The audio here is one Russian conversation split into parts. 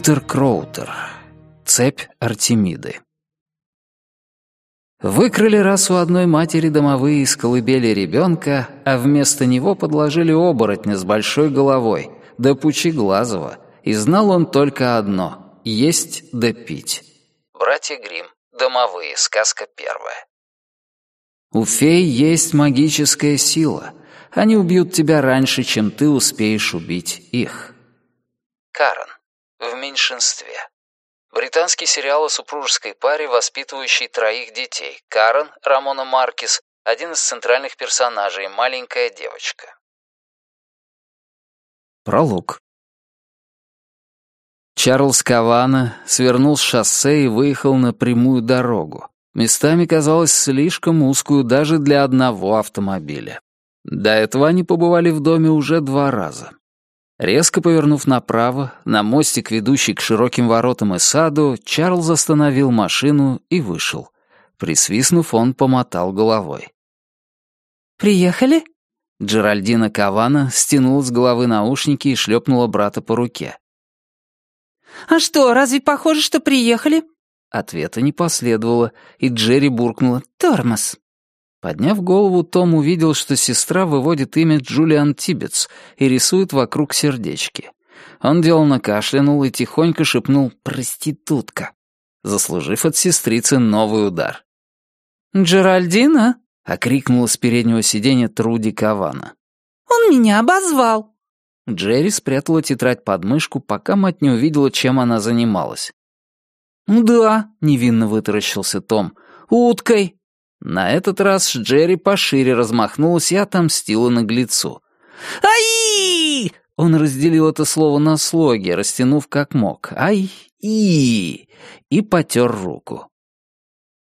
Питер Кроутер. Цепь Артемиды. Выкрали раз у одной матери домовые из колыбели ребенка, а вместо него подложили оборотня с большой головой, да пучеглазого, и знал он только одно — есть да пить. Братья Грим. Домовые. Сказка первая. У фей есть магическая сила. Они убьют тебя раньше, чем ты успеешь убить их. Карен. В меньшинстве. Британский сериал о супружеской паре, воспитывающей троих детей. Карен, Рамона Маркис, один из центральных персонажей, маленькая девочка. Пролог. Чарльз Кавана свернул с шоссе и выехал на прямую дорогу. Местами казалось слишком узкую даже для одного автомобиля. До этого они побывали в доме уже два раза. Резко повернув направо, на мостик, ведущий к широким воротам и саду, Чарльз остановил машину и вышел. Присвистнув, он помотал головой. «Приехали?» Джеральдина Кавана стянула с головы наушники и шлепнула брата по руке. «А что, разве похоже, что приехали?» Ответа не последовало, и Джерри буркнула «Тормоз». Подняв голову, Том увидел, что сестра выводит имя Джулиан Тибетс и рисует вокруг сердечки. Он деланно кашлянул и тихонько шепнул «проститутка», заслужив от сестрицы новый удар. «Джеральдина?» — окрикнула с переднего сиденья Труди Кавана. «Он меня обозвал!» Джерри спрятала тетрадь под мышку, пока мать не увидела, чем она занималась. «Ну «Да», — невинно вытаращился Том, — «уткой». На этот раз Джерри пошире размахнулась и отомстила наглецу. «Ай!» Он разделил это слово на слоги, растянув как мог. «Ай-и!» и потер руку.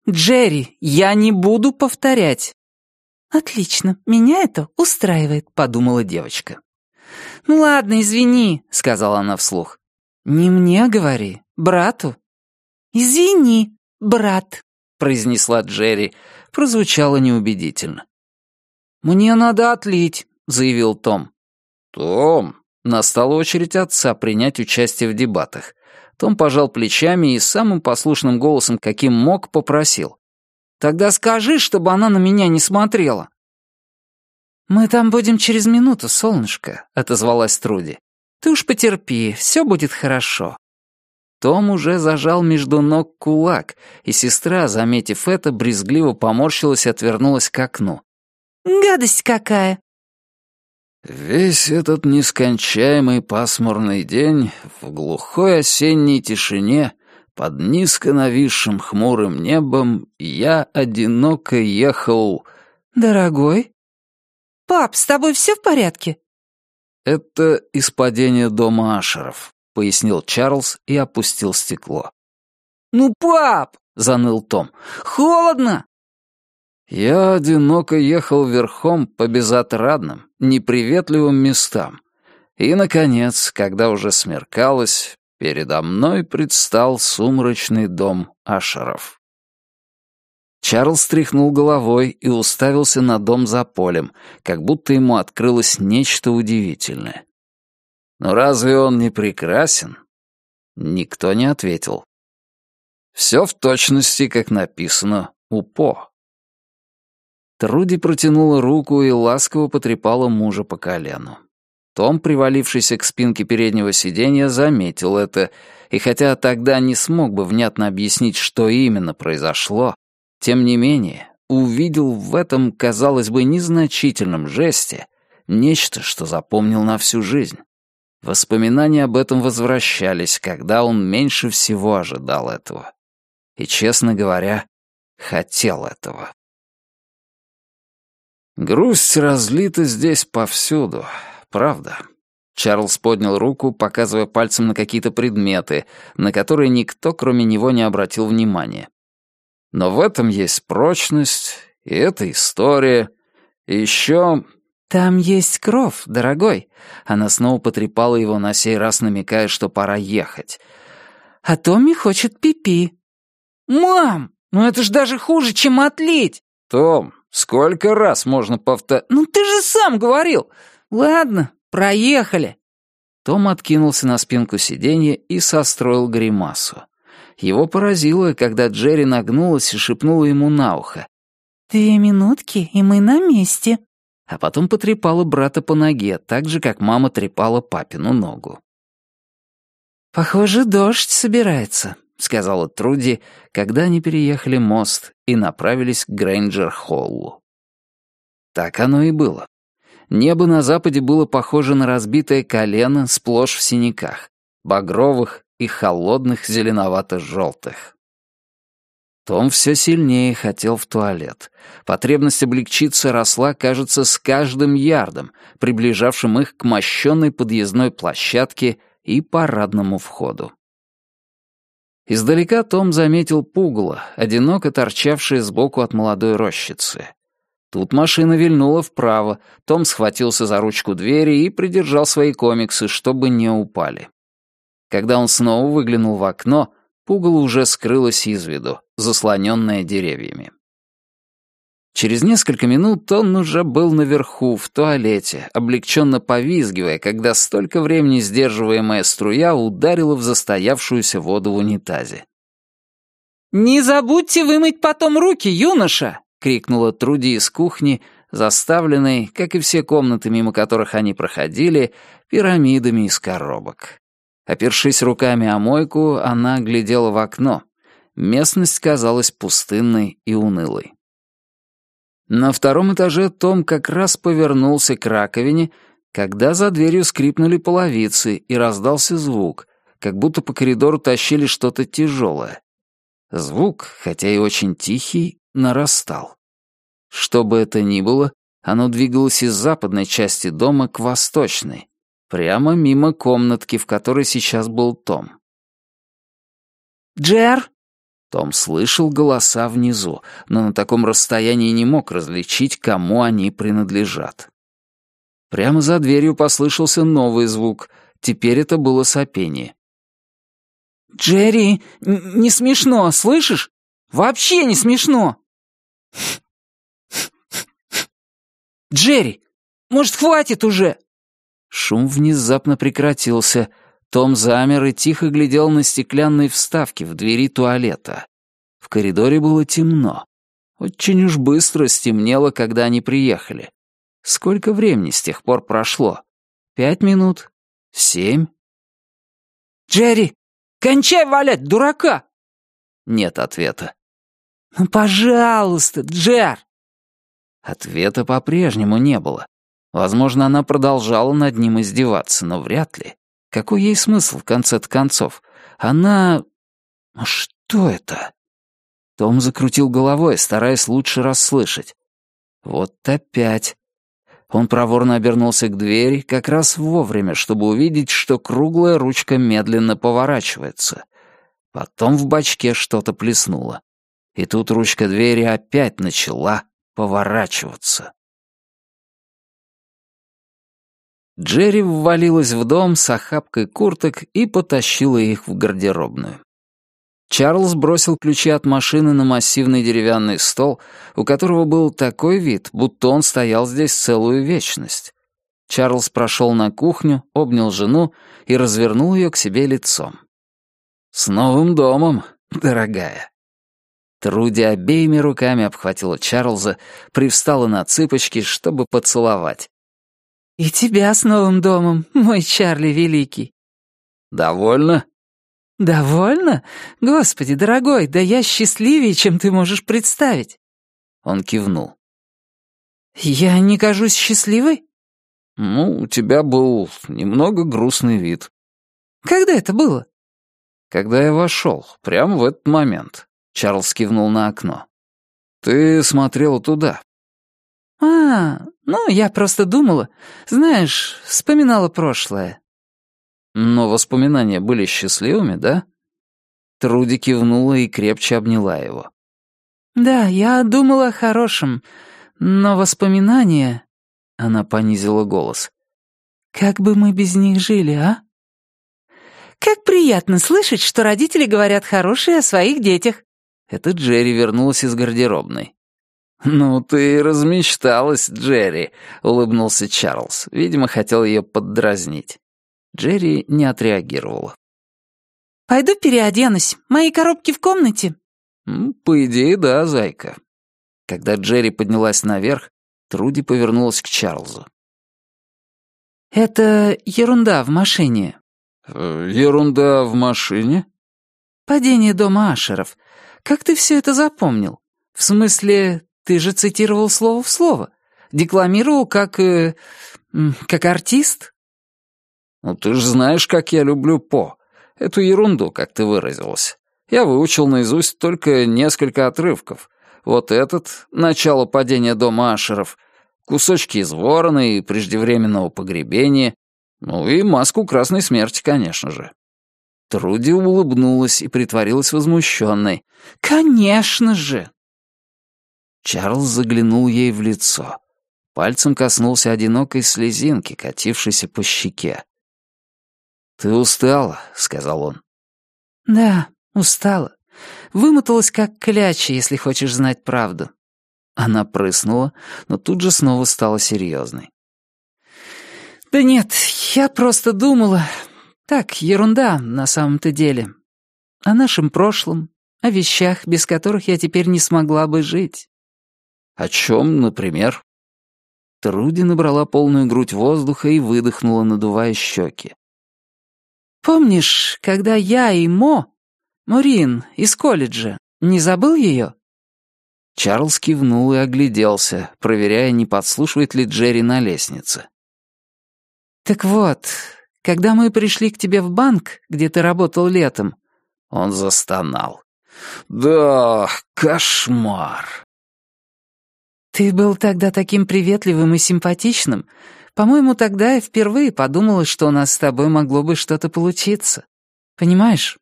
«Джерри, я не буду повторять». «Отлично, меня это устраивает», — подумала девочка. «Ну ладно, извини», — сказала она вслух. «Не мне говори, брату». «Извини, брат», — произнесла Джерри, прозвучало неубедительно. «Мне надо отлить», — заявил Том. «Том!» — настала очередь отца принять участие в дебатах. Том пожал плечами и самым послушным голосом, каким мог, попросил. «Тогда скажи, чтобы она на меня не смотрела». «Мы там будем через минуту, солнышко», — отозвалась Труди. «Ты уж потерпи, все будет хорошо». Том уже зажал между ног кулак, и сестра, заметив это, брезгливо поморщилась и отвернулась к окну. «Гадость какая!» Весь этот нескончаемый пасмурный день в глухой осенней тишине под низко нависшим хмурым небом я одиноко ехал... «Дорогой?» «Пап, с тобой все в порядке?» Это из падения дома Ашеров пояснил Чарльз и опустил стекло. «Ну, пап!» — заныл Том. «Холодно!» Я одиноко ехал верхом по безотрадным, неприветливым местам. И, наконец, когда уже смеркалось, передо мной предстал сумрачный дом Ашеров. Чарльз стряхнул головой и уставился на дом за полем, как будто ему открылось нечто удивительное. Но разве он не прекрасен? Никто не ответил. Все в точности, как написано у По. Труди протянула руку и ласково потрепала мужа по колену. Том, привалившийся к спинке переднего сиденья, заметил это, и хотя тогда не смог бы внятно объяснить, что именно произошло, тем не менее увидел в этом, казалось бы, незначительном жесте нечто, что запомнил на всю жизнь. Воспоминания об этом возвращались, когда он меньше всего ожидал этого. И, честно говоря, хотел этого. Грусть разлита здесь повсюду, правда. Чарльз поднял руку, показывая пальцем на какие-то предметы, на которые никто, кроме него, не обратил внимания. Но в этом есть прочность, и эта история, и еще «Там есть кровь, дорогой». Она снова потрепала его, на сей раз намекая, что пора ехать. «А Томми хочет пипи». -пи. «Мам, ну это ж даже хуже, чем отлить!» «Том, сколько раз можно повторять?» «Ну ты же сам говорил!» «Ладно, проехали!» Том откинулся на спинку сиденья и состроил гримасу. Его поразило, когда Джерри нагнулась и шепнула ему на ухо. «Две минутки, и мы на месте». А потом потрепала брата по ноге, так же, как мама трепала папину ногу. «Похоже, дождь собирается», — сказала Труди, когда они переехали мост и направились к Грейнджер-Холлу. Так оно и было. Небо на западе было похоже на разбитое колено сплошь в синяках, багровых и холодных зеленовато-желтых. Том все сильнее хотел в туалет. Потребность облегчиться росла, кажется, с каждым ярдом, приближавшим их к мощенной подъездной площадке и парадному входу. Издалека Том заметил пугало, одиноко торчавшее сбоку от молодой рощицы. Тут машина вильнула вправо, Том схватился за ручку двери и придержал свои комиксы, чтобы не упали. Когда он снова выглянул в окно, пугало уже скрылось из виду, заслоненное деревьями. Через несколько минут он уже был наверху, в туалете, облегченно повизгивая, когда столько времени сдерживаемая струя ударила в застоявшуюся воду в унитазе. «Не забудьте вымыть потом руки, юноша!» — крикнула Труди из кухни, заставленной, как и все комнаты, мимо которых они проходили, пирамидами из коробок. Опершись руками о мойку, она глядела в окно. Местность казалась пустынной и унылой. На втором этаже Том как раз повернулся к раковине, когда за дверью скрипнули половицы и раздался звук, как будто по коридору тащили что-то тяжелое. Звук, хотя и очень тихий, нарастал. Что бы это ни было, оно двигалось из западной части дома к восточной, прямо мимо комнатки, в которой сейчас был Том. «Джер!» Том слышал голоса внизу, но на таком расстоянии не мог различить, кому они принадлежат. Прямо за дверью послышался новый звук. Теперь это было сопение. «Джерри, не смешно, слышишь? Вообще не смешно!» «Джерри, может, хватит уже?» Шум внезапно прекратился — том замер и тихо глядел на стеклянные вставки в двери туалета. В коридоре было темно. Очень уж быстро стемнело, когда они приехали. Сколько времени с тех пор прошло? Пять минут? Семь? «Джерри, кончай валять, дурака!» Нет ответа. «Ну, пожалуйста, Джер!» Ответа по-прежнему не было. Возможно, она продолжала над ним издеваться, но вряд ли. Какой ей смысл в конце-то концов? Она... Что это? Том закрутил головой, стараясь лучше расслышать. Вот опять. Он проворно обернулся к двери, как раз вовремя, чтобы увидеть, что круглая ручка медленно поворачивается. Потом в бачке что-то плеснуло. И тут ручка двери опять начала поворачиваться. Джерри ввалилась в дом с охапкой курток и потащила их в гардеробную. Чарльз бросил ключи от машины на массивный деревянный стол, у которого был такой вид, будто он стоял здесь целую вечность. Чарльз прошел на кухню, обнял жену и развернул ее к себе лицом. «С новым домом, дорогая!» Труди обеими руками обхватила Чарльза, привстала на цыпочки, чтобы поцеловать. «И тебя с новым домом, мой Чарли Великий». «Довольно?» «Довольно? Господи, дорогой, да я счастливее, чем ты можешь представить». Он кивнул. «Я не кажусь счастливой?» «Ну, у тебя был немного грустный вид». «Когда это было?» «Когда я вошел, прямо в этот момент», — Чарльз кивнул на окно. «Ты смотрел туда, «А, ну, я просто думала. Знаешь, вспоминала прошлое». «Но воспоминания были счастливыми, да?» Труди кивнула и крепче обняла его. «Да, я думала о хорошем, но воспоминания...» Она понизила голос. «Как бы мы без них жили, а?» «Как приятно слышать, что родители говорят хорошие о своих детях». Это Джерри вернулась из гардеробной. «Ну ты размечталась, Джерри», — улыбнулся Чарльз. Видимо, хотел ее поддразнить. Джерри не отреагировала. «Пойду переоденусь. Мои коробки в комнате?» «По идее, да, зайка». Когда Джерри поднялась наверх, Труди повернулась к Чарльзу. «Это ерунда в машине». Э, «Ерунда в машине?» «Падение дома Ашеров. Как ты все это запомнил? В смысле, ты же цитировал слово в слово. Декламировал как... Э, как артист?» «Ну, ты же знаешь, как я люблю По. Эту ерунду, как ты выразилась. Я выучил наизусть только несколько отрывков. Вот этот — начало падения дома Ашеров, кусочки из ворона и преждевременного погребения, ну и маску красной смерти, конечно же. Труди улыбнулась и притворилась возмущенной. «Конечно же!» Чарльз заглянул ей в лицо. Пальцем коснулся одинокой слезинки, катившейся по щеке. «Ты устала», — сказал он. «Да, устала. Вымоталась как кляча, если хочешь знать правду». Она прыснула, но тут же снова стала серьезной. «Да нет, я просто думала... Так, ерунда на самом-то деле. О нашем прошлом, о вещах, без которых я теперь не смогла бы жить». «О чем, например?» Труди набрала полную грудь воздуха и выдохнула, надувая щеки. «Помнишь, когда я и Мо, Мурин из колледжа, не забыл ее?» Чарльз кивнул и огляделся, проверяя, не подслушивает ли Джерри на лестнице. «Так вот, когда мы пришли к тебе в банк, где ты работал летом...» Он застонал. «Да, кошмар!» «Ты был тогда таким приветливым и симпатичным. По-моему, тогда я впервые подумала, что у нас с тобой могло бы что-то получиться. Понимаешь?»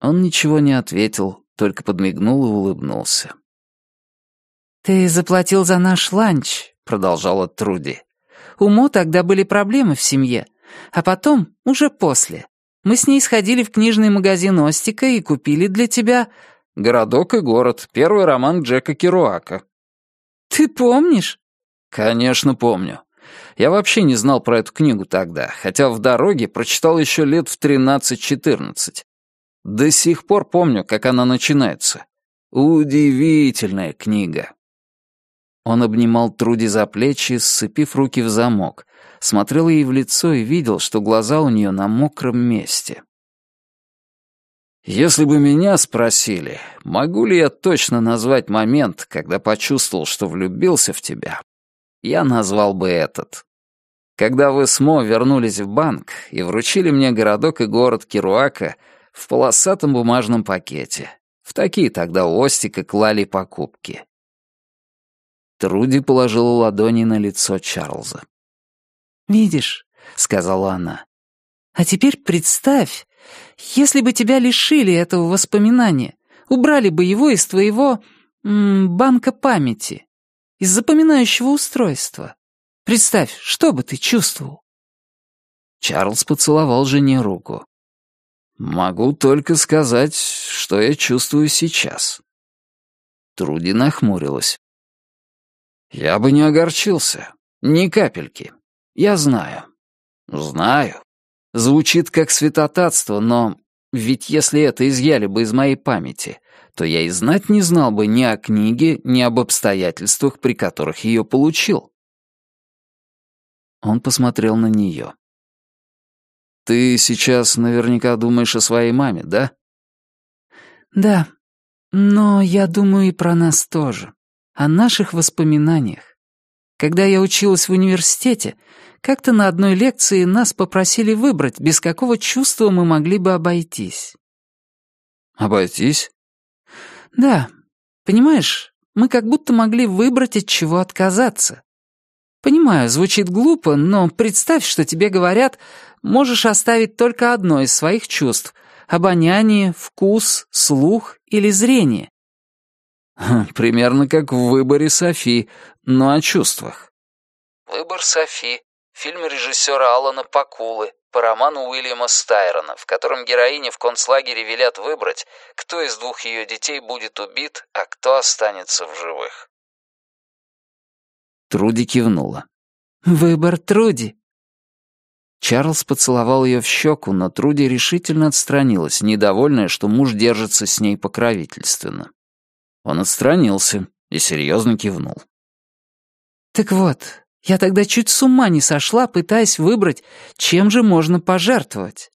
Он ничего не ответил, только подмигнул и улыбнулся. «Ты заплатил за наш ланч», — продолжала Труди. У Мо тогда были проблемы в семье. А потом, уже после, мы с ней сходили в книжный магазин Остика и купили для тебя... «Городок и город», первый роман Джека Керуака. «Ты помнишь?» «Конечно помню. Я вообще не знал про эту книгу тогда, хотя в дороге прочитал еще лет в 13-14. До сих пор помню, как она начинается. Удивительная книга. Он обнимал Труди за плечи, сцепив руки в замок, смотрел ей в лицо и видел, что глаза у нее на мокром месте. «Если бы меня спросили, могу ли я точно назвать момент, когда почувствовал, что влюбился в тебя, я назвал бы этот. Когда вы с Мо вернулись в банк и вручили мне городок и город Керуака в полосатом бумажном пакете. В такие тогда у Остика клали покупки. Труди положила ладони на лицо Чарльза. «Видишь», — сказала она, — «а теперь представь, если бы тебя лишили этого воспоминания, убрали бы его из твоего м, банка памяти, из запоминающего устройства. Представь, что бы ты чувствовал?» Чарльз поцеловал жене руку. «Могу только сказать, что я чувствую сейчас». Труди нахмурилась. Я бы не огорчился. Ни капельки. Я знаю. Знаю. Звучит как святотатство, но ведь если это изъяли бы из моей памяти, то я и знать не знал бы ни о книге, ни об обстоятельствах, при которых ее получил. Он посмотрел на нее. «Ты сейчас наверняка думаешь о своей маме, да?» «Да, но я думаю и про нас тоже о наших воспоминаниях. Когда я училась в университете, как-то на одной лекции нас попросили выбрать, без какого чувства мы могли бы обойтись. Обойтись? Да. Понимаешь, мы как будто могли выбрать, от чего отказаться. Понимаю, звучит глупо, но представь, что тебе говорят, можешь оставить только одно из своих чувств — обоняние, вкус, слух или зрение. Примерно как в выборе Софи, но о чувствах. «Выбор Софи» — фильм режиссера Алана Пакулы по роману Уильяма Стайрона, в котором героине в концлагере велят выбрать, кто из двух ее детей будет убит, а кто останется в живых. Труди кивнула. «Выбор Труди». Чарльз поцеловал ее в щеку, но Труди решительно отстранилась, недовольная, что муж держится с ней покровительственно. Он отстранился и серьезно кивнул. «Так вот, я тогда чуть с ума не сошла, пытаясь выбрать, чем же можно пожертвовать.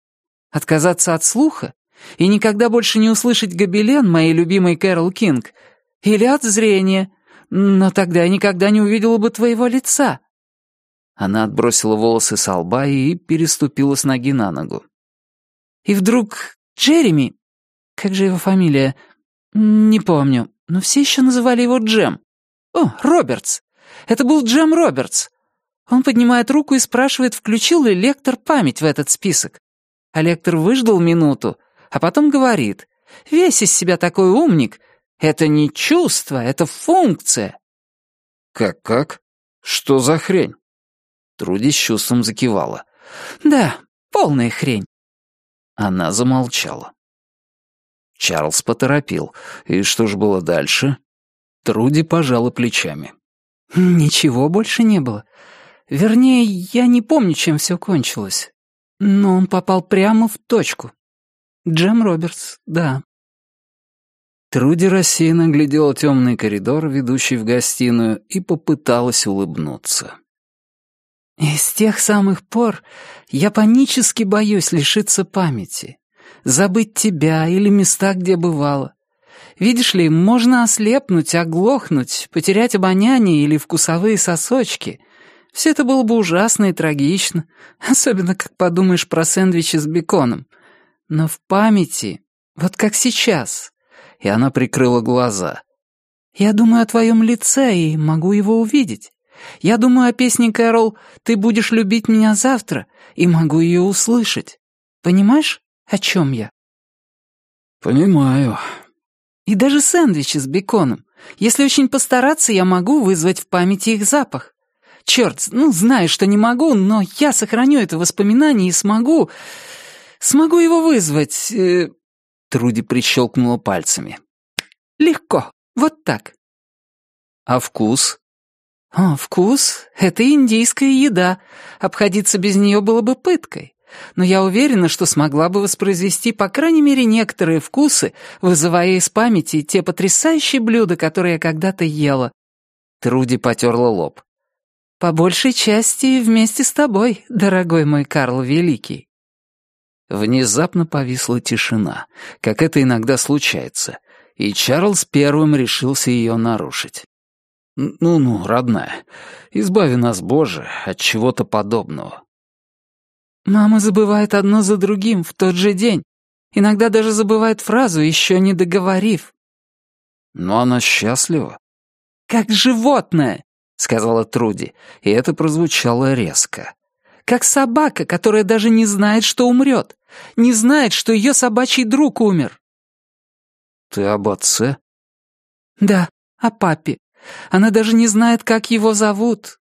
Отказаться от слуха и никогда больше не услышать гобелен моей любимой Кэрол Кинг или от зрения, но тогда я никогда не увидела бы твоего лица». Она отбросила волосы с лба и переступила с ноги на ногу. И вдруг Джереми, как же его фамилия, не помню, но все еще называли его Джем. О, Робертс. Это был Джем Робертс. Он поднимает руку и спрашивает, включил ли лектор память в этот список. А лектор выждал минуту, а потом говорит, «Весь из себя такой умник. Это не чувство, это функция». «Как-как? Что за хрень?» Труди с чувством закивала. «Да, полная хрень». Она замолчала. Чарльз поторопил. И что ж было дальше? Труди пожала плечами. «Ничего больше не было. Вернее, я не помню, чем все кончилось. Но он попал прямо в точку. Джем Робертс, да». Труди рассеянно глядела темный коридор, ведущий в гостиную, и попыталась улыбнуться. И с тех самых пор я панически боюсь лишиться памяти, забыть тебя или места, где бывала. Видишь ли, можно ослепнуть, оглохнуть, потерять обоняние или вкусовые сосочки. Все это было бы ужасно и трагично, особенно как подумаешь про сэндвичи с беконом. Но в памяти, вот как сейчас, и она прикрыла глаза. Я думаю о твоем лице и могу его увидеть. Я думаю о песне Кэрол «Ты будешь любить меня завтра» и могу ее услышать. Понимаешь, о чем я?» «Понимаю». «И даже сэндвичи с беконом. Если очень постараться, я могу вызвать в памяти их запах. Черт, ну, знаю, что не могу, но я сохраню это воспоминание и смогу... Смогу его вызвать...» э... Труди прищелкнула пальцами. «Легко, вот так». «А вкус?» «О, вкус — это индийская еда. Обходиться без нее было бы пыткой. Но я уверена, что смогла бы воспроизвести, по крайней мере, некоторые вкусы, вызывая из памяти те потрясающие блюда, которые я когда-то ела». Труди потерла лоб. «По большей части вместе с тобой, дорогой мой Карл Великий». Внезапно повисла тишина, как это иногда случается, и Чарльз первым решился ее нарушить. «Ну-ну, родная, избави нас, Боже, от чего-то подобного». «Мама забывает одно за другим в тот же день. Иногда даже забывает фразу, еще не договорив». «Но она счастлива». «Как животное», — сказала Труди, и это прозвучало резко. «Как собака, которая даже не знает, что умрет, не знает, что ее собачий друг умер». «Ты об отце?» «Да, о папе. Она даже не знает, как его зовут».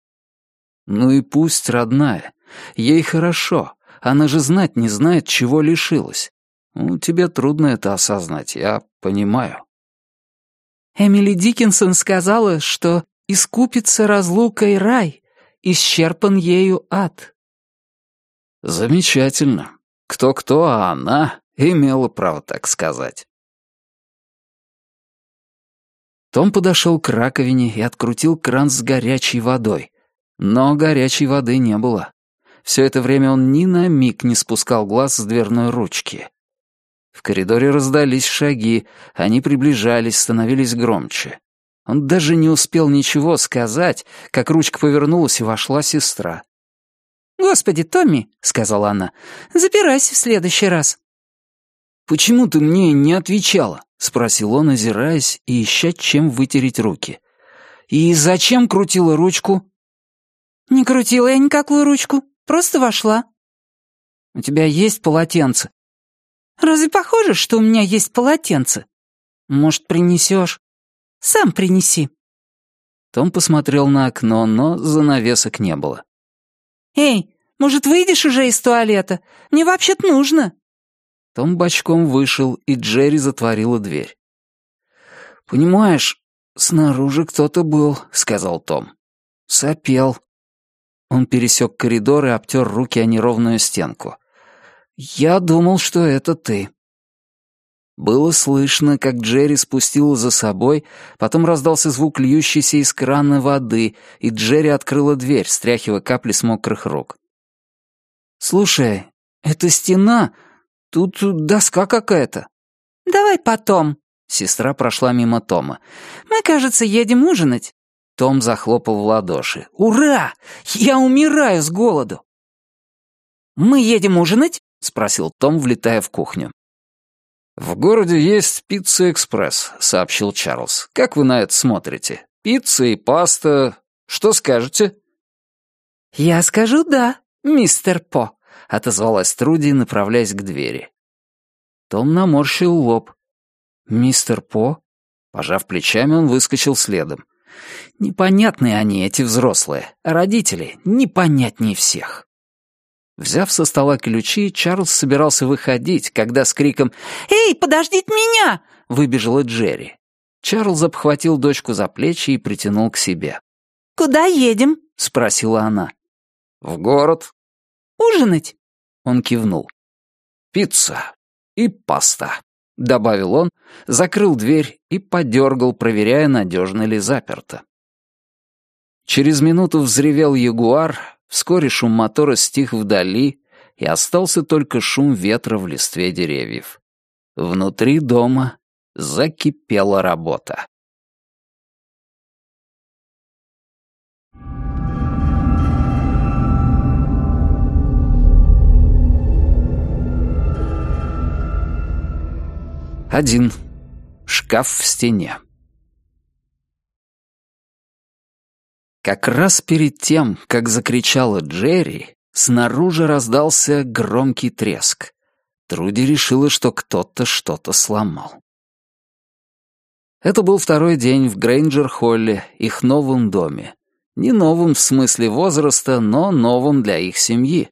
«Ну и пусть, родная. Ей хорошо. Она же знать не знает, чего лишилась. Ну, тебе трудно это осознать, я понимаю». Эмили Диккенсон сказала, что искупится разлукой рай, исчерпан ею ад. Замечательно. Кто-кто, а она имела право так сказать. Том подошел к раковине и открутил кран с горячей водой. Но горячей воды не было. Все это время он ни на миг не спускал глаз с дверной ручки. В коридоре раздались шаги, они приближались, становились громче. Он даже не успел ничего сказать, как ручка повернулась и вошла сестра. «Господи, Томми», — сказала она, — «запирайся в следующий раз». «Почему ты мне не отвечала?» — спросил он, озираясь и ища, чем вытереть руки. «И зачем крутила ручку?» «Не крутила я никакую ручку, просто вошла». «У тебя есть полотенце?» «Разве похоже, что у меня есть полотенце?» «Может, принесешь?» «Сам принеси». Том посмотрел на окно, но занавесок не было. «Эй, может, выйдешь уже из туалета? Мне вообще-то нужно». Том бочком вышел, и Джерри затворила дверь. «Понимаешь, снаружи кто-то был», — сказал Том. «Сопел». Он пересек коридор и обтер руки о неровную стенку. «Я думал, что это ты». Было слышно, как Джерри спустила за собой, потом раздался звук льющейся из крана воды, и Джерри открыла дверь, стряхивая капли с мокрых рук. «Слушай, это стена. Тут доска какая-то». «Давай потом». Сестра прошла мимо Тома. «Мы, кажется, едем ужинать». Том захлопал в ладоши. «Ура! Я умираю с голоду!» «Мы едем ужинать?» — спросил Том, влетая в кухню. «В городе есть пицца-экспресс», — сообщил Чарльз. «Как вы на это смотрите? Пицца и паста. Что скажете?» «Я скажу «да», мистер По», — отозвалась Труди, направляясь к двери. Том наморщил лоб. «Мистер По?» Пожав плечами, он выскочил следом. Непонятные они, эти взрослые, а родители непонятнее всех. Взяв со стола ключи, Чарльз собирался выходить, когда с криком «Эй, подождите меня!» выбежала Джерри. Чарльз обхватил дочку за плечи и притянул к себе. «Куда едем?» — спросила она. «В город». «Ужинать?» Он кивнул. «Пицца и паста», — добавил он, закрыл дверь и подергал, проверяя, надежно ли заперто. Через минуту взревел ягуар, вскоре шум мотора стих вдали, и остался только шум ветра в листве деревьев. Внутри дома закипела работа. Один. Шкаф в стене. Как раз перед тем, как закричала Джерри, снаружи раздался громкий треск. Труди решила, что кто-то что-то сломал. Это был второй день в Грейнджер-Холле, их новом доме. Не новым в смысле возраста, но новым для их семьи.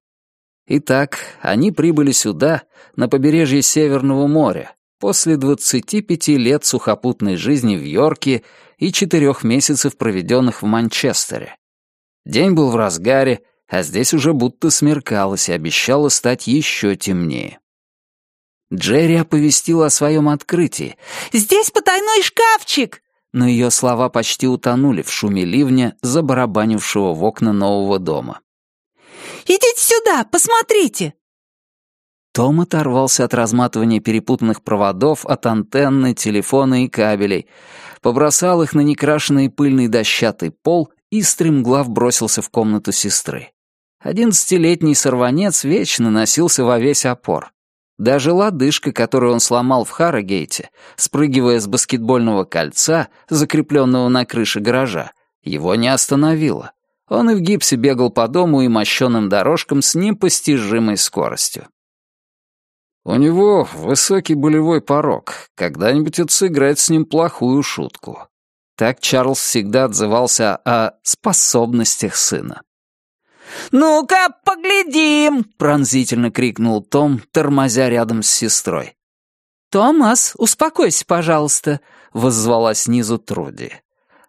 Итак, они прибыли сюда, на побережье Северного моря, после 25 лет сухопутной жизни в Йорке и четырех месяцев, проведенных в Манчестере. День был в разгаре, а здесь уже будто смеркалось и обещало стать еще темнее. Джерри оповестила о своем открытии. «Здесь потайной шкафчик!» Но ее слова почти утонули в шуме ливня, забарабанившего в окна нового дома. «Идите сюда, посмотрите!» Том оторвался от разматывания перепутанных проводов от антенны, телефона и кабелей, побросал их на некрашенный пыльный дощатый пол и стремглав бросился в комнату сестры. Одиннадцатилетний сорванец вечно носился во весь опор. Даже лодыжка, которую он сломал в Харрогейте, спрыгивая с баскетбольного кольца, закрепленного на крыше гаража, его не остановила. Он и в гипсе бегал по дому и мощенным дорожкам с непостижимой скоростью. У него высокий болевой порог. Когда-нибудь это сыграет с ним плохую шутку. Так Чарльз всегда отзывался о способностях сына. «Ну-ка, поглядим!» — пронзительно крикнул Том, тормозя рядом с сестрой. «Томас, успокойся, пожалуйста», — воззвала снизу Труди.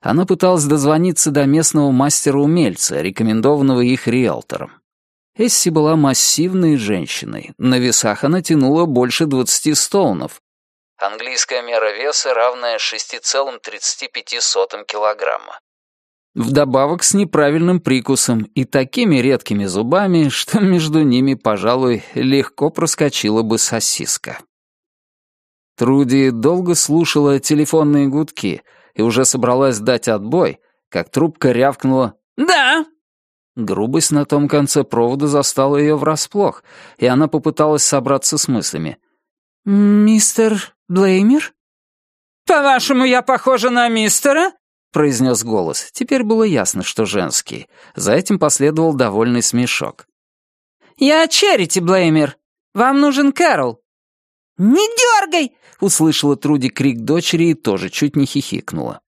Она пыталась дозвониться до местного мастера-умельца, рекомендованного их риэлтором. Эсси была массивной женщиной. На весах она тянула больше 20 стоунов. Английская мера веса равная 6,35 килограмма. Вдобавок с неправильным прикусом и такими редкими зубами, что между ними, пожалуй, легко проскочила бы сосиска. Труди долго слушала телефонные гудки и уже собралась дать отбой, как трубка рявкнула «Да!» Грубость на том конце провода застала ее врасплох, и она попыталась собраться с мыслями. «Мистер Блеймер?» «По-вашему, я похожа на мистера?» — произнес голос. Теперь было ясно, что женский. За этим последовал довольный смешок. «Я Черити Блеймер. Вам нужен Кэрол». «Не дергай!» — услышала Труди крик дочери и тоже чуть не хихикнула.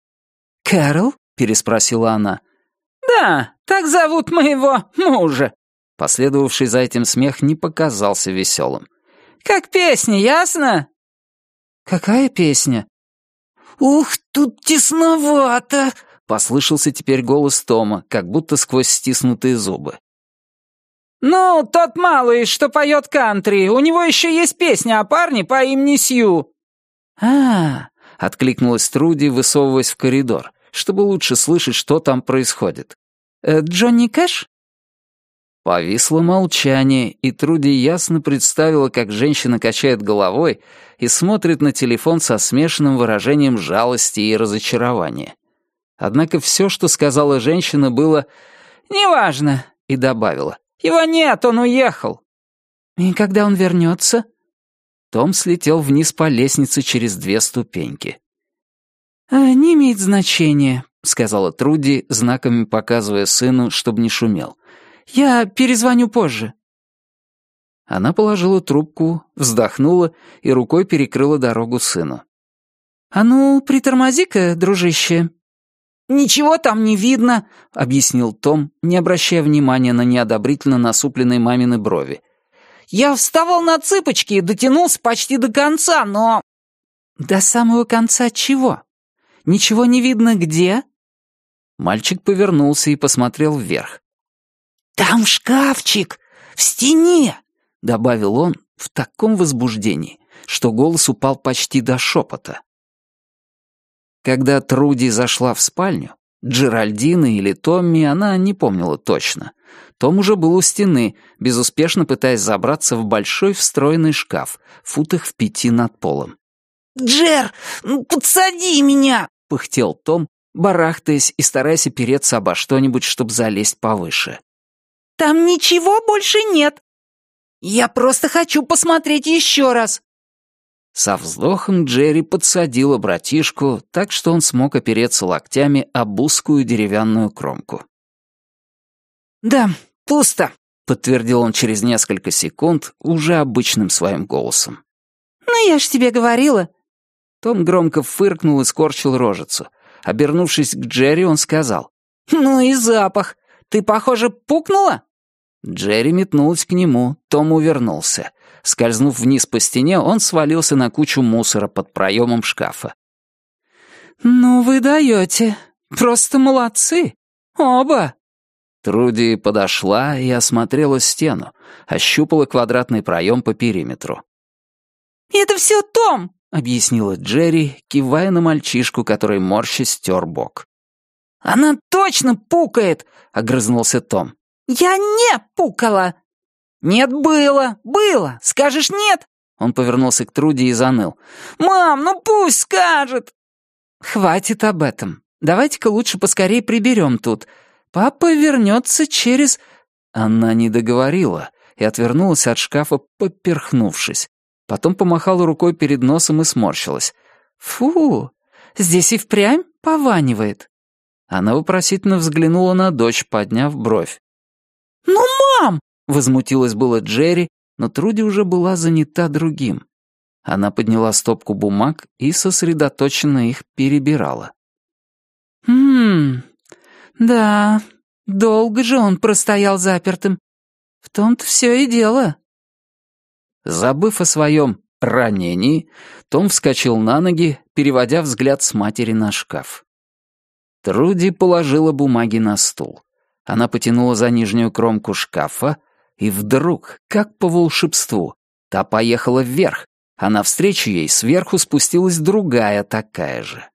«Кэрол?» — переспросила она. «Да, так зовут моего мужа». Последовавший за этим смех не показался веселым. «Как песня, ясно?» «Какая песня?» «Ух, тут тесновато!» послышался теперь голос Тома, как будто сквозь стиснутые зубы. «Ну, тот малый, что поет кантри, у него еще есть песня о парне по имени Сью». «А-а-а», откликнулась Труди, высовываясь в коридор, чтобы лучше слышать, что там происходит. «Э, «Джонни Кэш?» Повисло молчание, и Труди ясно представила, как женщина качает головой и смотрит на телефон со смешанным выражением жалости и разочарования. Однако все, что сказала женщина, было «Неважно», и добавила «Его нет, он уехал». «И когда он вернется?» Том слетел вниз по лестнице через две ступеньки. «А, «Не имеет значения», — сказала Труди, знаками показывая сыну, чтобы не шумел. Я перезвоню позже». Она положила трубку, вздохнула и рукой перекрыла дорогу сыну. «А ну, притормози-ка, дружище». «Ничего там не видно», — объяснил Том, не обращая внимания на неодобрительно насупленные мамины брови. «Я вставал на цыпочки и дотянулся почти до конца, но...» «До самого конца чего? Ничего не видно где?» Мальчик повернулся и посмотрел вверх. «Там шкафчик! В стене!» — добавил он в таком возбуждении, что голос упал почти до шепота. Когда Труди зашла в спальню, Джеральдина или Томми, она не помнила точно. Том уже был у стены, безуспешно пытаясь забраться в большой встроенный шкаф, футах в пяти над полом. «Джер, подсади меня!» — пыхтел Том, барахтаясь и стараясь опереться обо что-нибудь, чтобы залезть повыше. Там ничего больше нет. Я просто хочу посмотреть еще раз. Со вздохом Джерри подсадила братишку, так что он смог опереться локтями об узкую деревянную кромку. «Да, пусто», — подтвердил он через несколько секунд уже обычным своим голосом. «Ну, я ж тебе говорила». Том громко фыркнул и скорчил рожицу. Обернувшись к Джерри, он сказал. «Ну и запах. Ты, похоже, пукнула?» Джерри метнулась к нему, Том увернулся. Скользнув вниз по стене, он свалился на кучу мусора под проемом шкафа. «Ну вы даете. Просто молодцы. Оба!» Труди подошла и осмотрела стену, ощупала квадратный проем по периметру. «Это все Том!» — объяснила Джерри, кивая на мальчишку, который морща стер бок. «Она точно пукает!» — огрызнулся Том. «Я не пукала!» «Нет, было, было! Скажешь нет?» Он повернулся к Труди и заныл. «Мам, ну пусть скажет!» «Хватит об этом. Давайте-ка лучше поскорей приберем тут. Папа вернется через...» Она не договорила и отвернулась от шкафа, поперхнувшись. Потом помахала рукой перед носом и сморщилась. «Фу, здесь и впрямь пованивает». Она вопросительно взглянула на дочь, подняв бровь. «Ну, мам!» — возмутилась было Джерри, но Труди уже была занята другим. Она подняла стопку бумаг и сосредоточенно их перебирала. «Хм, да, долго же он простоял запертым. В том-то все и дело». Забыв о своем ранении, Том вскочил на ноги, переводя взгляд с матери на шкаф. Труди положила бумаги на стул. Она потянула за нижнюю кромку шкафа, и вдруг, как по волшебству, та поехала вверх, а навстречу ей сверху спустилась другая такая же.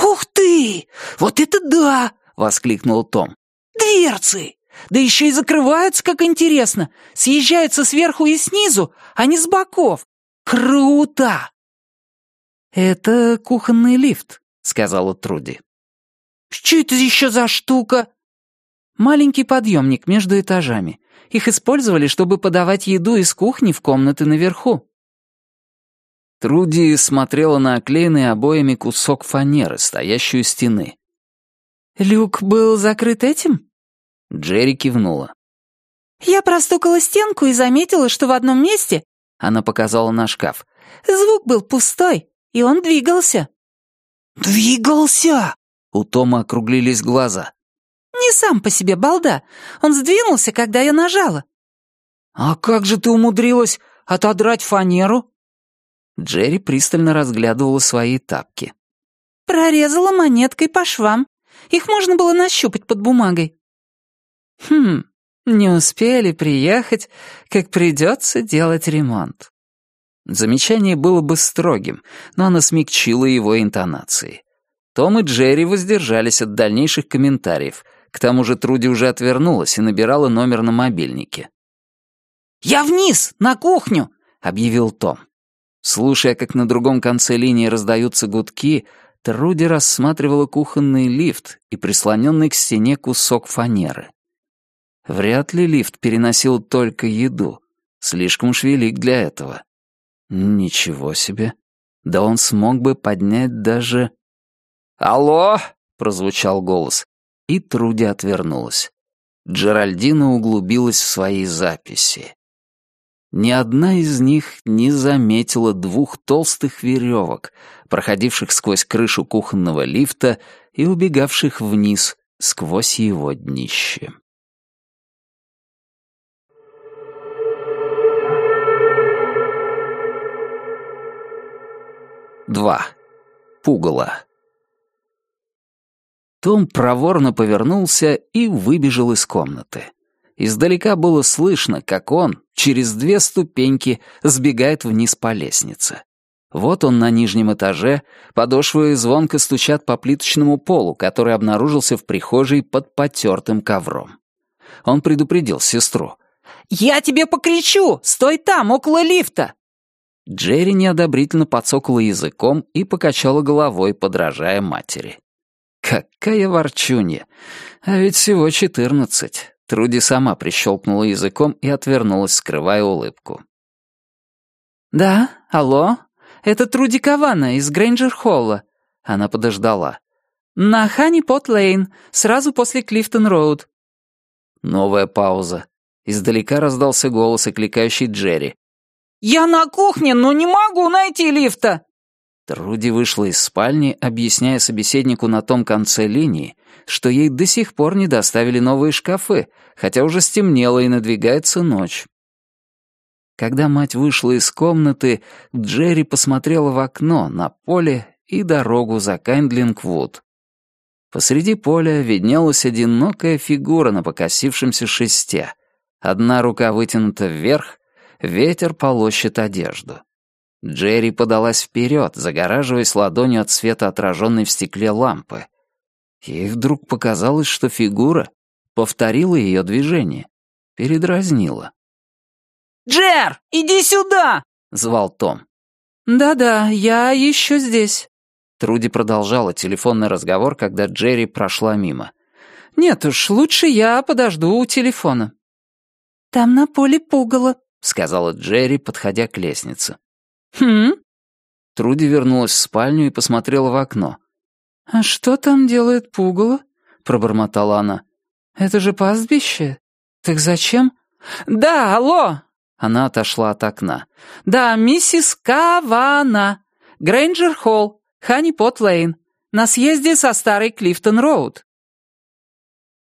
«Ух ты! Вот это да!» — воскликнул Том. «Дверцы! Да еще и закрываются, как интересно! Съезжаются сверху и снизу, а не с боков! Круто!» «Это кухонный лифт», — сказала Труди. «Что это еще за штука?» Маленький подъемник между этажами. Их использовали, чтобы подавать еду из кухни в комнаты наверху. Труди смотрела на оклеенный обоями кусок фанеры, стоящую у стены. «Люк был закрыт этим?» Джерри кивнула. «Я простукала стенку и заметила, что в одном месте...» Она показала на шкаф. «Звук был пустой, и он двигался». «Двигался?» У Тома округлились глаза. Не сам по себе балда. Он сдвинулся, когда я нажала». «А как же ты умудрилась отодрать фанеру?» Джерри пристально разглядывала свои тапки. Прорезала монеткой по швам. Их можно было нащупать под бумагой. Хм, не успели приехать, как придется делать ремонт. Замечание было бы строгим, но оно смягчило его интонации. Том и Джерри воздержались от дальнейших комментариев. К тому же Труди уже отвернулась и набирала номер на мобильнике. «Я вниз, на кухню!» — объявил Том. Слушая, как на другом конце линии раздаются гудки, Труди рассматривала кухонный лифт и прислоненный к стене кусок фанеры. Вряд ли лифт переносил только еду. Слишком уж велик для этого. Ничего себе. Да он смог бы поднять даже... «Алло!» — прозвучал голос. И Труди отвернулась. Джеральдина углубилась в свои записи. Ни одна из них не заметила двух толстых веревок, проходивших сквозь крышу кухонного лифта и убегавших вниз сквозь его днище. 2. Пугало. Том проворно повернулся и выбежал из комнаты. Издалека было слышно, как он через две ступеньки сбегает вниз по лестнице. Вот он на нижнем этаже, подошвы звонко стучат по плиточному полу, который обнаружился в прихожей под потертым ковром. Он предупредил сестру. «Я тебе покричу! Стой там, около лифта!» Джерри неодобрительно подсокала языком и покачала головой, подражая матери. «Какая ворчунья! А ведь всего четырнадцать!» Труди сама прищелкнула языком и отвернулась, скрывая улыбку. «Да, алло, это Труди Кавана из Грейнджер-Холла». Она подождала. «На Ханни-Пот-Лейн, сразу после Клифтон-Роуд». Новая пауза. Издалека раздался голос, окликающий Джерри. «Я на кухне, но не могу найти лифта!» Труди вышла из спальни, объясняя собеседнику на том конце линии, что ей до сих пор не доставили новые шкафы, хотя уже стемнело и надвигается ночь. Когда мать вышла из комнаты, Джерри посмотрела в окно на поле и дорогу за Кайндлингвуд. Посреди поля виднелась одинокая фигура на покосившемся шесте. Одна рука вытянута вверх, Ветер полощет одежду. Джерри подалась вперед, загораживаясь ладонью от света, отраженной в стекле лампы. Ей вдруг показалось, что фигура повторила ее движение, передразнила. «Джер, иди сюда!» — звал Том. «Да-да, я еще здесь». Труди продолжала телефонный разговор, когда Джерри прошла мимо. «Нет уж, лучше я подожду у телефона». «Там на поле пугало», — сказала Джерри, подходя к лестнице. «Хм?» Труди вернулась в спальню и посмотрела в окно. «А что там делает пугало?» — пробормотала она. «Это же пастбище. Так зачем?» «Да, алло!» Она отошла от окна. «Да, миссис Кавана. Грейнджер Холл, Ханни-Пот Лейн. На съезде со старой Клифтон-Роуд».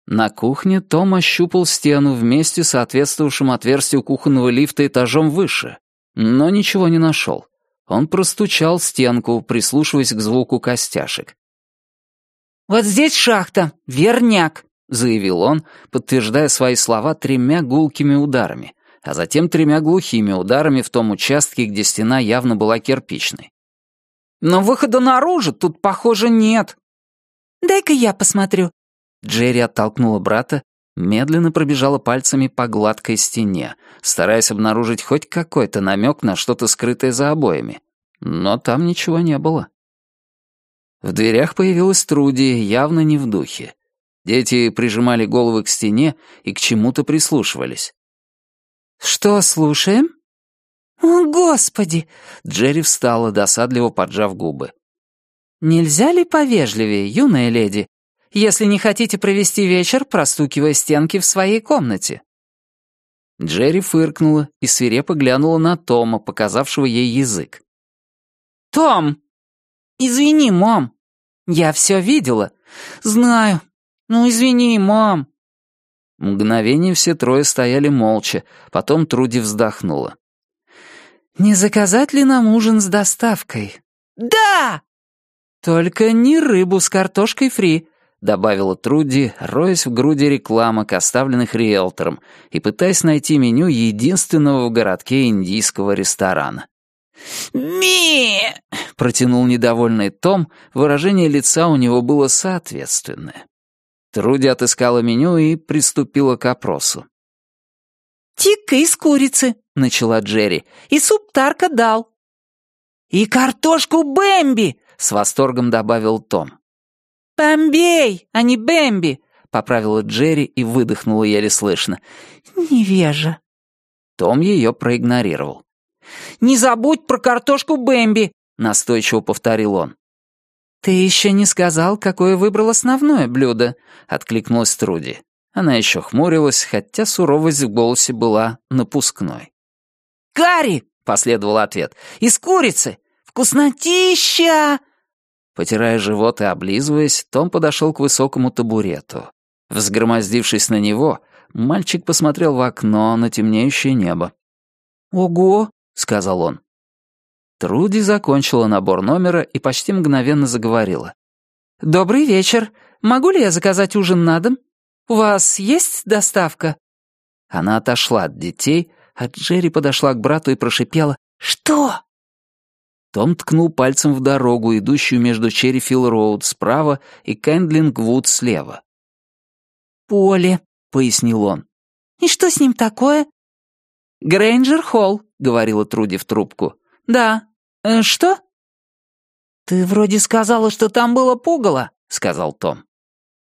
На кухне Том ощупал стену вместе соответствовавшим отверстию кухонного лифта этажом выше, но ничего не нашел. Он простучал стенку, прислушиваясь к звуку костяшек. «Вот здесь шахта, верняк», — заявил он, подтверждая свои слова тремя гулкими ударами, а затем тремя глухими ударами в том участке, где стена явно была кирпичной. «Но выхода наружу тут, похоже, нет». «Дай-ка я посмотрю», Джерри оттолкнула брата, медленно пробежала пальцами по гладкой стене, стараясь обнаружить хоть какой-то намек на что-то скрытое за обоями. Но там ничего не было. В дверях появилась Труди, явно не в духе. Дети прижимали головы к стене и к чему-то прислушивались. «Что, слушаем?» «О, Господи!» Джерри встала, досадливо поджав губы. «Нельзя ли повежливее, юная леди? Если не хотите провести вечер, простукивая стенки в своей комнате». Джерри фыркнула и свирепо глянула на Тома, показавшего ей язык. «Том! Извини, мам. Я все видела. Знаю. Ну, извини, мам». Мгновение все трое стояли молча, потом Труди вздохнула. «Не заказать ли нам ужин с доставкой?» «Да!» «Только не рыбу с картошкой фри», — добавила Труди, роясь в груди рекламок, оставленных риэлтором, и пытаясь найти меню единственного в городке индийского ресторана. «Ми!» — протянул недовольный Том, выражение лица у него было соответственное. Труди отыскала меню и приступила к опросу. «Тикка из курицы», — начала Джерри, — «и суп тарка дал». «И картошку Бэмби!» — с восторгом добавил Том. «Бомбей, а не Бэмби!» — поправила Джерри и выдохнула еле слышно. «Невежа». Том ее проигнорировал. «Не забудь про картошку Бэмби!» — настойчиво повторил он. «Ты еще не сказал, какое выбрал основное блюдо», — откликнулась Труди. Она еще хмурилась, хотя суровость в голосе была напускной. «Карри!» — последовал ответ. «Из курицы! Вкуснотища!» Потирая живот и облизываясь, Том подошел к высокому табурету. Взгромоздившись на него, мальчик посмотрел в окно на темнеющее небо. «Ого!» — сказал он. Труди закончила набор номера и почти мгновенно заговорила. «Добрый вечер. Могу ли я заказать ужин на дом? У вас есть доставка?» Она отошла от детей, а Джерри подошла к брату и прошипела «Что?» Том ткнул пальцем в дорогу, идущую между Черрифилл-Роуд справа и Кэндлинг-Вуд слева. «Поле», — пояснил он. «И что с ним такое?» «Грейнджер-Холл», — говорила Труди в трубку. «Да. Э, что?» «Ты вроде сказала, что там было пугало», — сказал Том.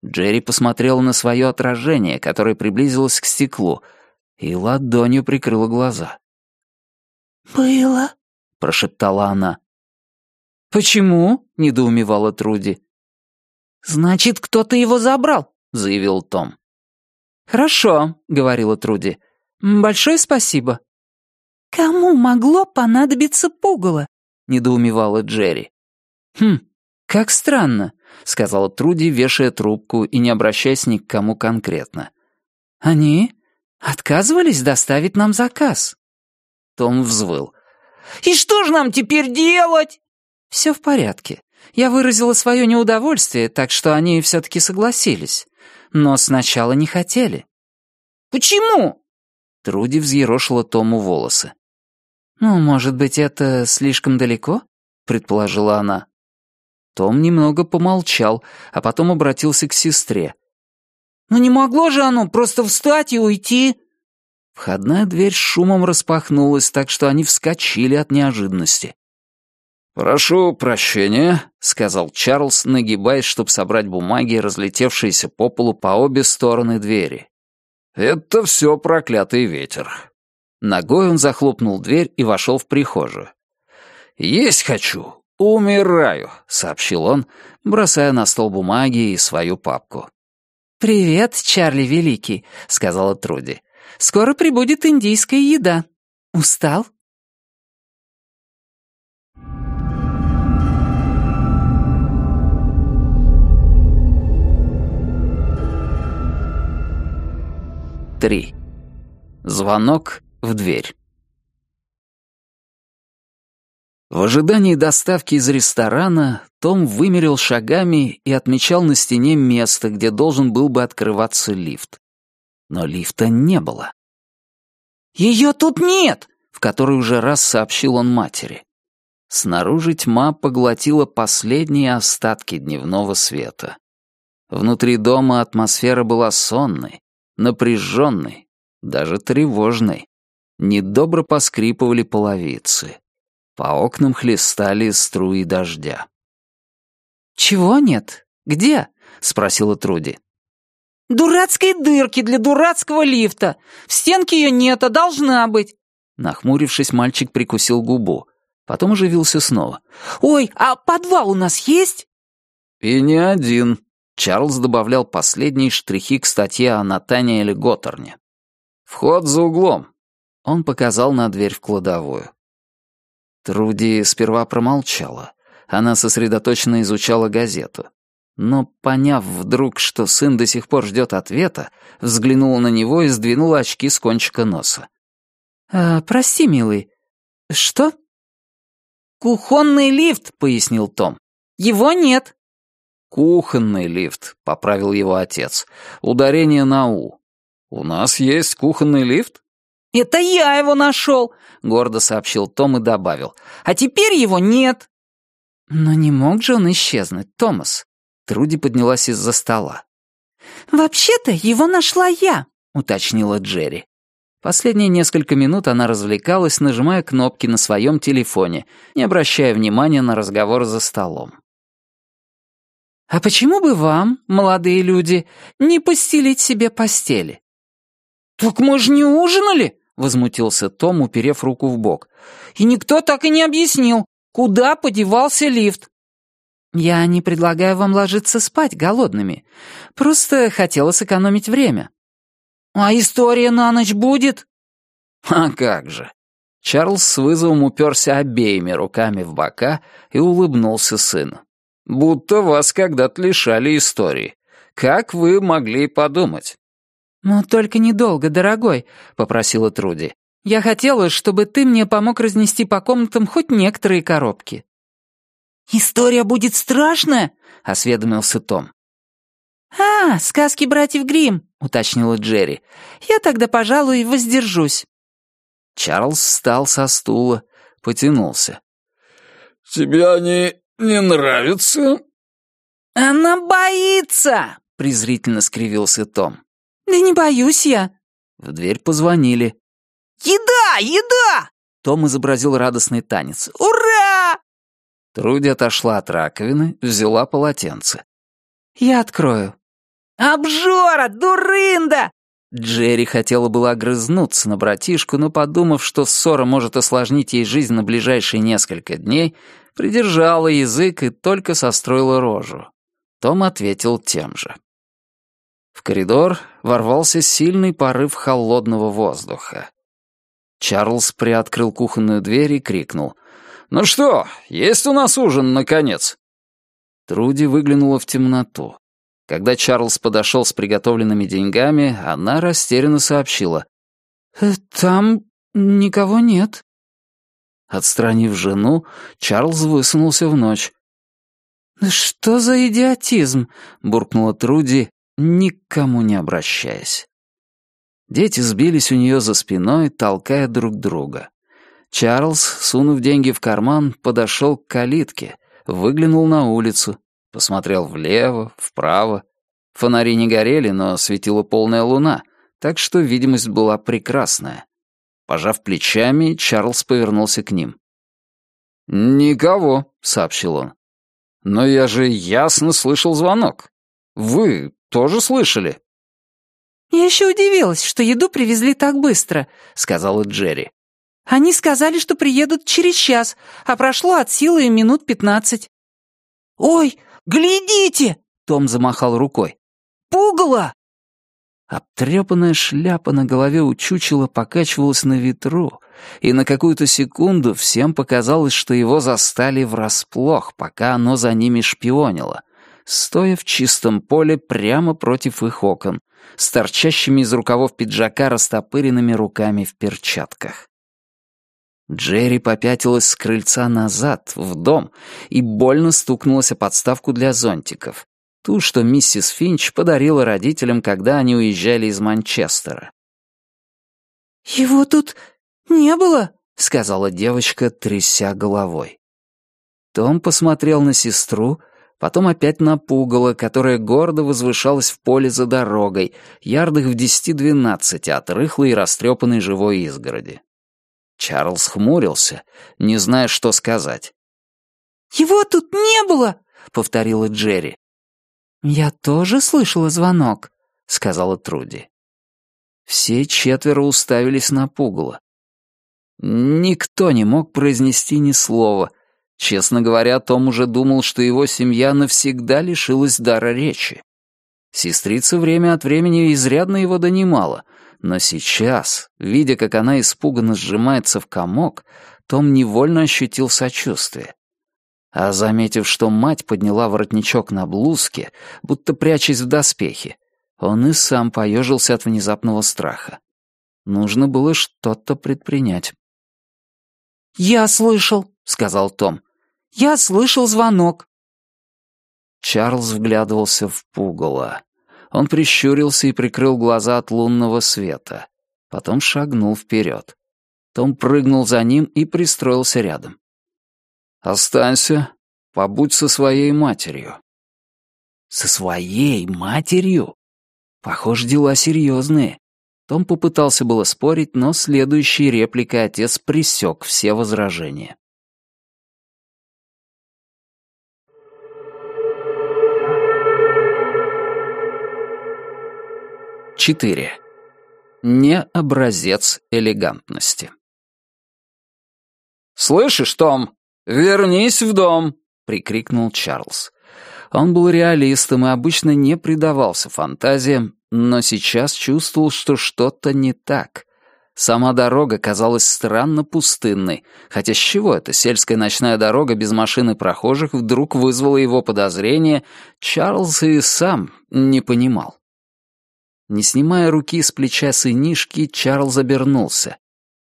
Джерри посмотрела на свое отражение, которое приблизилось к стеклу, и ладонью прикрыла глаза. «Было?» — прошептала она. «Почему?» — недоумевала Труди. «Значит, кто-то его забрал», — заявил Том. «Хорошо», — говорила Труди. «Большое спасибо». «Кому могло понадобиться пугало?» — недоумевала Джерри. «Хм, как странно», — сказала Труди, вешая трубку и не обращаясь ни к кому конкретно. «Они отказывались доставить нам заказ». Том взвыл. «И что же нам теперь делать?» «Все в порядке. Я выразила свое неудовольствие, так что они все-таки согласились. Но сначала не хотели». «Почему?» Труди взъерошила Тому волосы. «Ну, может быть, это слишком далеко?» — предположила она. Том немного помолчал, а потом обратился к сестре. «Ну не могло же оно просто встать и уйти?» Входная дверь с шумом распахнулась, так что они вскочили от неожиданности. «Прошу прощения», — сказал Чарльз, нагибаясь, чтобы собрать бумаги, разлетевшиеся по полу по обе стороны двери. «Это все проклятый ветер». Ногой он захлопнул дверь и вошел в прихожую. «Есть хочу, умираю», — сообщил он, бросая на стол бумаги и свою папку. «Привет, Чарли Великий», — сказала Труди. Скоро прибудет индийская еда. Устал?» Три. Звонок в дверь. В ожидании доставки из ресторана Том вымерил шагами и отмечал на стене место, где должен был бы открываться лифт но лифта не было. «Ее тут нет!» — в который уже раз сообщил он матери. Снаружи тьма поглотила последние остатки дневного света. Внутри дома атмосфера была сонной, напряженной, даже тревожной. Недобро поскрипывали половицы. По окнам хлестали струи дождя. «Чего нет? Где?» — спросила Труди. «Дурацкой дырки для дурацкого лифта! В стенке ее нет, а должна быть!» Нахмурившись, мальчик прикусил губу. Потом оживился снова. «Ой, а подвал у нас есть?» «И не один», — Чарльз добавлял последние штрихи к статье о Натаниэле Готтерне. «Вход за углом». Он показал на дверь в кладовую. Труди сперва промолчала. Она сосредоточенно изучала газету но, поняв вдруг, что сын до сих пор ждет ответа, взглянула на него и сдвинула очки с кончика носа. «А, прости, милый, что?» «Кухонный лифт», — пояснил Том. Его нет». «Кухонный лифт», — поправил его отец. «Ударение на «у». «У нас есть кухонный лифт?» «Это я его нашел», — гордо сообщил Том и добавил. «А теперь его нет». «Но не мог же он исчезнуть, Томас?» Труди поднялась из-за стола. «Вообще-то его нашла я», — уточнила Джерри. Последние несколько минут она развлекалась, нажимая кнопки на своем телефоне, не обращая внимания на разговор за столом. «А почему бы вам, молодые люди, не постелить себе постели?» «Так мы же не ужинали!» — возмутился Том, уперев руку в бок. «И никто так и не объяснил, куда подевался лифт». «Я не предлагаю вам ложиться спать голодными. Просто хотела сэкономить время». «А история на ночь будет?» «А как же!» Чарльз с вызовом уперся обеими руками в бока и улыбнулся сыну. «Будто вас когда-то лишали истории. Как вы могли подумать?» «Ну, только недолго, дорогой», — попросила Труди. «Я хотела, чтобы ты мне помог разнести по комнатам хоть некоторые коробки». «История будет страшная?» — осведомился Том. «А, сказки братьев Гримм», — уточнила Джерри. «Я тогда, пожалуй, воздержусь». Чарльз встал со стула, потянулся. «Тебе они не нравятся?» «Она боится!» — презрительно скривился Том. «Да не боюсь я». В дверь позвонили. «Еда! Еда!» Том изобразил радостный танец. «Ура!» Труди отошла от раковины, взяла полотенце. «Я открою». «Обжора! Дурында!» Джерри хотела было огрызнуться на братишку, но, подумав, что ссора может осложнить ей жизнь на ближайшие несколько дней, придержала язык и только состроила рожу. Том ответил тем же. В коридор ворвался сильный порыв холодного воздуха. Чарльз приоткрыл кухонную дверь и крикнул — «Ну что, есть у нас ужин, наконец?» Труди выглянула в темноту. Когда Чарльз подошел с приготовленными деньгами, она растерянно сообщила. «Э, «Там никого нет». Отстранив жену, Чарльз высунулся в ночь. «Что за идиотизм?» — буркнула Труди, никому не обращаясь. Дети сбились у нее за спиной, толкая друг друга. Чарльз, сунув деньги в карман, подошел к калитке, выглянул на улицу, посмотрел влево, вправо. Фонари не горели, но светила полная луна, так что видимость была прекрасная. Пожав плечами, Чарльз повернулся к ним. «Никого», — сообщил он. «Но я же ясно слышал звонок. Вы тоже слышали?» «Я еще удивилась, что еду привезли так быстро», — сказала Джерри. Они сказали, что приедут через час, а прошло от силы минут пятнадцать». «Ой, глядите!» — Том замахал рукой. «Пугало!» Обтрепанная шляпа на голове у чучела покачивалась на ветру, и на какую-то секунду всем показалось, что его застали врасплох, пока оно за ними шпионило, стоя в чистом поле прямо против их окон, с торчащими из рукавов пиджака растопыренными руками в перчатках. Джерри попятилась с крыльца назад, в дом, и больно стукнулась о подставку для зонтиков. Ту, что миссис Финч подарила родителям, когда они уезжали из Манчестера. «Его тут не было», — сказала девочка, тряся головой. Том посмотрел на сестру, потом опять на пугало, которое гордо возвышалось в поле за дорогой, ярдах в десяти-двенадцати от рыхлой и растрепанной живой изгороди. Чарльз хмурился, не зная, что сказать. «Его тут не было!» — повторила Джерри. «Я тоже слышала звонок», — сказала Труди. Все четверо уставились на пугало. Никто не мог произнести ни слова. Честно говоря, Том уже думал, что его семья навсегда лишилась дара речи. Сестрица время от времени изрядно его донимала — но сейчас, видя, как она испуганно сжимается в комок, Том невольно ощутил сочувствие. А заметив, что мать подняла воротничок на блузке, будто прячась в доспехе, он и сам поежился от внезапного страха. Нужно было что-то предпринять. «Я слышал», — сказал Том. «Я слышал звонок». Чарльз вглядывался в пугало. Он прищурился и прикрыл глаза от лунного света. Потом шагнул вперед. Том прыгнул за ним и пристроился рядом. «Останься, побудь со своей матерью». «Со своей матерью?» Похоже, дела серьезные. Том попытался было спорить, но следующей репликой отец присек все возражения. Четыре. Не образец элегантности. «Слышишь, Том, вернись в дом!» — прикрикнул Чарльз. Он был реалистом и обычно не предавался фантазиям, но сейчас чувствовал, что что-то не так. Сама дорога казалась странно пустынной, хотя с чего эта сельская ночная дорога без машины прохожих вдруг вызвала его подозрение, Чарльз и сам не понимал. Не снимая руки с плеча сынишки, Чарльз обернулся.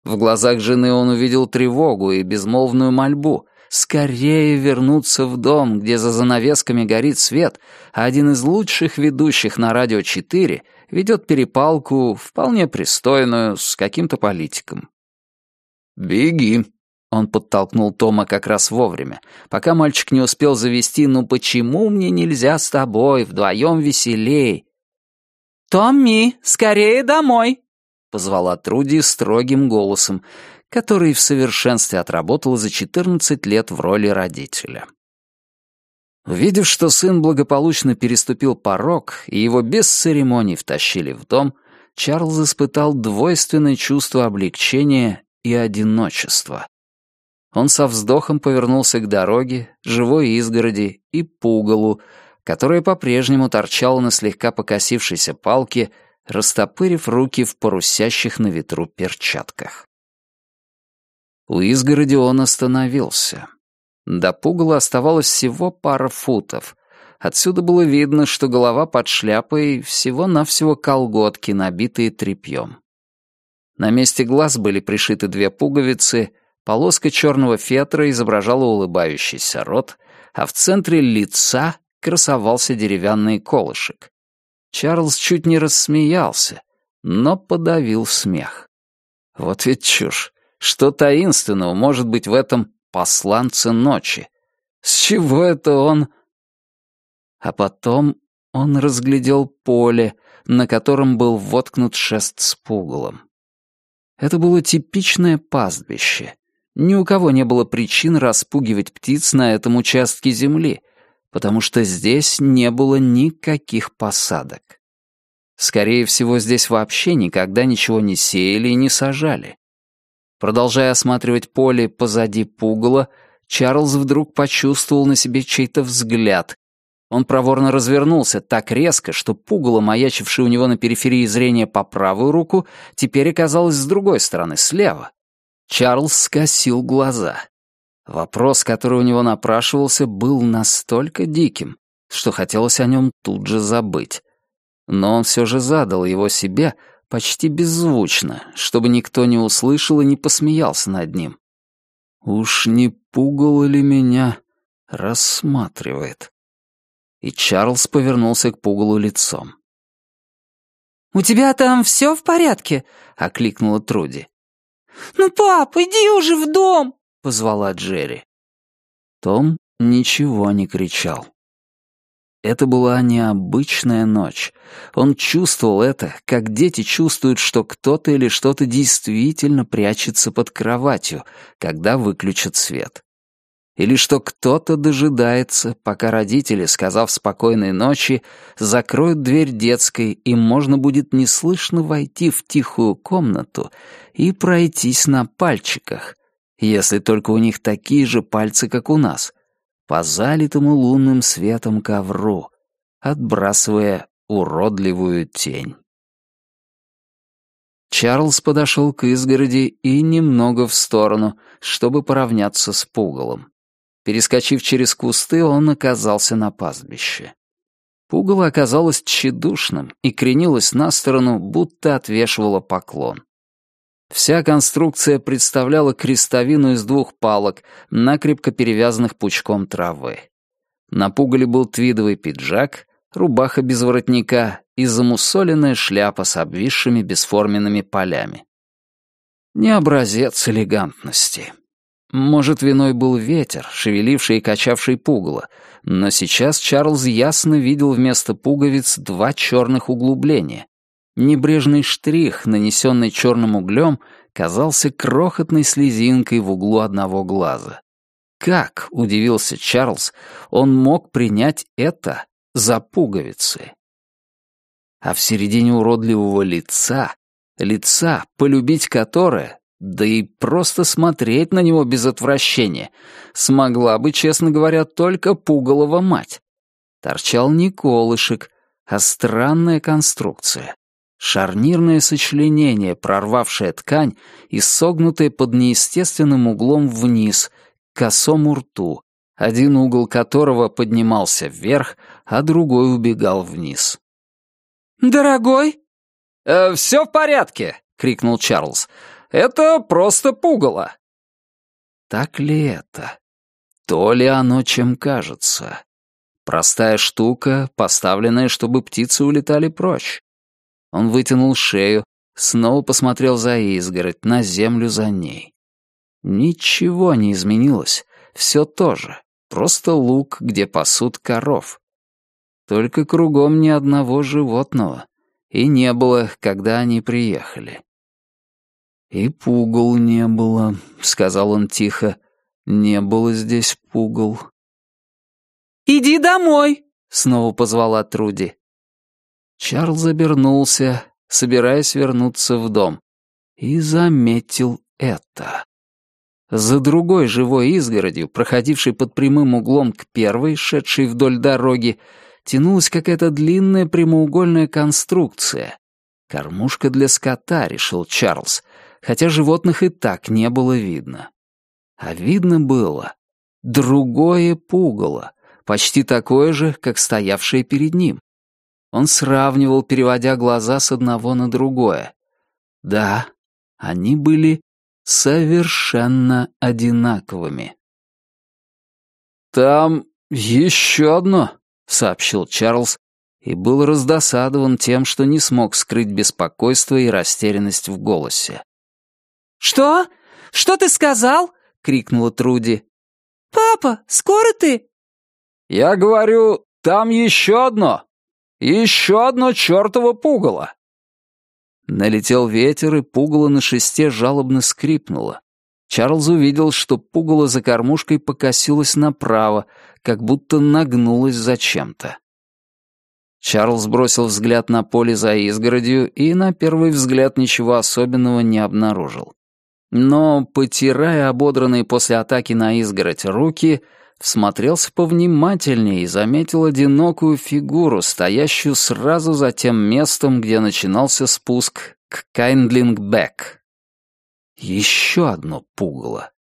В глазах жены он увидел тревогу и безмолвную мольбу. Скорее вернуться в дом, где за занавесками горит свет, а один из лучших ведущих на радио 4 ведет перепалку, вполне пристойную, с каким-то политиком. «Беги», — он подтолкнул Тома как раз вовремя, пока мальчик не успел завести «Ну почему мне нельзя с тобой, вдвоем веселей?» «Томми, скорее домой!» — позвала Труди строгим голосом, который в совершенстве отработал за 14 лет в роли родителя. Увидев, что сын благополучно переступил порог, и его без церемоний втащили в дом, Чарльз испытал двойственное чувство облегчения и одиночества. Он со вздохом повернулся к дороге, живой изгороди и пугалу, которая по-прежнему торчала на слегка покосившейся палке, растопырив руки в парусящих на ветру перчатках. У изгороди он остановился. До пугала оставалось всего пара футов. Отсюда было видно, что голова под шляпой всего-навсего колготки, набитые тряпьем. На месте глаз были пришиты две пуговицы, полоска черного фетра изображала улыбающийся рот, а в центре лица красовался деревянный колышек. Чарльз чуть не рассмеялся, но подавил смех. Вот ведь чушь. Что таинственного может быть в этом посланце ночи? С чего это он... А потом он разглядел поле, на котором был воткнут шест с пугалом. Это было типичное пастбище. Ни у кого не было причин распугивать птиц на этом участке земли, потому что здесь не было никаких посадок. Скорее всего, здесь вообще никогда ничего не сеяли и не сажали. Продолжая осматривать поле позади пугала, Чарльз вдруг почувствовал на себе чей-то взгляд. Он проворно развернулся так резко, что пугало, маячившее у него на периферии зрения по правую руку, теперь оказалось с другой стороны, слева. Чарльз скосил глаза. Вопрос, который у него напрашивался, был настолько диким, что хотелось о нем тут же забыть. Но он все же задал его себе, почти беззвучно, чтобы никто не услышал и не посмеялся над ним. Уж не пугало ли меня рассматривает? И Чарльз повернулся к пугалу лицом. «У тебя там все в порядке?» — окликнула Труди. «Ну, пап, иди уже в дом!» — позвала Джерри. Том ничего не кричал. Это была необычная ночь. Он чувствовал это, как дети чувствуют, что кто-то или что-то действительно прячется под кроватью, когда выключат свет. Или что кто-то дожидается, пока родители, сказав спокойной ночи, закроют дверь детской, и можно будет неслышно войти в тихую комнату и пройтись на пальчиках, если только у них такие же пальцы, как у нас — по залитому лунным светом ковру, отбрасывая уродливую тень. Чарльз подошел к изгороди и немного в сторону, чтобы поравняться с пугалом. Перескочив через кусты, он оказался на пастбище. Пугало оказалось тщедушным и кренилось на сторону, будто отвешивало поклон. Вся конструкция представляла крестовину из двух палок, накрепко перевязанных пучком травы. На пугале был твидовый пиджак, рубаха без воротника и замусоленная шляпа с обвисшими бесформенными полями. Не образец элегантности. Может, виной был ветер, шевеливший и качавший пугало, но сейчас Чарльз ясно видел вместо пуговиц два черных углубления. Небрежный штрих, нанесенный черным углем, казался крохотной слезинкой в углу одного глаза. Как, удивился Чарльз, он мог принять это за пуговицы? А в середине уродливого лица, лица, полюбить которое, да и просто смотреть на него без отвращения, смогла бы, честно говоря, только пугалова мать. Торчал не колышек, а странная конструкция. Шарнирное сочленение, прорвавшее ткань и согнутое под неестественным углом вниз, к косому рту, один угол которого поднимался вверх, а другой убегал вниз. «Дорогой?» «Э, «Все в порядке!» — крикнул Чарльз. «Это просто пугало!» Так ли это? То ли оно, чем кажется? Простая штука, поставленная, чтобы птицы улетали прочь. Он вытянул шею, снова посмотрел за изгородь, на землю за ней. Ничего не изменилось, все то же, просто луг, где пасут коров. Только кругом ни одного животного, и не было, когда они приехали. «И пугал не было», — сказал он тихо. «Не было здесь пугал». «Иди домой!» — снова позвала Труди. Чарльз обернулся, собираясь вернуться в дом, и заметил это. За другой живой изгородью, проходившей под прямым углом к первой, шедшей вдоль дороги, тянулась какая-то длинная прямоугольная конструкция. Кормушка для скота, решил Чарльз, хотя животных и так не было видно. А видно было другое пугало, почти такое же, как стоявшее перед ним. Он сравнивал, переводя глаза с одного на другое. Да, они были совершенно одинаковыми. «Там еще одно», — сообщил Чарльз, и был раздосадован тем, что не смог скрыть беспокойство и растерянность в голосе. «Что? Что ты сказал?» — крикнула Труди. «Папа, скоро ты?» «Я говорю, там еще одно!» Еще одно чертово пугало!» Налетел ветер, и пугало на шесте жалобно скрипнуло. Чарльз увидел, что пугало за кормушкой покосилось направо, как будто нагнулось за чем-то. Чарльз бросил взгляд на поле за изгородью и на первый взгляд ничего особенного не обнаружил. Но, потирая ободранные после атаки на изгородь руки, всмотрелся повнимательнее и заметил одинокую фигуру, стоящую сразу за тем местом, где начинался спуск к Кайндлинг-Бэк. Еще одно пугало.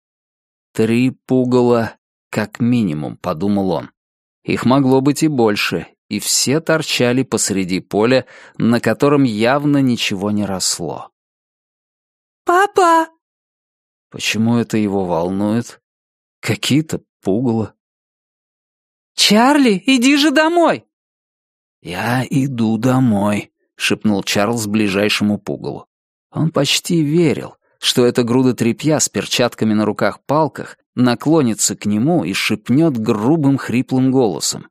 Три пугала как минимум, подумал он. Их могло быть и больше, и все торчали посреди поля, на котором явно ничего не росло. «Папа!» Почему это его волнует? Какие-то пугало. «Чарли, иди же домой!» «Я иду домой», — шепнул Чарльз ближайшему пугалу. Он почти верил, что эта груда тряпья с перчатками на руках-палках наклонится к нему и шепнет грубым хриплым голосом.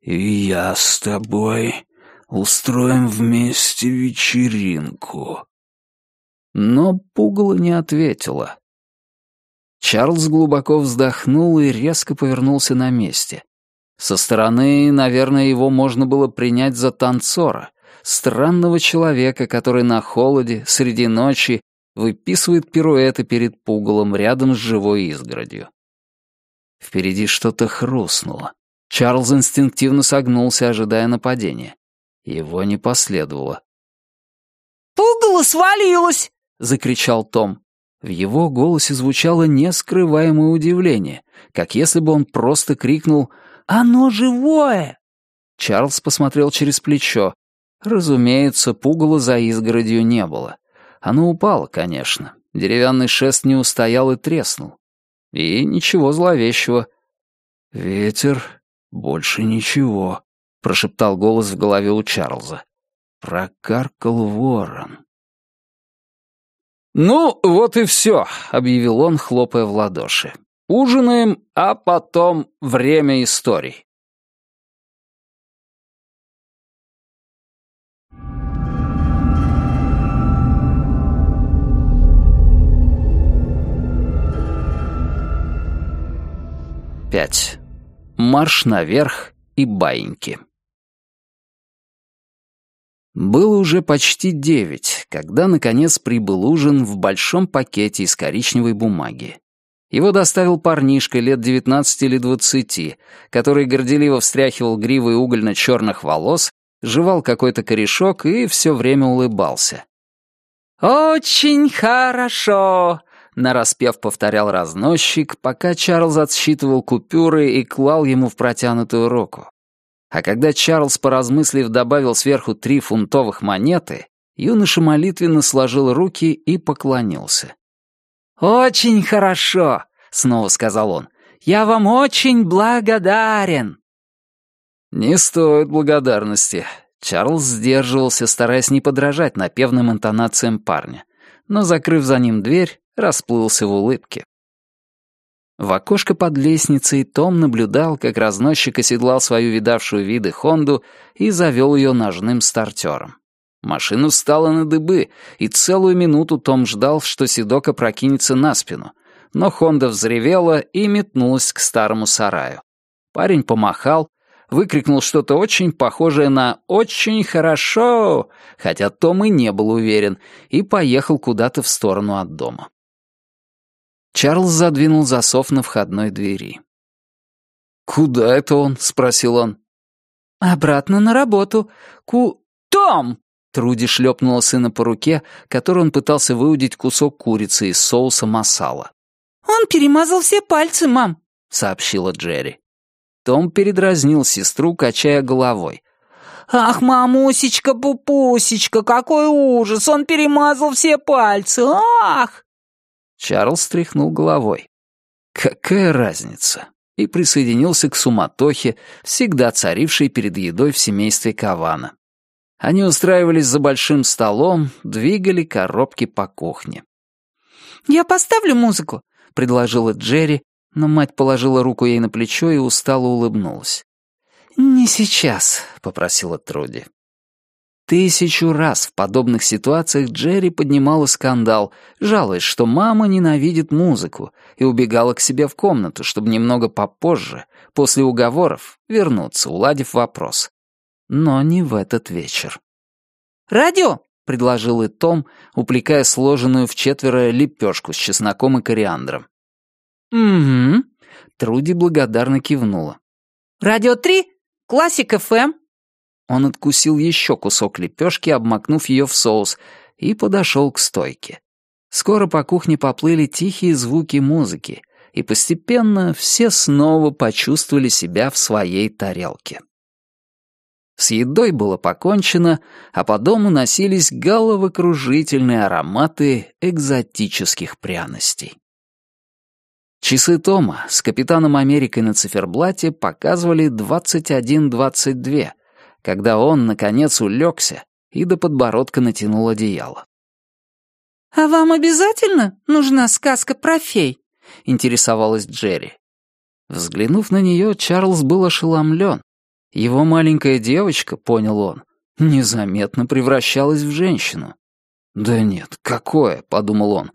«И я с тобой устроим вместе вечеринку». Но пугало не ответила. Чарльз глубоко вздохнул и резко повернулся на месте. Со стороны, наверное, его можно было принять за танцора, странного человека, который на холоде, среди ночи, выписывает пируэты перед пугалом рядом с живой изгородью. Впереди что-то хрустнуло. Чарльз инстинктивно согнулся, ожидая нападения. Его не последовало. «Пугало свалилось!» — закричал Том. В его голосе звучало нескрываемое удивление, как если бы он просто крикнул «Оно живое!». Чарльз посмотрел через плечо. Разумеется, пугала за изгородью не было. Оно упало, конечно. Деревянный шест не устоял и треснул. И ничего зловещего. Ветер, «Больше ничего», — прошептал голос в голове у Чарльза. Прокаркал ворон. «Ну, вот и все», — объявил он, хлопая в ладоши. «Ужинаем, а потом время историй». Пять. Марш наверх и баиньки. Было уже почти девять, когда, наконец, прибыл ужин в большом пакете из коричневой бумаги. Его доставил парнишка лет девятнадцати или двадцати, который горделиво встряхивал гривой угольно-черных волос, жевал какой-то корешок и все время улыбался. «Очень хорошо!» — нараспев повторял разносчик, пока Чарльз отсчитывал купюры и клал ему в протянутую руку. А когда Чарльз, поразмыслив, добавил сверху три фунтовых монеты, юноша молитвенно сложил руки и поклонился. «Очень хорошо», — снова сказал он. «Я вам очень благодарен». «Не стоит благодарности». Чарльз сдерживался, стараясь не подражать напевным интонациям парня, но, закрыв за ним дверь, расплылся в улыбке. В окошко под лестницей Том наблюдал, как разносчик оседлал свою видавшую виды Хонду и завел ее ножным стартером. Машина встала на дыбы, и целую минуту Том ждал, что Сидока прокинется на спину. Но Хонда взревела и метнулась к старому сараю. Парень помахал, выкрикнул что-то очень похожее на «очень хорошо», хотя Том и не был уверен, и поехал куда-то в сторону от дома. Чарльз задвинул засов на входной двери. «Куда это он?» — спросил он. «Обратно на работу. Ку... Том!» Труди шлепнула сына по руке, которой он пытался выудить кусок курицы из соуса масала. «Он перемазал все пальцы, мам», — сообщила Джерри. Том передразнил сестру, качая головой. «Ах, мамусечка-пупусечка, какой ужас! Он перемазал все пальцы! Ах!» Чарльз стряхнул головой. Какая разница? И присоединился к суматохе, всегда царившей перед едой в семействе Кавана. Они устраивались за большим столом, двигали коробки по кухне. «Я поставлю музыку», — предложила Джерри, но мать положила руку ей на плечо и устало улыбнулась. «Не сейчас», — попросила Труди. Тысячу раз в подобных ситуациях Джерри поднимала скандал, жалуясь, что мама ненавидит музыку, и убегала к себе в комнату, чтобы немного попозже, после уговоров, вернуться, уладив вопрос. Но не в этот вечер. «Радио!» — предложил и Том, уплекая сложенную в четверо лепешку с чесноком и кориандром. «Угу», — Труди благодарно кивнула. «Радио 3? Классик ФМ?» Он откусил еще кусок лепешки, обмакнув ее в соус, и подошел к стойке. Скоро по кухне поплыли тихие звуки музыки, и постепенно все снова почувствовали себя в своей тарелке. С едой было покончено, а по дому носились головокружительные ароматы экзотических пряностей. Часы Тома с капитаном Америкой на циферблате показывали 21.22, когда он, наконец, улегся и до подбородка натянул одеяло. «А вам обязательно нужна сказка про фей?» — интересовалась Джерри. Взглянув на нее, Чарльз был ошеломлен. Его маленькая девочка, понял он, незаметно превращалась в женщину. «Да нет, какое?» — подумал он.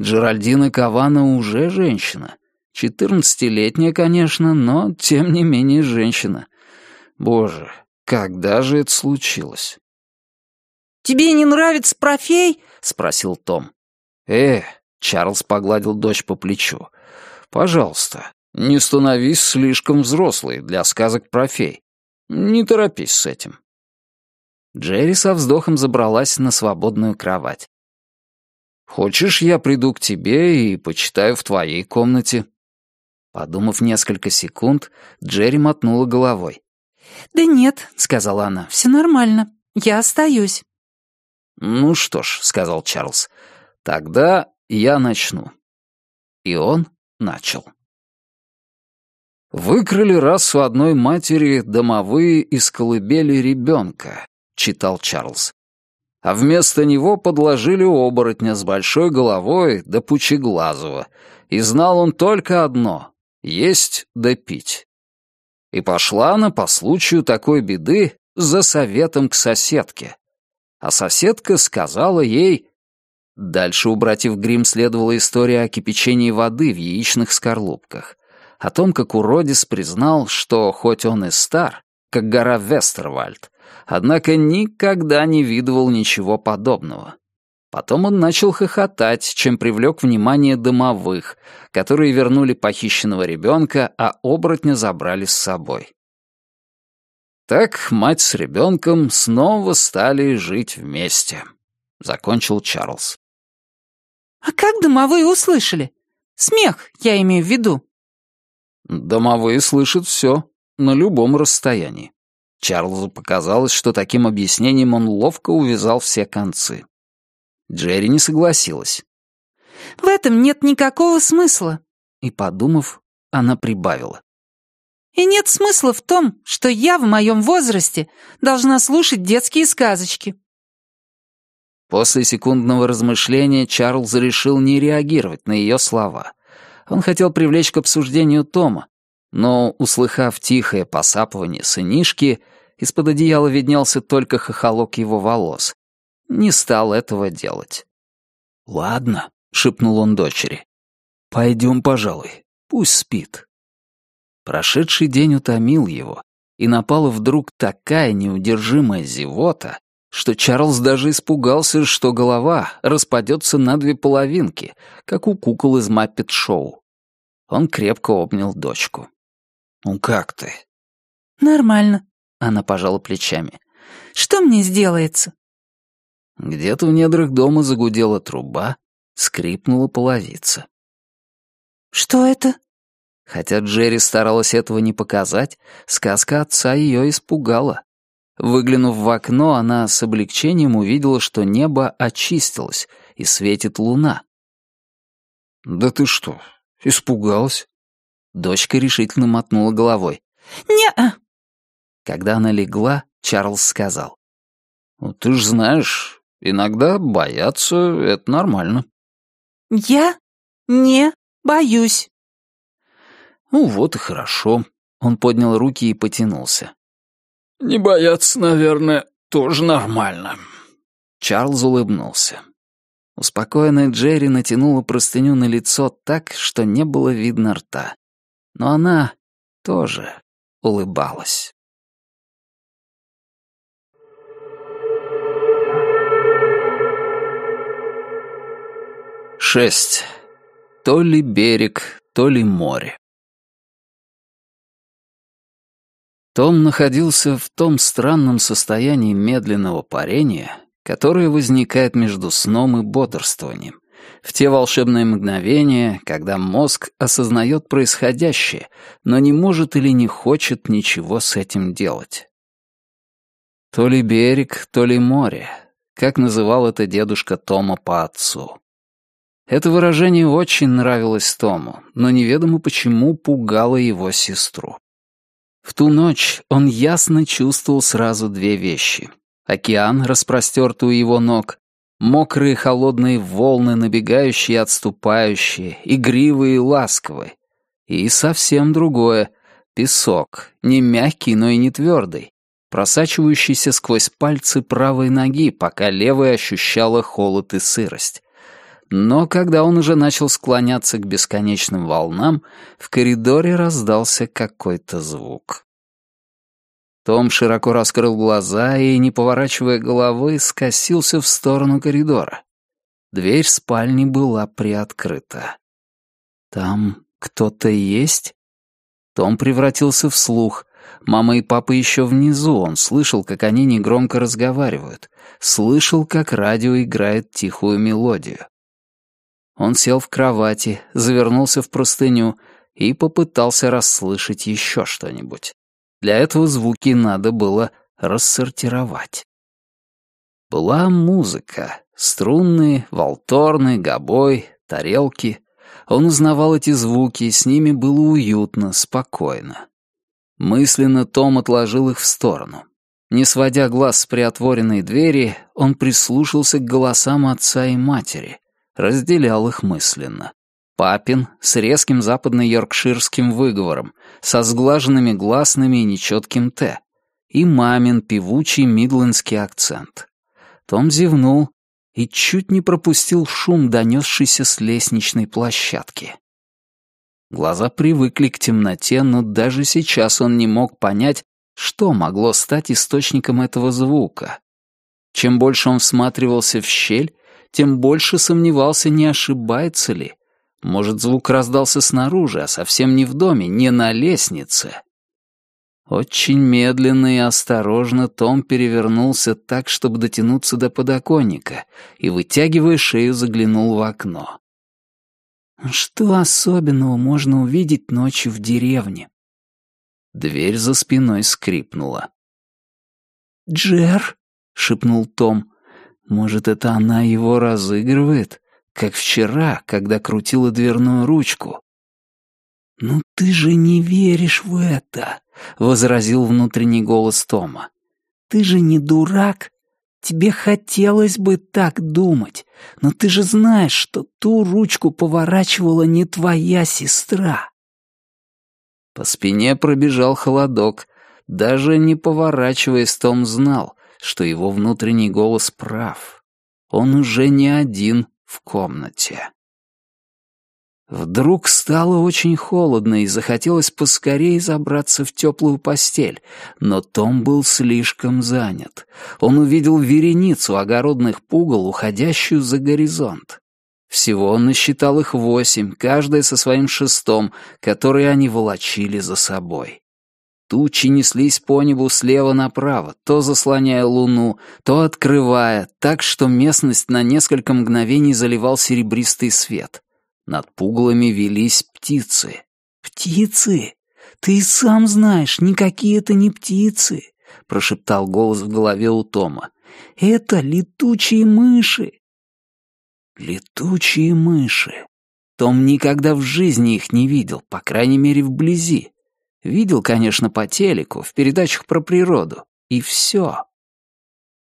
«Джеральдина Кавана уже женщина. Четырнадцатилетняя, конечно, но, тем не менее, женщина. Боже, когда же это случилось? «Тебе не нравится профей?» — спросил Том. «Э», — Чарльз погладил дочь по плечу, — «пожалуйста, не становись слишком взрослой для сказок про фей. Не торопись с этим». Джерри со вздохом забралась на свободную кровать. «Хочешь, я приду к тебе и почитаю в твоей комнате?» Подумав несколько секунд, Джерри мотнула головой. «Да нет», — сказала она, — «все нормально. Я остаюсь». «Ну что ж», — сказал Чарльз, — «тогда я начну». И он начал. «Выкрали раз у одной матери домовые из колыбели ребенка», — читал Чарльз. «А вместо него подложили оборотня с большой головой да пучеглазого, и знал он только одно — есть да пить». И пошла она по случаю такой беды за советом к соседке. А соседка сказала ей... Дальше у братьев Грим следовала история о кипячении воды в яичных скорлупках о том, как уродец признал, что хоть он и стар, как гора Вестервальд, однако никогда не видывал ничего подобного. Потом он начал хохотать, чем привлек внимание домовых, которые вернули похищенного ребенка, а оборотня забрали с собой. Так мать с ребенком снова стали жить вместе, — закончил Чарльз. «А как домовые услышали? Смех, я имею в виду». Домовые слышат все, на любом расстоянии. Чарльзу показалось, что таким объяснением он ловко увязал все концы. Джерри не согласилась. «В этом нет никакого смысла», и, подумав, она прибавила. «И нет смысла в том, что я в моем возрасте должна слушать детские сказочки». После секундного размышления Чарльз решил не реагировать на ее слова. Он хотел привлечь к обсуждению Тома, но, услыхав тихое посапывание сынишки, из-под одеяла виднелся только хохолок его волос. Не стал этого делать. «Ладно», — шепнул он дочери. «Пойдем, пожалуй, пусть спит». Прошедший день утомил его, и напала вдруг такая неудержимая зевота, что Чарльз даже испугался, что голова распадется на две половинки, как у кукол из Маппет-шоу. Он крепко обнял дочку. «Ну как ты?» «Нормально», — она пожала плечами. «Что мне сделается?» Где-то в недрах дома загудела труба, скрипнула половица. «Что это?» Хотя Джерри старалась этого не показать, сказка отца ее испугала. Выглянув в окно, она с облегчением увидела, что небо очистилось и светит луна. «Да ты что, Испугалась. Дочка решительно мотнула головой. «Не-а». Когда она легла, Чарльз сказал. «Ну, ты ж знаешь, иногда бояться — это нормально». «Я не боюсь». «Ну вот и хорошо». Он поднял руки и потянулся. «Не бояться, наверное, тоже нормально». Чарльз улыбнулся. Успокоенная Джерри натянула простыню на лицо так, что не было видно рта. Но она тоже улыбалась. Шесть. То ли берег, то ли море. Том находился в том странном состоянии медленного парения, которое возникает между сном и бодрствованием, в те волшебные мгновения, когда мозг осознает происходящее, но не может или не хочет ничего с этим делать. То ли берег, то ли море, как называл это дедушка Тома по отцу. Это выражение очень нравилось Тому, но неведомо почему пугало его сестру. В ту ночь он ясно чувствовал сразу две вещи океан, распростертый у его ног, мокрые холодные волны, набегающие и отступающие, игривые и ласковые. И совсем другое — песок, не мягкий, но и не твердый, просачивающийся сквозь пальцы правой ноги, пока левая ощущала холод и сырость. Но когда он уже начал склоняться к бесконечным волнам, в коридоре раздался какой-то звук. Том широко раскрыл глаза и, не поворачивая головы, скосился в сторону коридора. Дверь спальни была приоткрыта. «Там кто-то есть?» Том превратился в слух. Мама и папа еще внизу, он слышал, как они негромко разговаривают, слышал, как радио играет тихую мелодию. Он сел в кровати, завернулся в простыню и попытался расслышать еще что-нибудь. Для этого звуки надо было рассортировать. Была музыка. Струнные, волторны, гобой, тарелки. Он узнавал эти звуки, и с ними было уютно, спокойно. Мысленно Том отложил их в сторону. Не сводя глаз с приотворенной двери, он прислушался к голосам отца и матери, разделял их мысленно. Папин с резким западно-йоркширским выговором, со сглаженными гласными и нечетким «т», и мамин певучий мидлендский акцент. Том зевнул и чуть не пропустил шум, донесшийся с лестничной площадки. Глаза привыкли к темноте, но даже сейчас он не мог понять, что могло стать источником этого звука. Чем больше он всматривался в щель, тем больше сомневался, не ошибается ли. Может, звук раздался снаружи, а совсем не в доме, не на лестнице. Очень медленно и осторожно Том перевернулся так, чтобы дотянуться до подоконника, и, вытягивая шею, заглянул в окно. Что особенного можно увидеть ночью в деревне? Дверь за спиной скрипнула. «Джер?» — шепнул Том. «Может, это она его разыгрывает?» как вчера, когда крутила дверную ручку. «Ну ты же не веришь в это», — возразил внутренний голос Тома. «Ты же не дурак. Тебе хотелось бы так думать, но ты же знаешь, что ту ручку поворачивала не твоя сестра». По спине пробежал холодок. Даже не поворачиваясь, Том знал, что его внутренний голос прав. Он уже не один в комнате. Вдруг стало очень холодно и захотелось поскорее забраться в теплую постель, но Том был слишком занят. Он увидел вереницу огородных пугал, уходящую за горизонт. Всего он насчитал их восемь, каждая со своим шестом, которые они волочили за собой. Тучи неслись по небу слева направо, то заслоняя луну, то открывая, так что местность на несколько мгновений заливал серебристый свет. Над пугалами велись птицы. «Птицы? Ты сам знаешь, никакие это не птицы!» — прошептал голос в голове у Тома. «Это летучие мыши!» Летучие мыши. Том никогда в жизни их не видел, по крайней мере, вблизи. Видел, конечно, по телеку, в передачах про природу. И все.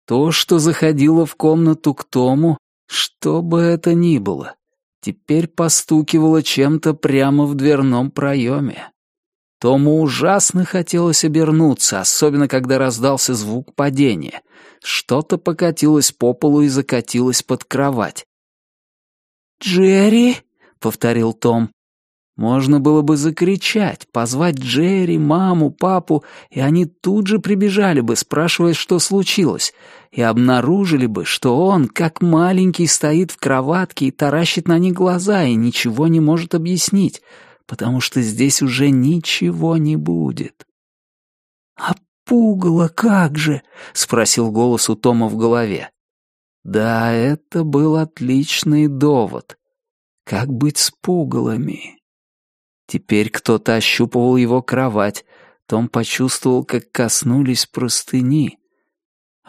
То, что заходило в комнату к Тому, что бы это ни было, теперь постукивало чем-то прямо в дверном проеме. Тому ужасно хотелось обернуться, особенно когда раздался звук падения. Что-то покатилось по полу и закатилось под кровать. «Джерри?» — повторил Том. Можно было бы закричать, позвать Джерри, маму, папу, и они тут же прибежали бы, спрашивая, что случилось, и обнаружили бы, что он, как маленький, стоит в кроватке и таращит на них глаза и ничего не может объяснить, потому что здесь уже ничего не будет. «А пугало как же?» — спросил голос у Тома в голове. Да, это был отличный довод. Как быть с пугалами? Теперь кто-то ощупывал его кровать. Том почувствовал, как коснулись простыни.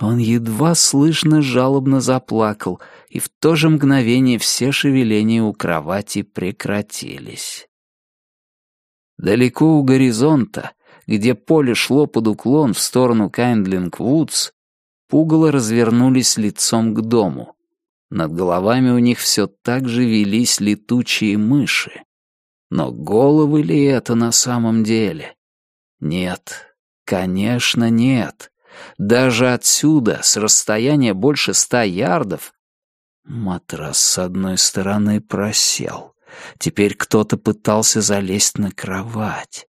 Он едва слышно жалобно заплакал, и в то же мгновение все шевеления у кровати прекратились. Далеко у горизонта, где поле шло под уклон в сторону Кайндлинг-Вудс, пугало развернулись лицом к дому. Над головами у них все так же велись летучие мыши. Но головы ли это на самом деле? Нет, конечно, нет. Даже отсюда, с расстояния больше ста ярдов, матрас с одной стороны просел. Теперь кто-то пытался залезть на кровать.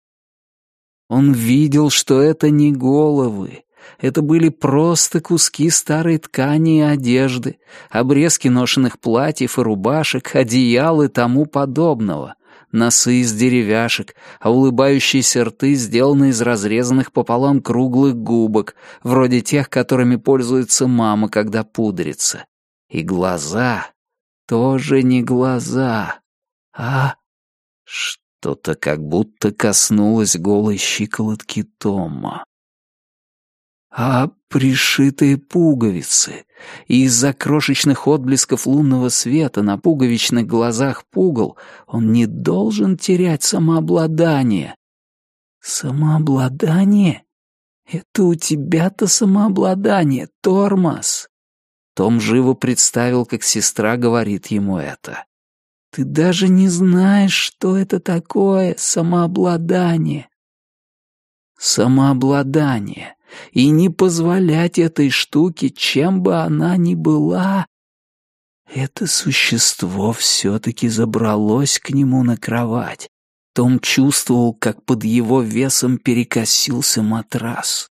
Он видел, что это не головы. Это были просто куски старой ткани и одежды, обрезки ношенных платьев и рубашек, одеял и тому подобного — носы из деревяшек, а улыбающиеся рты сделаны из разрезанных пополам круглых губок, вроде тех, которыми пользуется мама, когда пудрится. И глаза тоже не глаза, а что-то как будто коснулось голой щиколотки Тома. «А пришитые пуговицы, и из-за крошечных отблесков лунного света на пуговичных глазах пугал он не должен терять самообладание. Самообладание? Это у тебя-то самообладание, тормоз. Том живо представил, как сестра говорит ему это. Ты даже не знаешь, что это такое самообладание. Самообладание и не позволять этой штуке, чем бы она ни была. Это существо все-таки забралось к нему на кровать. Том чувствовал, как под его весом перекосился матрас.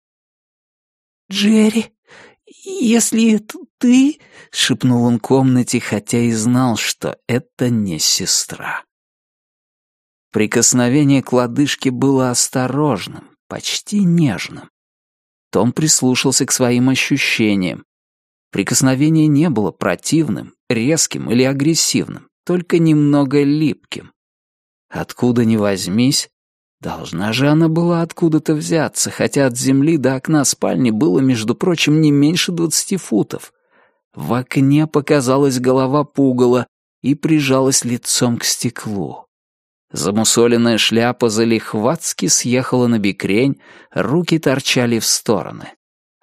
«Джерри, если это ты...» — шепнул он комнате, хотя и знал, что это не сестра. Прикосновение к лодыжке было осторожным, почти нежным. Том прислушался к своим ощущениям. Прикосновение не было противным, резким или агрессивным, только немного липким. Откуда ни возьмись, должна же она была откуда-то взяться, хотя от земли до окна спальни было, между прочим, не меньше двадцати футов. В окне показалась голова пугала и прижалась лицом к стеклу. Замусоленная шляпа залихватски съехала на бикрень, руки торчали в стороны.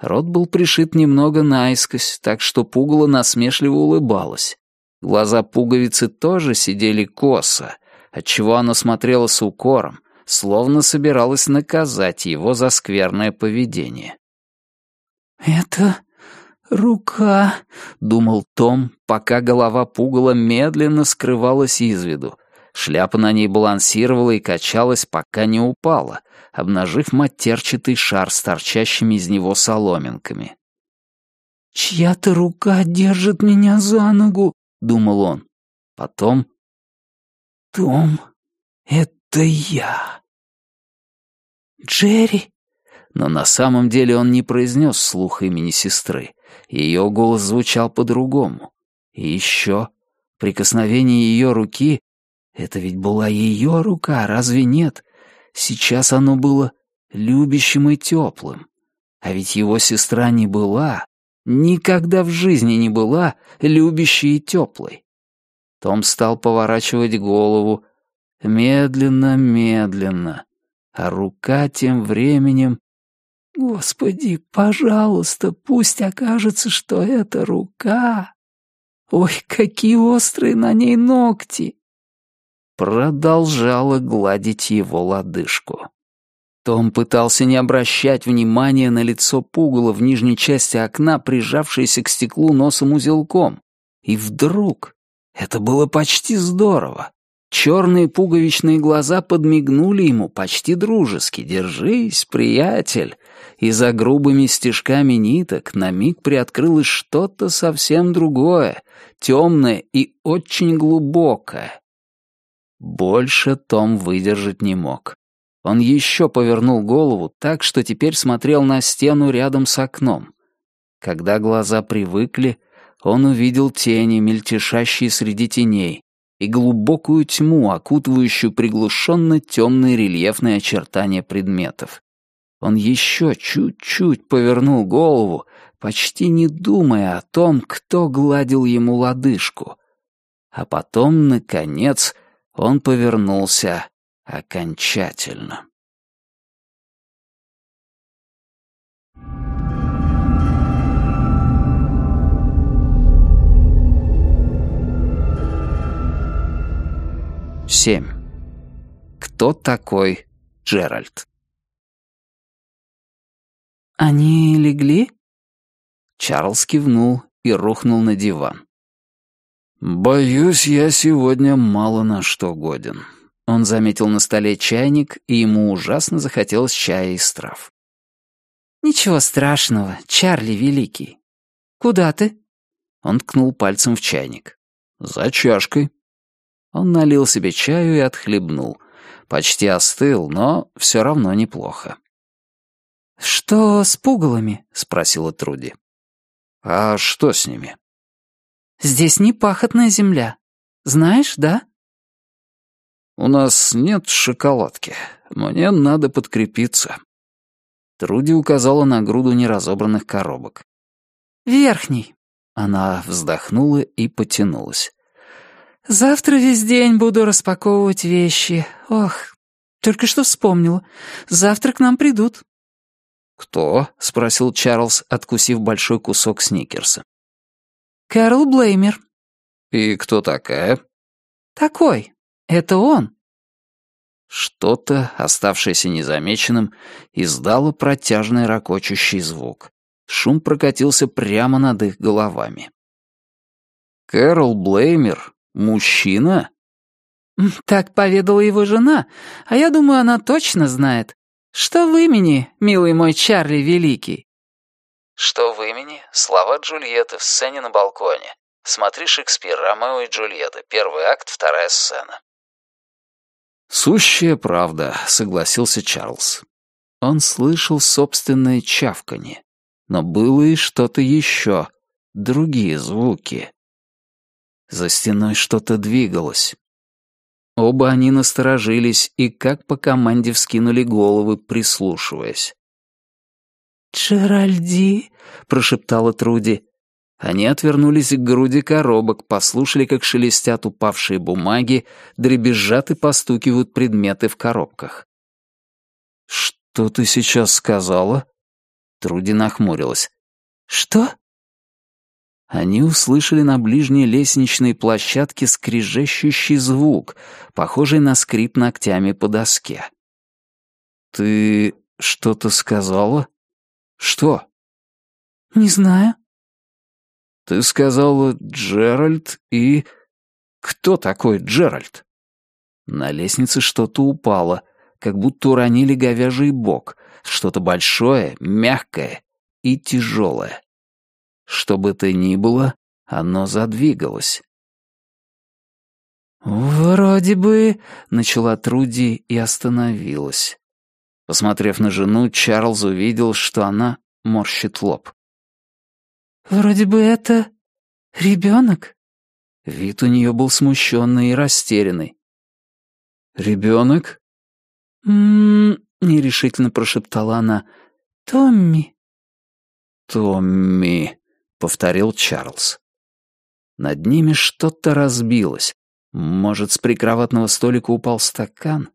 Рот был пришит немного наискось, так что пугало насмешливо улыбалась. Глаза пуговицы тоже сидели косо, отчего она смотрела с укором, словно собиралась наказать его за скверное поведение. «Это рука», — думал Том, пока голова пугала медленно скрывалась из виду, Шляпа на ней балансировала и качалась, пока не упала, обнажив матерчатый шар с торчащими из него соломинками. «Чья-то рука держит меня за ногу», — думал он. Потом... «Том, это я». «Джерри?» Но на самом деле он не произнес слух имени сестры. Ее голос звучал по-другому. И еще прикосновение ее руки это ведь была ее рука, разве нет? Сейчас оно было любящим и теплым. А ведь его сестра не была, никогда в жизни не была любящей и теплой. Том стал поворачивать голову медленно, медленно, а рука тем временем... Господи, пожалуйста, пусть окажется, что это рука. Ой, какие острые на ней ногти! Продолжала гладить его лодыжку. Том пытался не обращать внимания на лицо пугала в нижней части окна, прижавшееся к стеклу носом узелком. И вдруг... Это было почти здорово. Черные пуговичные глаза подмигнули ему почти дружески. «Держись, приятель!» И за грубыми стежками ниток на миг приоткрылось что-то совсем другое, темное и очень глубокое. Больше Том выдержать не мог. Он еще повернул голову так, что теперь смотрел на стену рядом с окном. Когда глаза привыкли, он увидел тени, мельтешащие среди теней, и глубокую тьму, окутывающую приглушенно темные рельефные очертания предметов. Он еще чуть-чуть повернул голову, почти не думая о том, кто гладил ему лодыжку. А потом, наконец, он повернулся окончательно. Семь. Кто такой Джеральд? «Они легли?» Чарльз кивнул и рухнул на диван. «Боюсь, я сегодня мало на что годен». Он заметил на столе чайник, и ему ужасно захотелось чая из трав. «Ничего страшного, Чарли Великий. Куда ты?» Он ткнул пальцем в чайник. «За чашкой». Он налил себе чаю и отхлебнул. Почти остыл, но все равно неплохо. «Что с пугалами?» — спросила Труди. «А что с ними?» Здесь не пахотная земля. Знаешь, да?» «У нас нет шоколадки. Мне надо подкрепиться». Труди указала на груду неразобранных коробок. «Верхний». Она вздохнула и потянулась. «Завтра весь день буду распаковывать вещи. Ох, только что вспомнила. Завтра к нам придут». «Кто?» — спросил Чарльз, откусив большой кусок сникерса. «Кэрол Блеймер». «И кто такая?» «Такой. Это он». Что-то, оставшееся незамеченным, издало протяжный ракочущий звук. Шум прокатился прямо над их головами. «Кэрол Блеймер? Мужчина?» «Так поведала его жена, а я думаю, она точно знает. Что в имени, милый мой Чарли Великий?» «Что? Слова Джульетты в сцене на балконе. Смотри Шекспир, Ромео и Джульетта, первый акт, вторая сцена». «Сущая правда», — согласился Чарльз. Он слышал собственное чавканье, но было и что-то еще, другие звуки. За стеной что-то двигалось. Оба они насторожились и как по команде вскинули головы, прислушиваясь. «Джеральди», — прошептала Труди. Они отвернулись к груди коробок, послушали, как шелестят упавшие бумаги, дребезжат и постукивают предметы в коробках. «Что ты сейчас сказала?» Труди нахмурилась. «Что?» Они услышали на ближней лестничной площадке скрежещущий звук, похожий на скрип ногтями по доске. «Ты что-то сказала? Что?» «Не знаю», ты сказала Джеральд и... Кто такой Джеральд? На лестнице что-то упало, как будто уронили говяжий бок, что-то большое, мягкое и тяжелое. Что бы то ни было, оно задвигалось. «Вроде бы...» — начала Труди и остановилась. Посмотрев на жену, Чарльз увидел, что она морщит лоб. «Вроде бы это... ребенок?» Вид у нее был смущенный и растерянный. «Ребенок?» «М-м-м», нерешительно прошептала она. «Томми». «Томми», — повторил Чарльз. Над ними что-то разбилось. Может, с прикроватного столика упал стакан?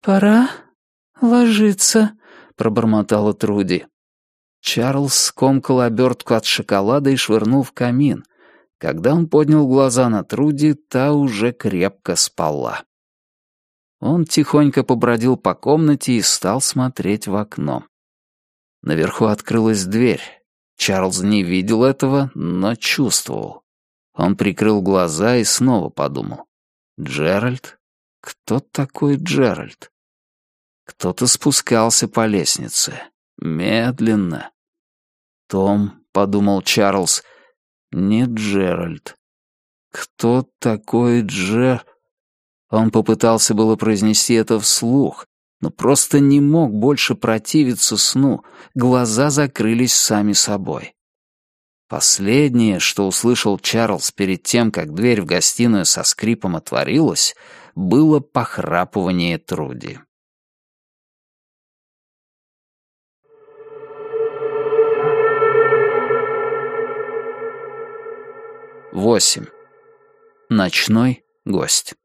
«Пора ложиться», — пробормотала Труди. Чарльз скомкал обертку от шоколада и швырнул в камин. Когда он поднял глаза на Труди, та уже крепко спала. Он тихонько побродил по комнате и стал смотреть в окно. Наверху открылась дверь. Чарльз не видел этого, но чувствовал. Он прикрыл глаза и снова подумал. «Джеральд? Кто такой Джеральд?» Кто-то спускался по лестнице. Медленно, том, — подумал Чарльз, — не Джеральд. Кто такой Джер... Он попытался было произнести это вслух, но просто не мог больше противиться сну, глаза закрылись сами собой. Последнее, что услышал Чарльз перед тем, как дверь в гостиную со скрипом отворилась, было похрапывание Труди. 8. Ночной гость.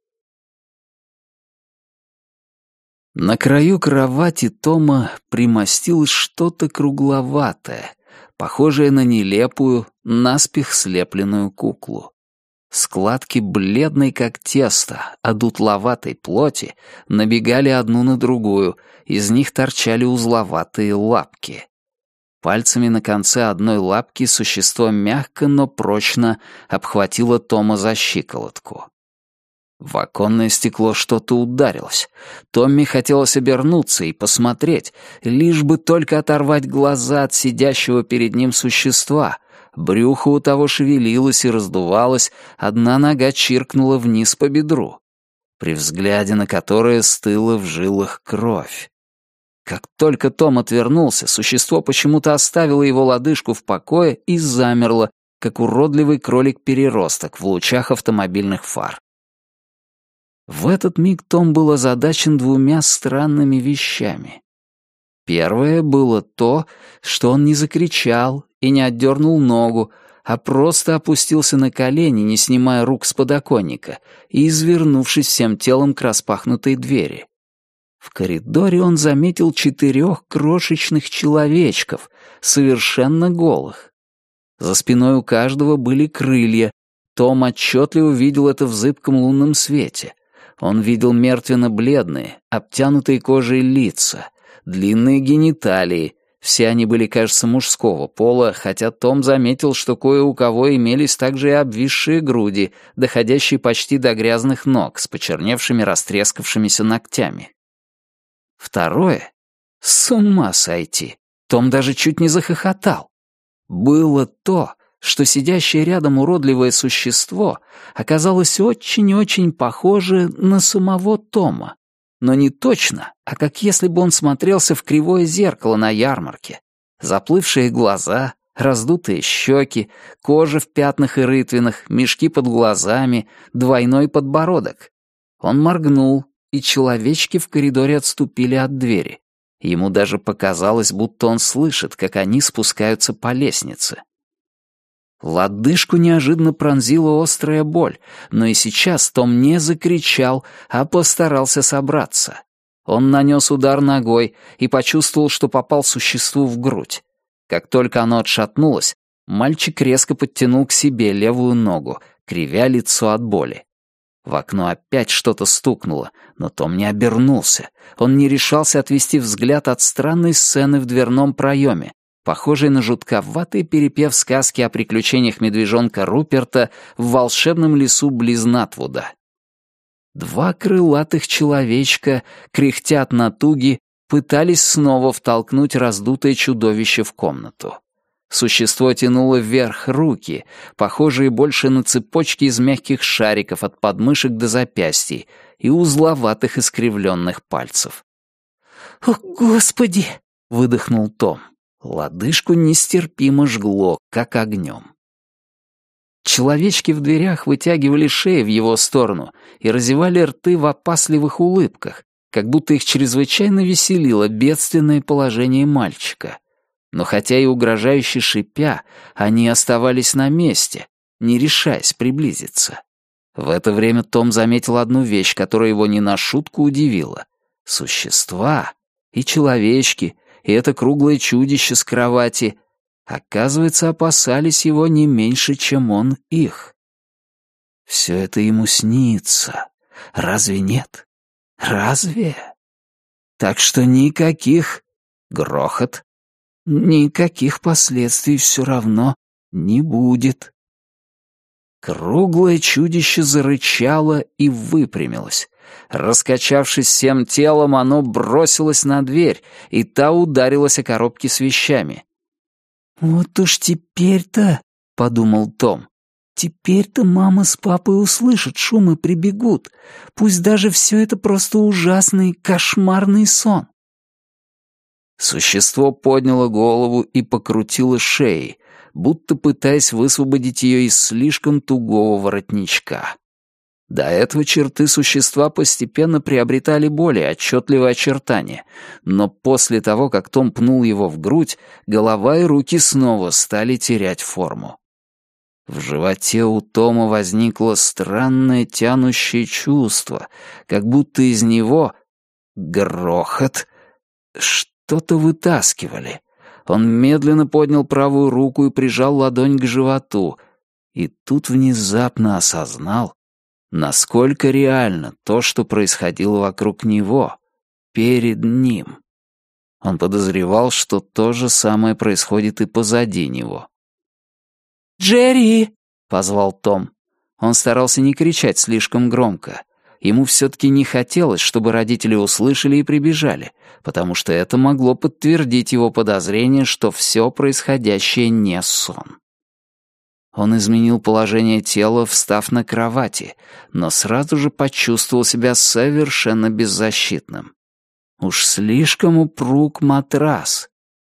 На краю кровати Тома примостилось что-то кругловатое, похожее на нелепую, наспех слепленную куклу. Складки бледной, как тесто, а дутловатой плоти набегали одну на другую, из них торчали узловатые лапки. Пальцами на конце одной лапки существо мягко, но прочно обхватило Тома за щиколотку. В оконное стекло что-то ударилось. Томми хотелось обернуться и посмотреть, лишь бы только оторвать глаза от сидящего перед ним существа. Брюхо у того шевелилось и раздувалось, одна нога чиркнула вниз по бедру, при взгляде на которое стыла в жилах кровь. Как только Том отвернулся, существо почему-то оставило его лодыжку в покое и замерло, как уродливый кролик-переросток в лучах автомобильных фар. В этот миг Том был озадачен двумя странными вещами. Первое было то, что он не закричал и не отдернул ногу, а просто опустился на колени, не снимая рук с подоконника, и извернувшись всем телом к распахнутой двери. В коридоре он заметил четырех крошечных человечков, совершенно голых. За спиной у каждого были крылья. Том отчетливо видел это в зыбком лунном свете. Он видел мертвенно-бледные, обтянутые кожей лица, длинные гениталии, все они были, кажется, мужского пола, хотя Том заметил, что кое у кого имелись также и обвисшие груди, доходящие почти до грязных ног, с почерневшими растрескавшимися ногтями. Второе — с ума сойти. Том даже чуть не захохотал. Было то, что сидящее рядом уродливое существо оказалось очень-очень похоже на самого Тома но не точно, а как если бы он смотрелся в кривое зеркало на ярмарке. Заплывшие глаза, раздутые щеки, кожа в пятнах и рытвинах, мешки под глазами, двойной подбородок. Он моргнул, и человечки в коридоре отступили от двери. Ему даже показалось, будто он слышит, как они спускаются по лестнице. Лодыжку неожиданно пронзила острая боль, но и сейчас Том не закричал, а постарался собраться. Он нанес удар ногой и почувствовал, что попал существу в грудь. Как только оно отшатнулось, мальчик резко подтянул к себе левую ногу, кривя лицо от боли. В окно опять что-то стукнуло, но Том не обернулся. Он не решался отвести взгляд от странной сцены в дверном проеме, похожий на жутковатый перепев сказки о приключениях медвежонка Руперта в волшебном лесу близ Натвуда. Два крылатых человечка, кряхтят на туги, пытались снова втолкнуть раздутое чудовище в комнату. Существо тянуло вверх руки, похожие больше на цепочки из мягких шариков от подмышек до запястий и узловатых искривленных пальцев. «О, Господи!» — выдохнул Том. Лодыжку нестерпимо жгло, как огнем. Человечки в дверях вытягивали шеи в его сторону и разевали рты в опасливых улыбках, как будто их чрезвычайно веселило бедственное положение мальчика. Но хотя и угрожающе шипя, они оставались на месте, не решаясь приблизиться. В это время Том заметил одну вещь, которая его не на шутку удивила. Существа и человечки и это круглое чудище с кровати, оказывается, опасались его не меньше, чем он их. Все это ему снится. Разве нет? Разве? Так что никаких грохот, никаких последствий все равно не будет. Круглое чудище зарычало и выпрямилось. Раскачавшись всем телом, оно бросилось на дверь, и та ударилась о коробки с вещами. «Вот уж теперь-то», — подумал Том, — «теперь-то мама с папой услышат шум и прибегут. Пусть даже все это просто ужасный, кошмарный сон». Существо подняло голову и покрутило шеей, будто пытаясь высвободить ее из слишком тугого воротничка. До этого черты существа постепенно приобретали более отчетливые очертания, но после того, как Том пнул его в грудь, голова и руки снова стали терять форму. В животе у Тома возникло странное тянущее чувство, как будто из него грохот что-то вытаскивали. Он медленно поднял правую руку и прижал ладонь к животу, и тут внезапно осознал, насколько реально то, что происходило вокруг него, перед ним. Он подозревал, что то же самое происходит и позади него. «Джерри!» — позвал Том. Он старался не кричать слишком громко. Ему все-таки не хотелось, чтобы родители услышали и прибежали, потому что это могло подтвердить его подозрение, что все происходящее не сон. Он изменил положение тела, встав на кровати, но сразу же почувствовал себя совершенно беззащитным. Уж слишком упруг матрас.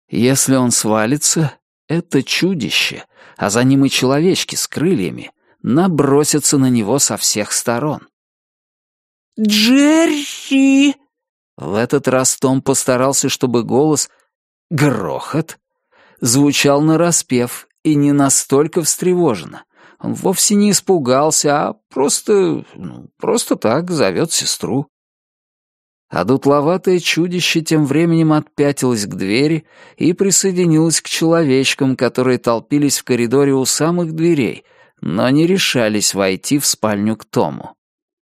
Если он свалится, это чудище, а за ним и человечки с крыльями, набросятся на него со всех сторон. «Джерри!» В этот раз Том постарался, чтобы голос «грохот» звучал нараспев и не настолько встревоженно. Он вовсе не испугался, а просто... Ну, просто так зовет сестру. А дутловатое чудище тем временем отпятилось к двери и присоединилось к человечкам, которые толпились в коридоре у самых дверей, но не решались войти в спальню к Тому.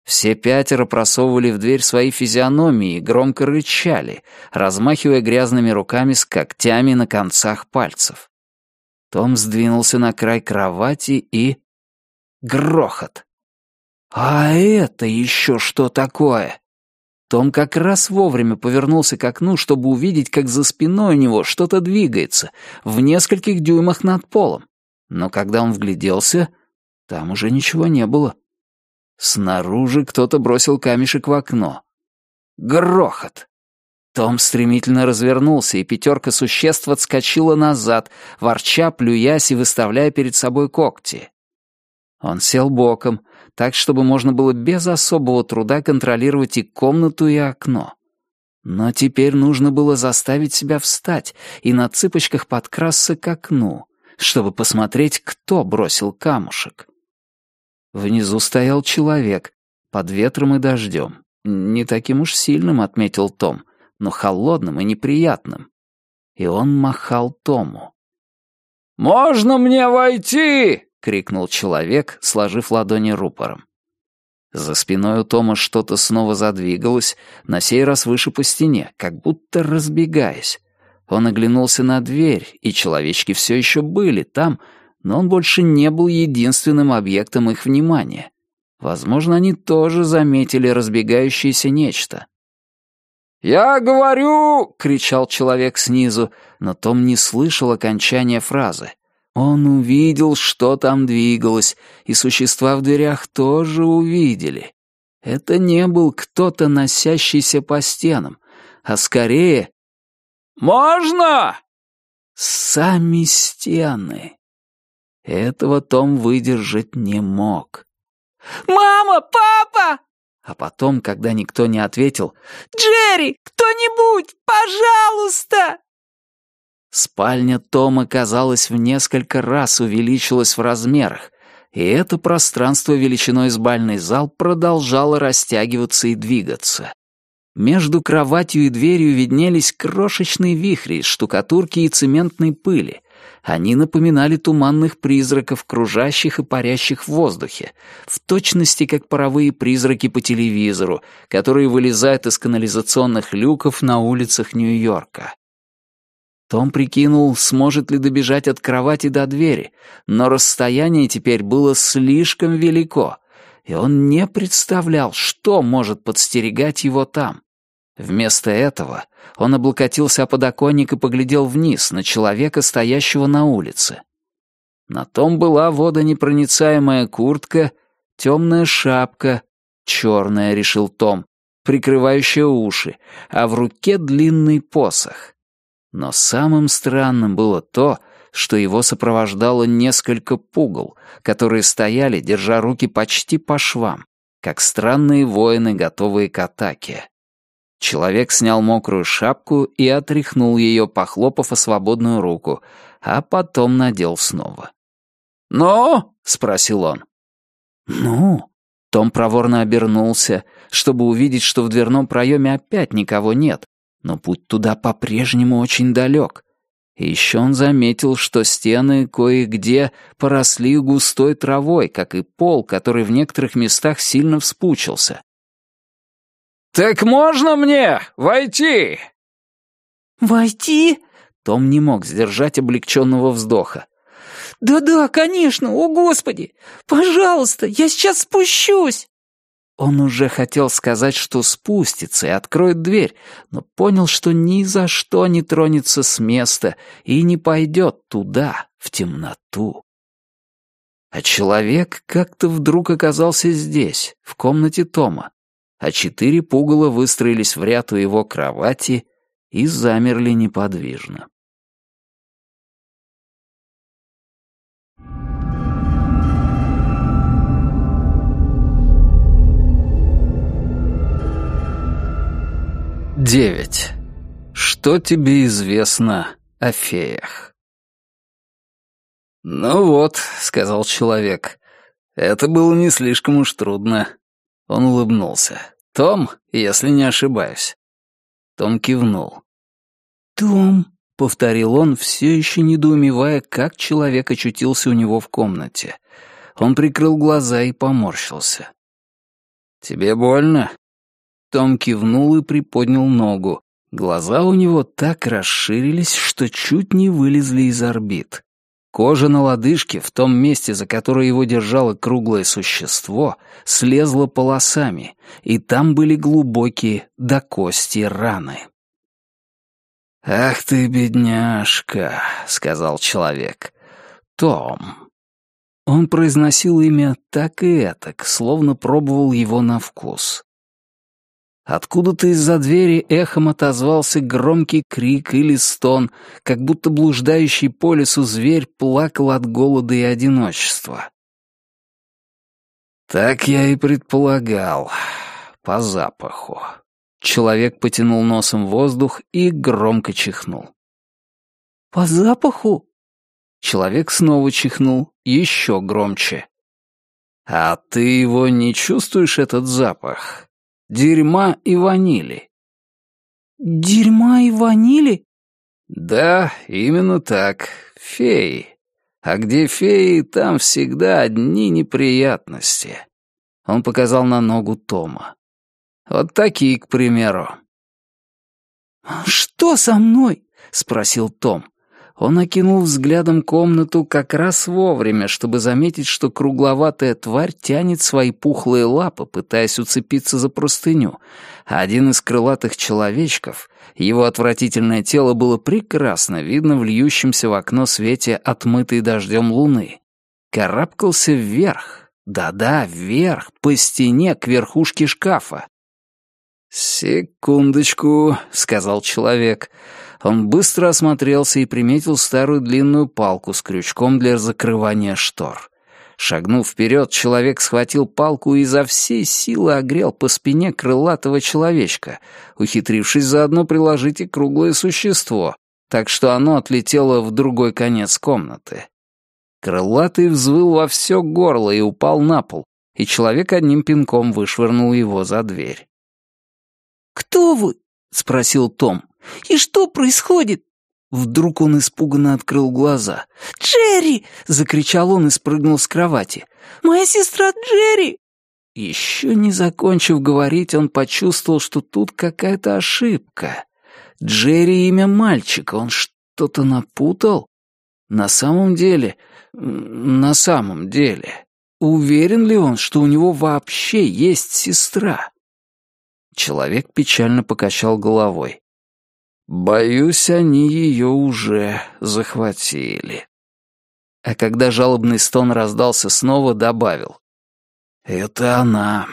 Все пятеро просовывали в дверь свои физиономии и громко рычали, размахивая грязными руками с когтями на концах пальцев. Том сдвинулся на край кровати и... Грохот! «А это еще что такое?» Том как раз вовремя повернулся к окну, чтобы увидеть, как за спиной у него что-то двигается, в нескольких дюймах над полом. Но когда он вгляделся, там уже ничего не было. Снаружи кто-то бросил камешек в окно. Грохот! Том стремительно развернулся, и пятерка существ отскочила назад, ворча, плюясь и выставляя перед собой когти. Он сел боком, так, чтобы можно было без особого труда контролировать и комнату, и окно. Но теперь нужно было заставить себя встать и на цыпочках подкрасться к окну, чтобы посмотреть, кто бросил камушек. Внизу стоял человек, под ветром и дождем. Не таким уж сильным, отметил Том, но холодным и неприятным. И он махал Тому. «Можно мне войти?» — крикнул человек, сложив ладони рупором. За спиной у Тома что-то снова задвигалось, на сей раз выше по стене, как будто разбегаясь. Он оглянулся на дверь, и человечки все еще были там, но он больше не был единственным объектом их внимания. Возможно, они тоже заметили разбегающееся нечто. «Я говорю!» — кричал человек снизу, но Том не слышал окончания фразы. Он увидел, что там двигалось, и существа в дверях тоже увидели. Это не был кто-то, носящийся по стенам, а скорее... «Можно?» Сами стены. Этого Том выдержать не мог. «Мама! Папа!» А потом, когда никто не ответил, «Джерри! Кто-нибудь! Пожалуйста!» Спальня Тома, казалось, в несколько раз увеличилась в размерах, и это пространство величиной с бальный зал продолжало растягиваться и двигаться. Между кроватью и дверью виднелись крошечные вихри из штукатурки и цементной пыли. Они напоминали туманных призраков, кружащих и парящих в воздухе, в точности как паровые призраки по телевизору, которые вылезают из канализационных люков на улицах Нью-Йорка. Том прикинул, сможет ли добежать от кровати до двери, но расстояние теперь было слишком велико, и он не представлял, что может подстерегать его там. Вместо этого он облокотился о подоконник и поглядел вниз на человека, стоящего на улице. На том была водонепроницаемая куртка, темная шапка, черная, решил Том, прикрывающая уши, а в руке длинный посох. Но самым странным было то, что его сопровождало несколько пугал, которые стояли, держа руки почти по швам, как странные воины, готовые к атаке. Человек снял мокрую шапку и отряхнул ее, похлопав о свободную руку, а потом надел снова. «Ну?» — спросил он. «Ну?» Том проворно обернулся, чтобы увидеть, что в дверном проеме опять никого нет, но путь туда по-прежнему очень далек. И еще он заметил, что стены кое-где поросли густой травой, как и пол, который в некоторых местах сильно вспучился. «Так можно мне войти?» «Войти?» Том не мог сдержать облегченного вздоха. «Да-да, конечно, о господи! Пожалуйста, я сейчас спущусь!» Он уже хотел сказать, что спустится и откроет дверь, но понял, что ни за что не тронется с места и не пойдет туда, в темноту. А человек как-то вдруг оказался здесь, в комнате Тома, а четыре пугала выстроились в ряд у его кровати и замерли неподвижно. 9. Что тебе известно о феях? «Ну вот», — сказал человек, — «это было не слишком уж трудно». Он улыбнулся. «Том, если не ошибаюсь». Том кивнул. «Том», — повторил он, все еще недоумевая, как человек очутился у него в комнате. Он прикрыл глаза и поморщился. «Тебе больно?» Том кивнул и приподнял ногу. Глаза у него так расширились, что чуть не вылезли из орбит. Кожа на лодыжке, в том месте, за которое его держало круглое существо, слезла полосами, и там были глубокие до кости раны. «Ах ты, бедняжка», — сказал человек. «Том». Он произносил имя так и этак, словно пробовал его на вкус. Откуда-то из-за двери эхом отозвался громкий крик или стон, как будто блуждающий по лесу зверь плакал от голода и одиночества. «Так я и предполагал. По запаху». Человек потянул носом воздух и громко чихнул. «По запаху?» Человек снова чихнул, еще громче. «А ты его не чувствуешь, этот запах? Дерьма и ванили. Дерьма и ванили? Да, именно так. Феи. А где феи, там всегда одни неприятности. Он показал на ногу Тома. Вот такие, к примеру. «Что со мной?» — спросил Том. Он окинул взглядом комнату как раз вовремя, чтобы заметить, что кругловатая тварь тянет свои пухлые лапы, пытаясь уцепиться за простыню, а один из крылатых человечков, его отвратительное тело было прекрасно видно в льющемся в окно свете отмытой дождем луны, карабкался вверх, да-да, вверх, по стене к верхушке шкафа. «Секундочку», — сказал человек, — он быстро осмотрелся и приметил старую длинную палку с крючком для закрывания штор. Шагнув вперед, человек схватил палку и изо всей силы огрел по спине крылатого человечка, ухитрившись заодно приложить и круглое существо, так что оно отлетело в другой конец комнаты. Крылатый взвыл во все горло и упал на пол, и человек одним пинком вышвырнул его за дверь. «Кто вы?» — спросил Том. И что происходит?» Вдруг он испуганно открыл глаза. «Джерри!» — закричал он и спрыгнул с кровати. «Моя сестра Джерри!» Еще не закончив говорить, он почувствовал, что тут какая-то ошибка. Джерри — имя мальчика, он что-то напутал? На самом деле... На самом деле... Уверен ли он, что у него вообще есть сестра? Человек печально покачал головой. Боюсь, они ее уже захватили. А когда жалобный стон раздался снова, добавил. «Это она».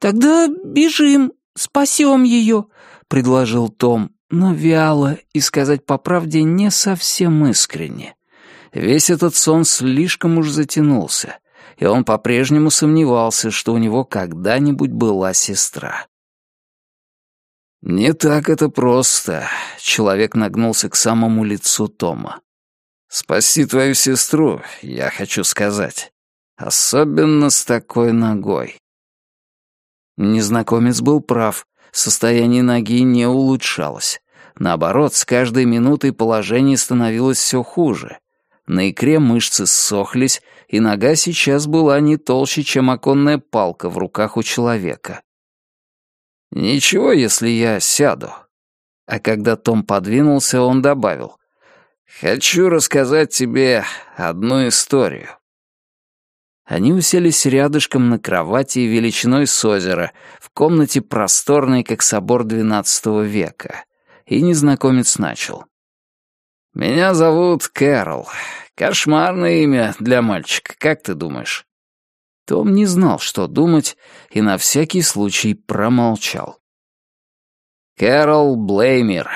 «Тогда бежим, спасем ее», — предложил Том, но вяло и, сказать по правде, не совсем искренне. Весь этот сон слишком уж затянулся, и он по-прежнему сомневался, что у него когда-нибудь была сестра. «Не так это просто», — человек нагнулся к самому лицу Тома. «Спаси твою сестру, я хочу сказать. Особенно с такой ногой». Незнакомец был прав, состояние ноги не улучшалось. Наоборот, с каждой минутой положение становилось все хуже. На икре мышцы ссохлись, и нога сейчас была не толще, чем оконная палка в руках у человека. «Ничего, если я сяду». А когда Том подвинулся, он добавил. «Хочу рассказать тебе одну историю». Они уселись рядышком на кровати величиной с озера, в комнате просторной, как собор XII века. И незнакомец начал. «Меня зовут Кэрол. Кошмарное имя для мальчика, как ты думаешь?» Том не знал, что думать, и на всякий случай промолчал. «Кэрол Блеймер,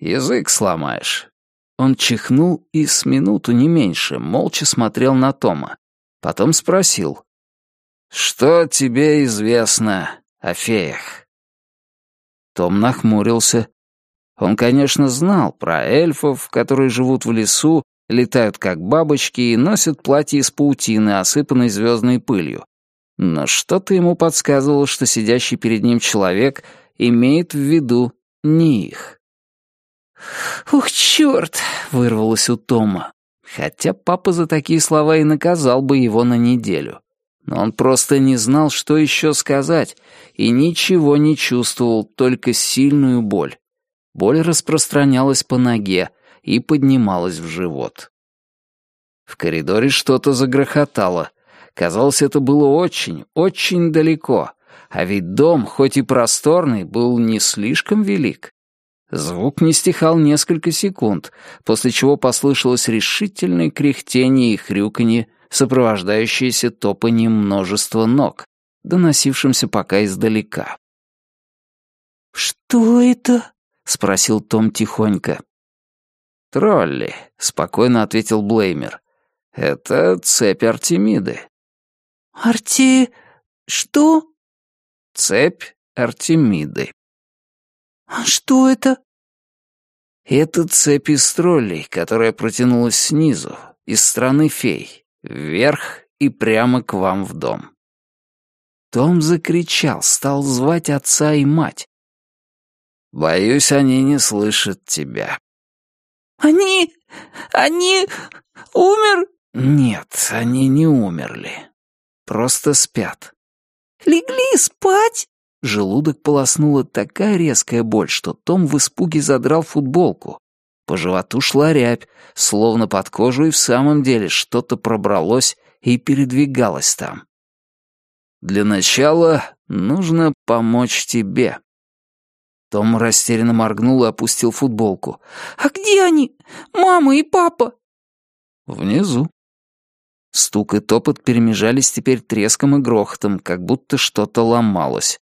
язык сломаешь». Он чихнул и с минуту не меньше молча смотрел на Тома. Потом спросил. «Что тебе известно о феях?» Том нахмурился. Он, конечно, знал про эльфов, которые живут в лесу, летают как бабочки и носят платья из паутины, осыпанной звездной пылью. Но что-то ему подсказывало, что сидящий перед ним человек имеет в виду не их. «Ух, черт!» — вырвалось у Тома. Хотя папа за такие слова и наказал бы его на неделю. Но он просто не знал, что еще сказать, и ничего не чувствовал, только сильную боль. Боль распространялась по ноге и поднималась в живот. В коридоре что-то загрохотало. Казалось, это было очень, очень далеко, а ведь дом, хоть и просторный, был не слишком велик. Звук не стихал несколько секунд, после чего послышалось решительное кряхтение и хрюканье, сопровождающееся топанием множества ног, доносившимся пока издалека. «Что это?» — спросил Том тихонько. «Тролли», — спокойно ответил Блеймер. «Это цепь Артемиды». «Арти... что?» «Цепь Артемиды». «А что это?» «Это цепь из троллей, которая протянулась снизу, из страны фей, вверх и прямо к вам в дом». Том закричал, стал звать отца и мать. «Боюсь, они не слышат тебя». «Они... они... умер?» «Нет, они не умерли. Просто спят». «Легли спать?» Желудок полоснула такая резкая боль, что Том в испуге задрал футболку. По животу шла рябь, словно под кожу и в самом деле что-то пробралось и передвигалось там. «Для начала нужно помочь тебе». Том растерянно моргнул и опустил футболку. «А где они? Мама и папа?» «Внизу». Стук и топот перемежались теперь треском и грохотом, как будто что-то ломалось.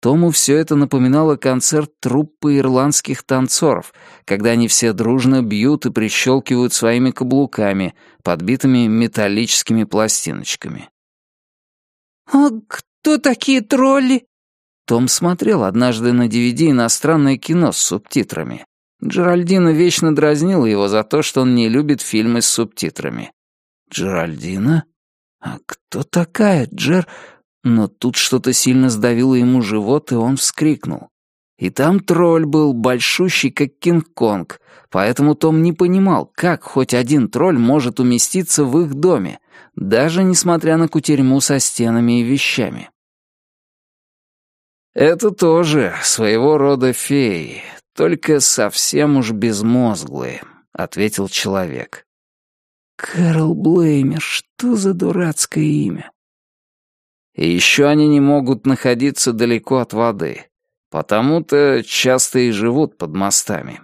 Тому все это напоминало концерт труппы ирландских танцоров, когда они все дружно бьют и прищелкивают своими каблуками, подбитыми металлическими пластиночками. «А кто такие тролли?» Том смотрел однажды на DVD иностранное кино с субтитрами. Джеральдина вечно дразнила его за то, что он не любит фильмы с субтитрами. «Джеральдина? А кто такая Джер...» Но тут что-то сильно сдавило ему живот, и он вскрикнул. И там тролль был большущий, как Кинг-Конг, поэтому Том не понимал, как хоть один тролль может уместиться в их доме, даже несмотря на кутерьму со стенами и вещами. «Это тоже своего рода феи, только совсем уж безмозглые», — ответил человек. «Кэрол Блеймер, что за дурацкое имя?» И еще они не могут находиться далеко от воды, потому-то часто и живут под мостами.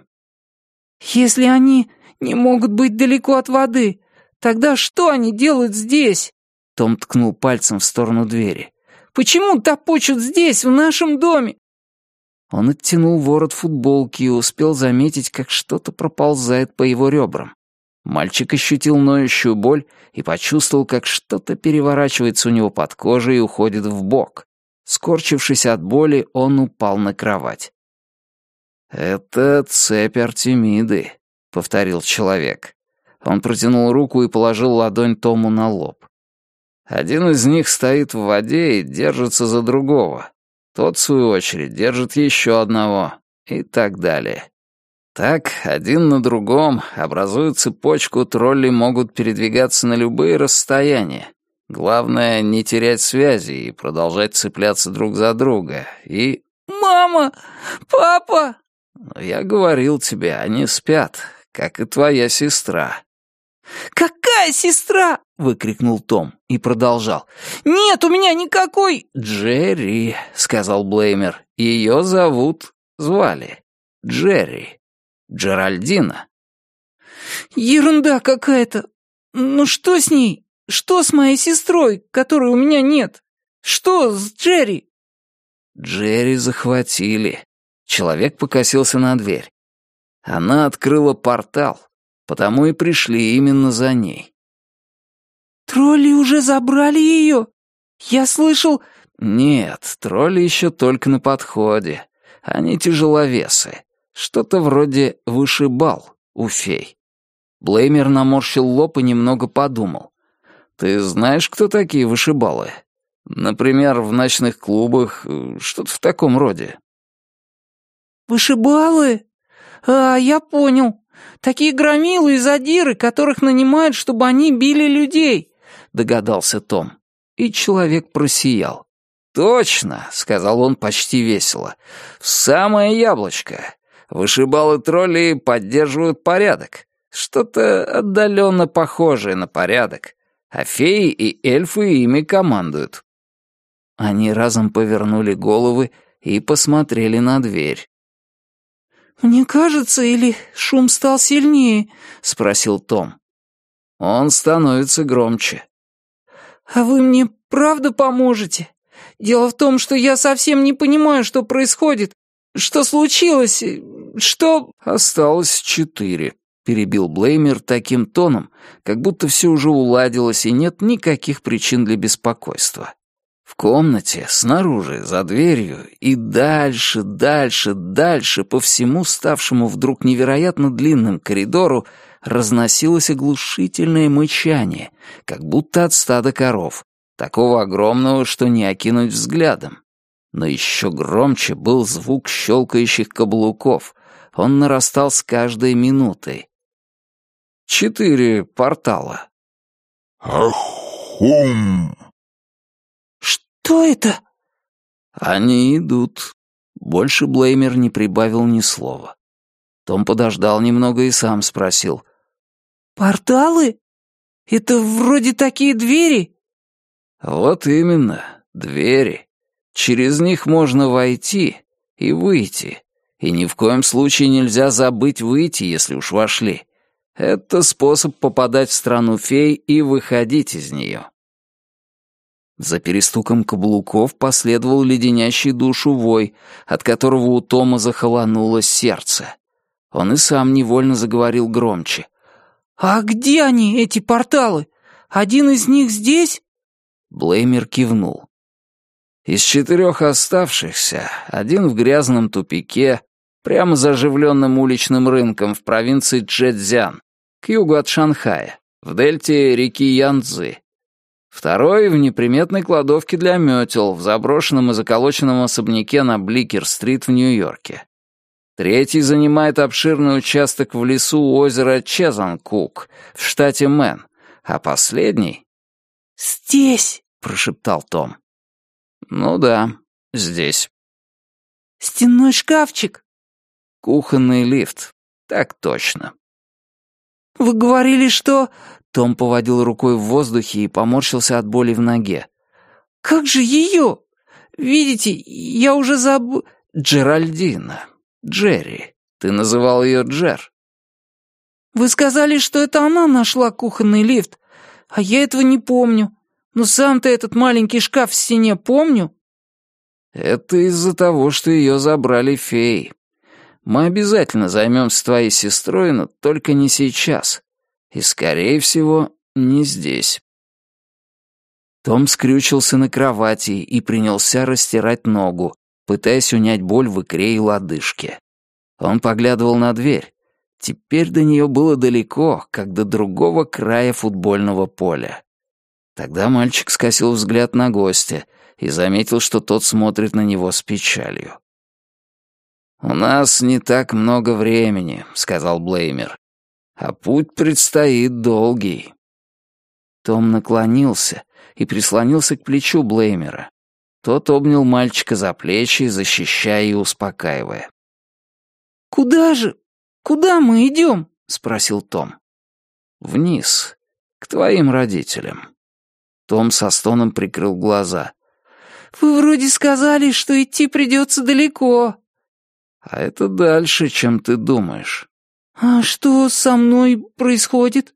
«Если они не могут быть далеко от воды, тогда что они делают здесь?» Том ткнул пальцем в сторону двери. «Почему топочут здесь, в нашем доме?» Он оттянул ворот футболки и успел заметить, как что-то проползает по его ребрам. Мальчик ощутил ноющую боль и почувствовал, как что-то переворачивается у него под кожей и уходит в бок. Скорчившись от боли, он упал на кровать. «Это цепь Артемиды», — повторил человек. Он протянул руку и положил ладонь Тому на лоб. Один из них стоит в воде и держится за другого. Тот, в свою очередь, держит еще одного. И так далее. Так, один на другом, образуя цепочку, тролли могут передвигаться на любые расстояния. Главное, не терять связи и продолжать цепляться друг за друга. И... «Мама! Папа!» «Я говорил тебе, они спят, как и твоя сестра». «Какая сестра?» — выкрикнул Том и продолжал. «Нет у меня никакой...» «Джерри», — сказал Блеймер. «Ее зовут... звали Джерри». Джеральдина». «Ерунда какая-то. Ну что с ней? Что с моей сестрой, которой у меня нет? Что с Джерри?» Джерри захватили. Человек покосился на дверь. Она открыла портал, потому и пришли именно за ней. «Тролли уже забрали ее? Я слышал...» «Нет, тролли еще только на подходе. Они тяжеловесы. Что-то вроде вышибал у фей. Блеймер наморщил лоб и немного подумал. «Ты знаешь, кто такие вышибалы? Например, в ночных клубах, э, что-то в таком роде». «Вышибалы? А, я понял. Такие громилы и задиры, которых нанимают, чтобы они били людей», — догадался Том. И человек просиял. «Точно», — сказал он почти весело. «В самое яблочко. Вышибалы тролли поддерживают порядок. Что-то отдаленно похожее на порядок. А феи и эльфы ими командуют». Они разом повернули головы и посмотрели на дверь. «Мне кажется, или шум стал сильнее?» — спросил Том. «Он становится громче». «А вы мне правда поможете? Дело в том, что я совсем не понимаю, что происходит. Что случилось? Что...» «Осталось четыре», — перебил Блеймер таким тоном, как будто все уже уладилось и нет никаких причин для беспокойства. В комнате, снаружи, за дверью и дальше, дальше, дальше по всему ставшему вдруг невероятно длинным коридору разносилось оглушительное мычание, как будто от стада коров, такого огромного, что не окинуть взглядом. Но еще громче был звук щелкающих каблуков. Он нарастал с каждой минутой. Четыре портала. «Ахум!» «Что это?» «Они идут». Больше Блеймер не прибавил ни слова. Том подождал немного и сам спросил. «Порталы? Это вроде такие двери?» «Вот именно, двери. Через них можно войти и выйти. И ни в коем случае нельзя забыть выйти, если уж вошли. Это способ попадать в страну фей и выходить из нее». За перестуком каблуков последовал леденящий душу вой, от которого у Тома захолонуло сердце. Он и сам невольно заговорил громче. «А где они, эти порталы? Один из них здесь?» Блеймер кивнул. Из четырех оставшихся, один в грязном тупике, прямо за оживленным уличным рынком в провинции Чжэцзян, к югу от Шанхая, в дельте реки Янцзы. Второй — в неприметной кладовке для метел в заброшенном и заколоченном особняке на Бликер-стрит в Нью-Йорке. Третий занимает обширный участок в лесу у озера Чезанкук в штате Мэн, а последний... «Здесь!» — прошептал Том. «Ну да, здесь». «Стенной шкафчик?» «Кухонный лифт. Так точно». «Вы говорили, что...» Том поводил рукой в воздухе и поморщился от боли в ноге. «Как же ее? Видите, я уже забыл...» «Джеральдина. Джерри. Ты называл ее Джер». «Вы сказали, что это она нашла кухонный лифт, а я этого не помню. Но сам-то этот маленький шкаф в стене помню». «Это из-за того, что ее забрали феи. Мы обязательно займемся твоей сестрой, но только не сейчас. И, скорее всего, не здесь. Том скрючился на кровати и принялся растирать ногу, пытаясь унять боль в икре и лодыжке. Он поглядывал на дверь. Теперь до нее было далеко, как до другого края футбольного поля. Тогда мальчик скосил взгляд на гостя и заметил, что тот смотрит на него с печалью. «У нас не так много времени», — сказал Блеймер а путь предстоит долгий». Том наклонился и прислонился к плечу Блеймера. Тот обнял мальчика за плечи, защищая и успокаивая. «Куда же? Куда мы идем?» — спросил Том. «Вниз, к твоим родителям». Том со стоном прикрыл глаза. «Вы вроде сказали, что идти придется далеко». «А это дальше, чем ты думаешь. «А что со мной происходит?»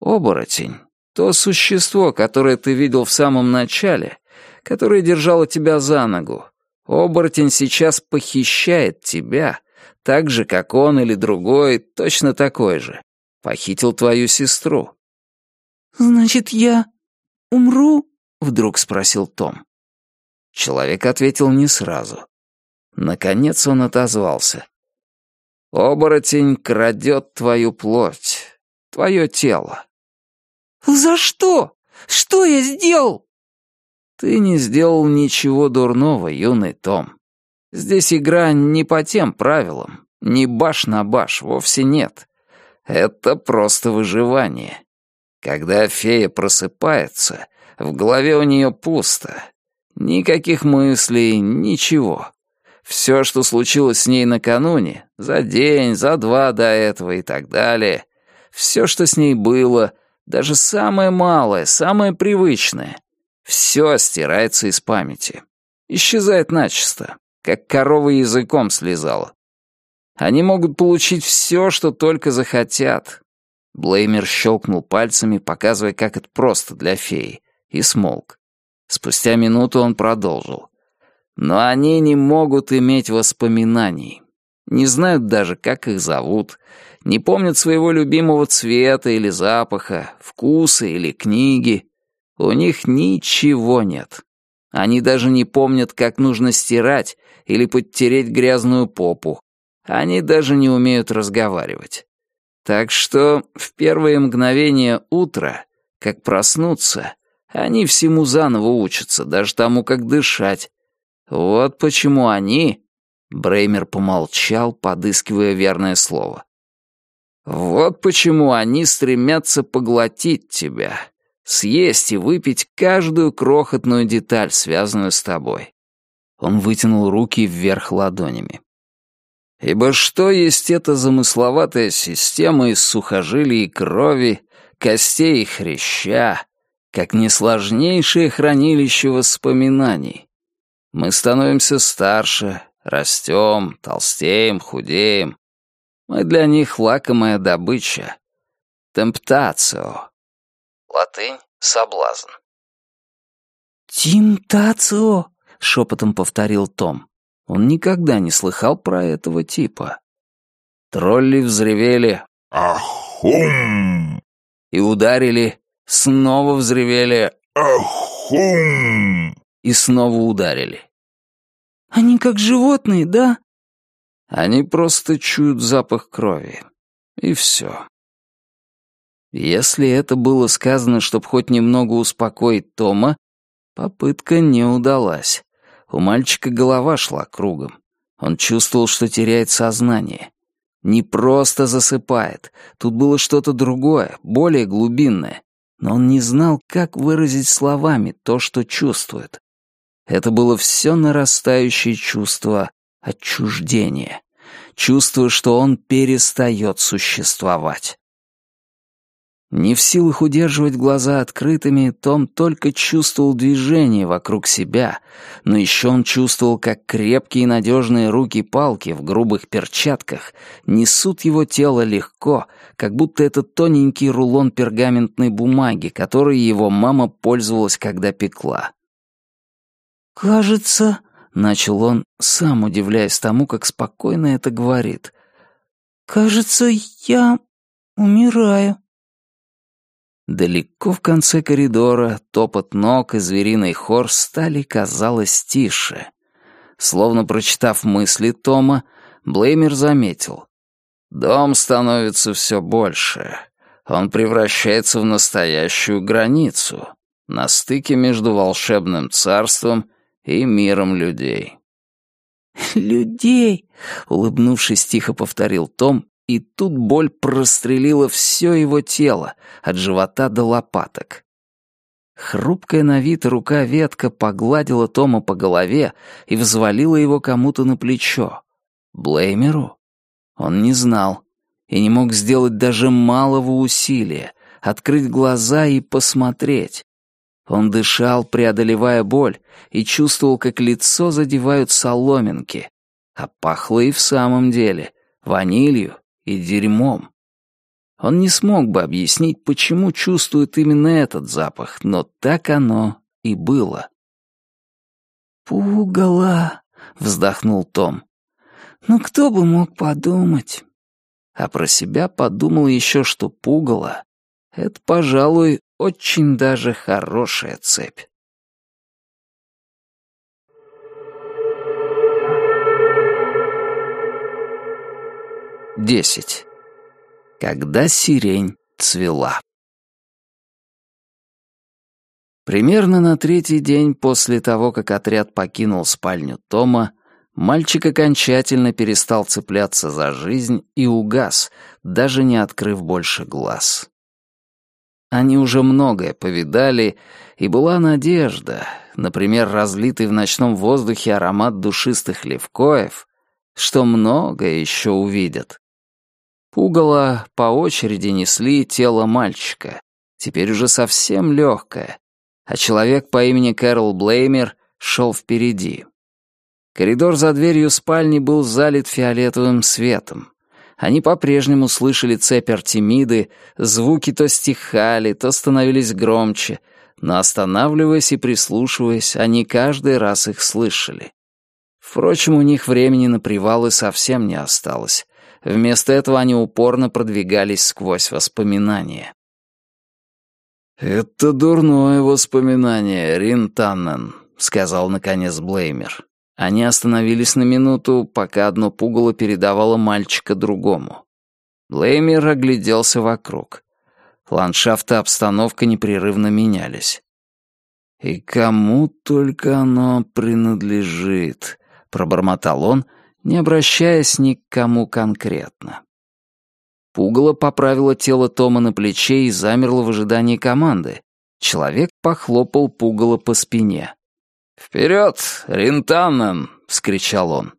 «Оборотень. То существо, которое ты видел в самом начале, которое держало тебя за ногу. Оборотень сейчас похищает тебя, так же, как он или другой, точно такой же. Похитил твою сестру». «Значит, я умру?» — вдруг спросил Том. Человек ответил не сразу. Наконец он отозвался. «Оборотень крадет твою плоть, твое тело». «За что? Что я сделал?» «Ты не сделал ничего дурного, юный Том. Здесь игра не по тем правилам, не баш на баш, вовсе нет. Это просто выживание. Когда фея просыпается, в голове у нее пусто. Никаких мыслей, ничего. Все, что случилось с ней накануне, за день, за два до этого и так далее, все, что с ней было, даже самое малое, самое привычное, все стирается из памяти. Исчезает начисто, как корова языком слезала. Они могут получить все, что только захотят. Блеймер щелкнул пальцами, показывая, как это просто для феи, и смолк. Спустя минуту он продолжил. Но они не могут иметь воспоминаний. Не знают даже, как их зовут, не помнят своего любимого цвета или запаха, вкуса или книги. У них ничего нет. Они даже не помнят, как нужно стирать или подтереть грязную попу. Они даже не умеют разговаривать. Так что в первые мгновения утра, как проснуться, они всему заново учатся, даже тому, как дышать, вот почему они...» Бреймер помолчал, подыскивая верное слово. «Вот почему они стремятся поглотить тебя, съесть и выпить каждую крохотную деталь, связанную с тобой». Он вытянул руки вверх ладонями. «Ибо что есть эта замысловатая система из сухожилий и крови, костей и хряща, как несложнейшее хранилище воспоминаний?» Мы становимся старше, растем, толстеем, худеем. Мы для них лакомая добыча. Темптацио. Латынь — соблазн. «Тимтацио», — шепотом повторил Том. Он никогда не слыхал про этого типа. Тролли взревели «Ахум!» и ударили, снова взревели «Ахум!» и снова ударили. «Они как животные, да?» «Они просто чуют запах крови. И все». Если это было сказано, чтобы хоть немного успокоить Тома, попытка не удалась. У мальчика голова шла кругом. Он чувствовал, что теряет сознание. Не просто засыпает. Тут было что-то другое, более глубинное. Но он не знал, как выразить словами то, что чувствует. Это было все нарастающее чувство отчуждения, чувство, что он перестает существовать. Не в силах удерживать глаза открытыми, Том только чувствовал движение вокруг себя, но еще он чувствовал, как крепкие и надежные руки-палки в грубых перчатках несут его тело легко, как будто это тоненький рулон пергаментной бумаги, которой его мама пользовалась, когда пекла. «Кажется...» — начал он, сам удивляясь тому, как спокойно это говорит. «Кажется, я умираю». Далеко в конце коридора топот ног и звериный хор стали, казалось, тише. Словно прочитав мысли Тома, Блеймер заметил. Дом становится все больше. Он превращается в настоящую границу, на стыке между волшебным царством и миром людей. «Людей!» — улыбнувшись, тихо повторил Том, и тут боль прострелила все его тело, от живота до лопаток. Хрупкая на вид рука ветка погладила Тома по голове и взвалила его кому-то на плечо. Блеймеру? Он не знал и не мог сделать даже малого усилия, открыть глаза и посмотреть. Он дышал, преодолевая боль, и чувствовал, как лицо задевают соломинки. А пахло и в самом деле ванилью и дерьмом. Он не смог бы объяснить, почему чувствует именно этот запах, но так оно и было. «Пугало», — вздохнул Том. «Ну кто бы мог подумать?» А про себя подумал еще, что пугало — это, пожалуй, очень даже хорошая цепь. 10. Когда сирень цвела. Примерно на третий день после того, как отряд покинул спальню Тома, мальчик окончательно перестал цепляться за жизнь и угас, даже не открыв больше глаз. Они уже многое повидали, и была надежда, например, разлитый в ночном воздухе аромат душистых левкоев, что многое еще увидят. Пугало по очереди несли тело мальчика, теперь уже совсем легкое, а человек по имени Кэрол Блеймер шел впереди. Коридор за дверью спальни был залит фиолетовым светом. Они по-прежнему слышали цепь Артемиды, звуки то стихали, то становились громче, но останавливаясь и прислушиваясь, они каждый раз их слышали. Впрочем, у них времени на привалы совсем не осталось. Вместо этого они упорно продвигались сквозь воспоминания. «Это дурное воспоминание, Рин Таннен», — сказал наконец Блеймер. Они остановились на минуту, пока одно пугало передавало мальчика другому. Блеймер огляделся вокруг. Ландшафт и обстановка непрерывно менялись. «И кому только оно принадлежит», — пробормотал он, не обращаясь ни к кому конкретно. Пугало поправило тело Тома на плече и замерло в ожидании команды. Человек похлопал пугало по спине. «Вперед, Ринтаннен!» — вскричал он.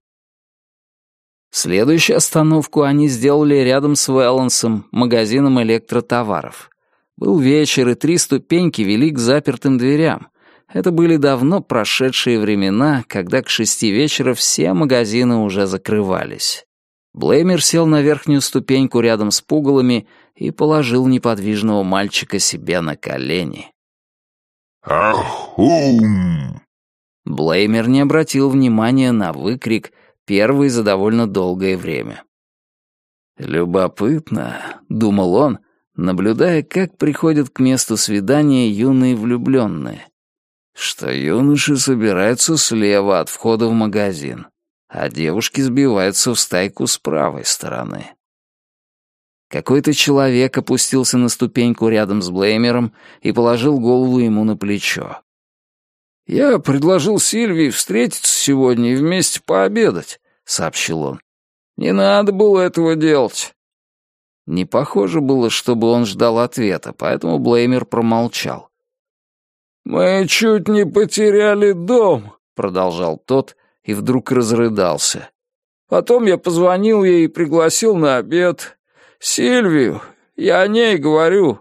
Следующую остановку они сделали рядом с Вэлансом, магазином электротоваров. Был вечер, и три ступеньки вели к запертым дверям. Это были давно прошедшие времена, когда к шести вечера все магазины уже закрывались. Блеймер сел на верхнюю ступеньку рядом с пугалами и положил неподвижного мальчика себе на колени. «Ахум!» Блеймер не обратил внимания на выкрик, первый за довольно долгое время. «Любопытно», — думал он, наблюдая, как приходят к месту свидания юные влюбленные, что юноши собираются слева от входа в магазин а девушки сбиваются в стайку с правой стороны. Какой-то человек опустился на ступеньку рядом с Блеймером и положил голову ему на плечо. «Я предложил Сильвии встретиться сегодня и вместе пообедать», — сообщил он. «Не надо было этого делать». Не похоже было, чтобы он ждал ответа, поэтому Блеймер промолчал. «Мы чуть не потеряли дом», — продолжал тот, и вдруг разрыдался. Потом я позвонил ей и пригласил на обед. Сильвию, я о ней говорю.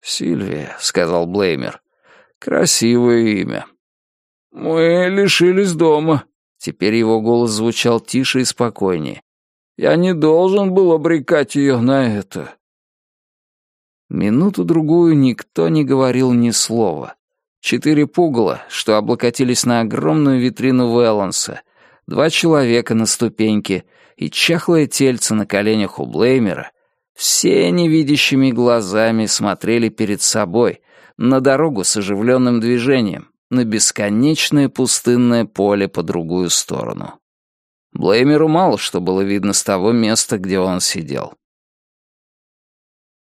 «Сильвия», — сказал Блеймер, — «красивое имя». «Мы лишились дома». Теперь его голос звучал тише и спокойнее. «Я не должен был обрекать ее на это». Минуту-другую никто не говорил ни слова. Четыре пугала, что облокотились на огромную витрину Вэланса, два человека на ступеньке и чахлое тельце на коленях у Блеймера, все невидящими глазами смотрели перед собой, на дорогу с оживленным движением, на бесконечное пустынное поле по другую сторону. Блеймеру мало что было видно с того места, где он сидел.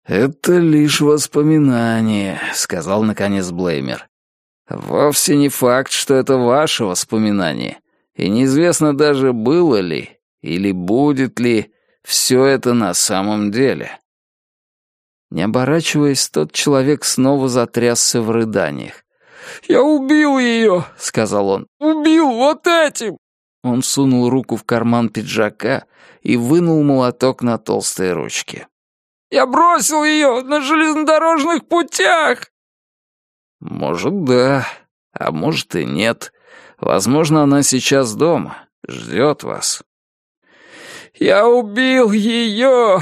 «Это лишь воспоминание», — сказал наконец Блеймер. Вовсе не факт, что это ваше воспоминание, и неизвестно даже, было ли или будет ли все это на самом деле. Не оборачиваясь, тот человек снова затрясся в рыданиях. «Я убил ее!» — сказал он. «Убил вот этим!» Он сунул руку в карман пиджака и вынул молоток на толстой ручке. «Я бросил ее на железнодорожных путях!» «Может, да, а может и нет. Возможно, она сейчас дома, ждет вас». «Я убил ее!»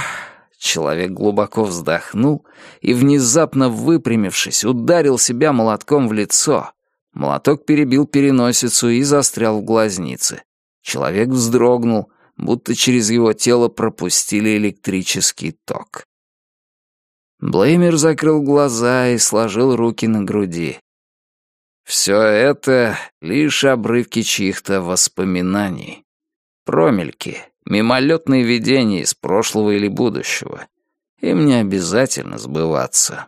Человек глубоко вздохнул и, внезапно выпрямившись, ударил себя молотком в лицо. Молоток перебил переносицу и застрял в глазнице. Человек вздрогнул, будто через его тело пропустили электрический ток. Блеймер закрыл глаза и сложил руки на груди. Все это — лишь обрывки чьих-то воспоминаний. Промельки, Мимолетные видения из прошлого или будущего. Им не обязательно сбываться.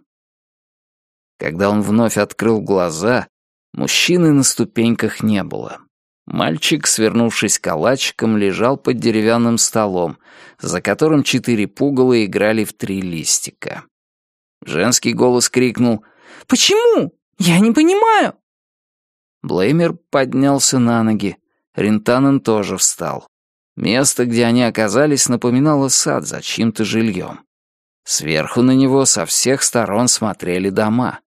Когда он вновь открыл глаза, мужчины на ступеньках не было. Мальчик, свернувшись калачиком, лежал под деревянным столом, за которым четыре пугала играли в три листика. Женский голос крикнул «Почему? Я не понимаю!» Блеймер поднялся на ноги. Рентанен тоже встал. Место, где они оказались, напоминало сад за чьим-то жильем. Сверху на него со всех сторон смотрели дома.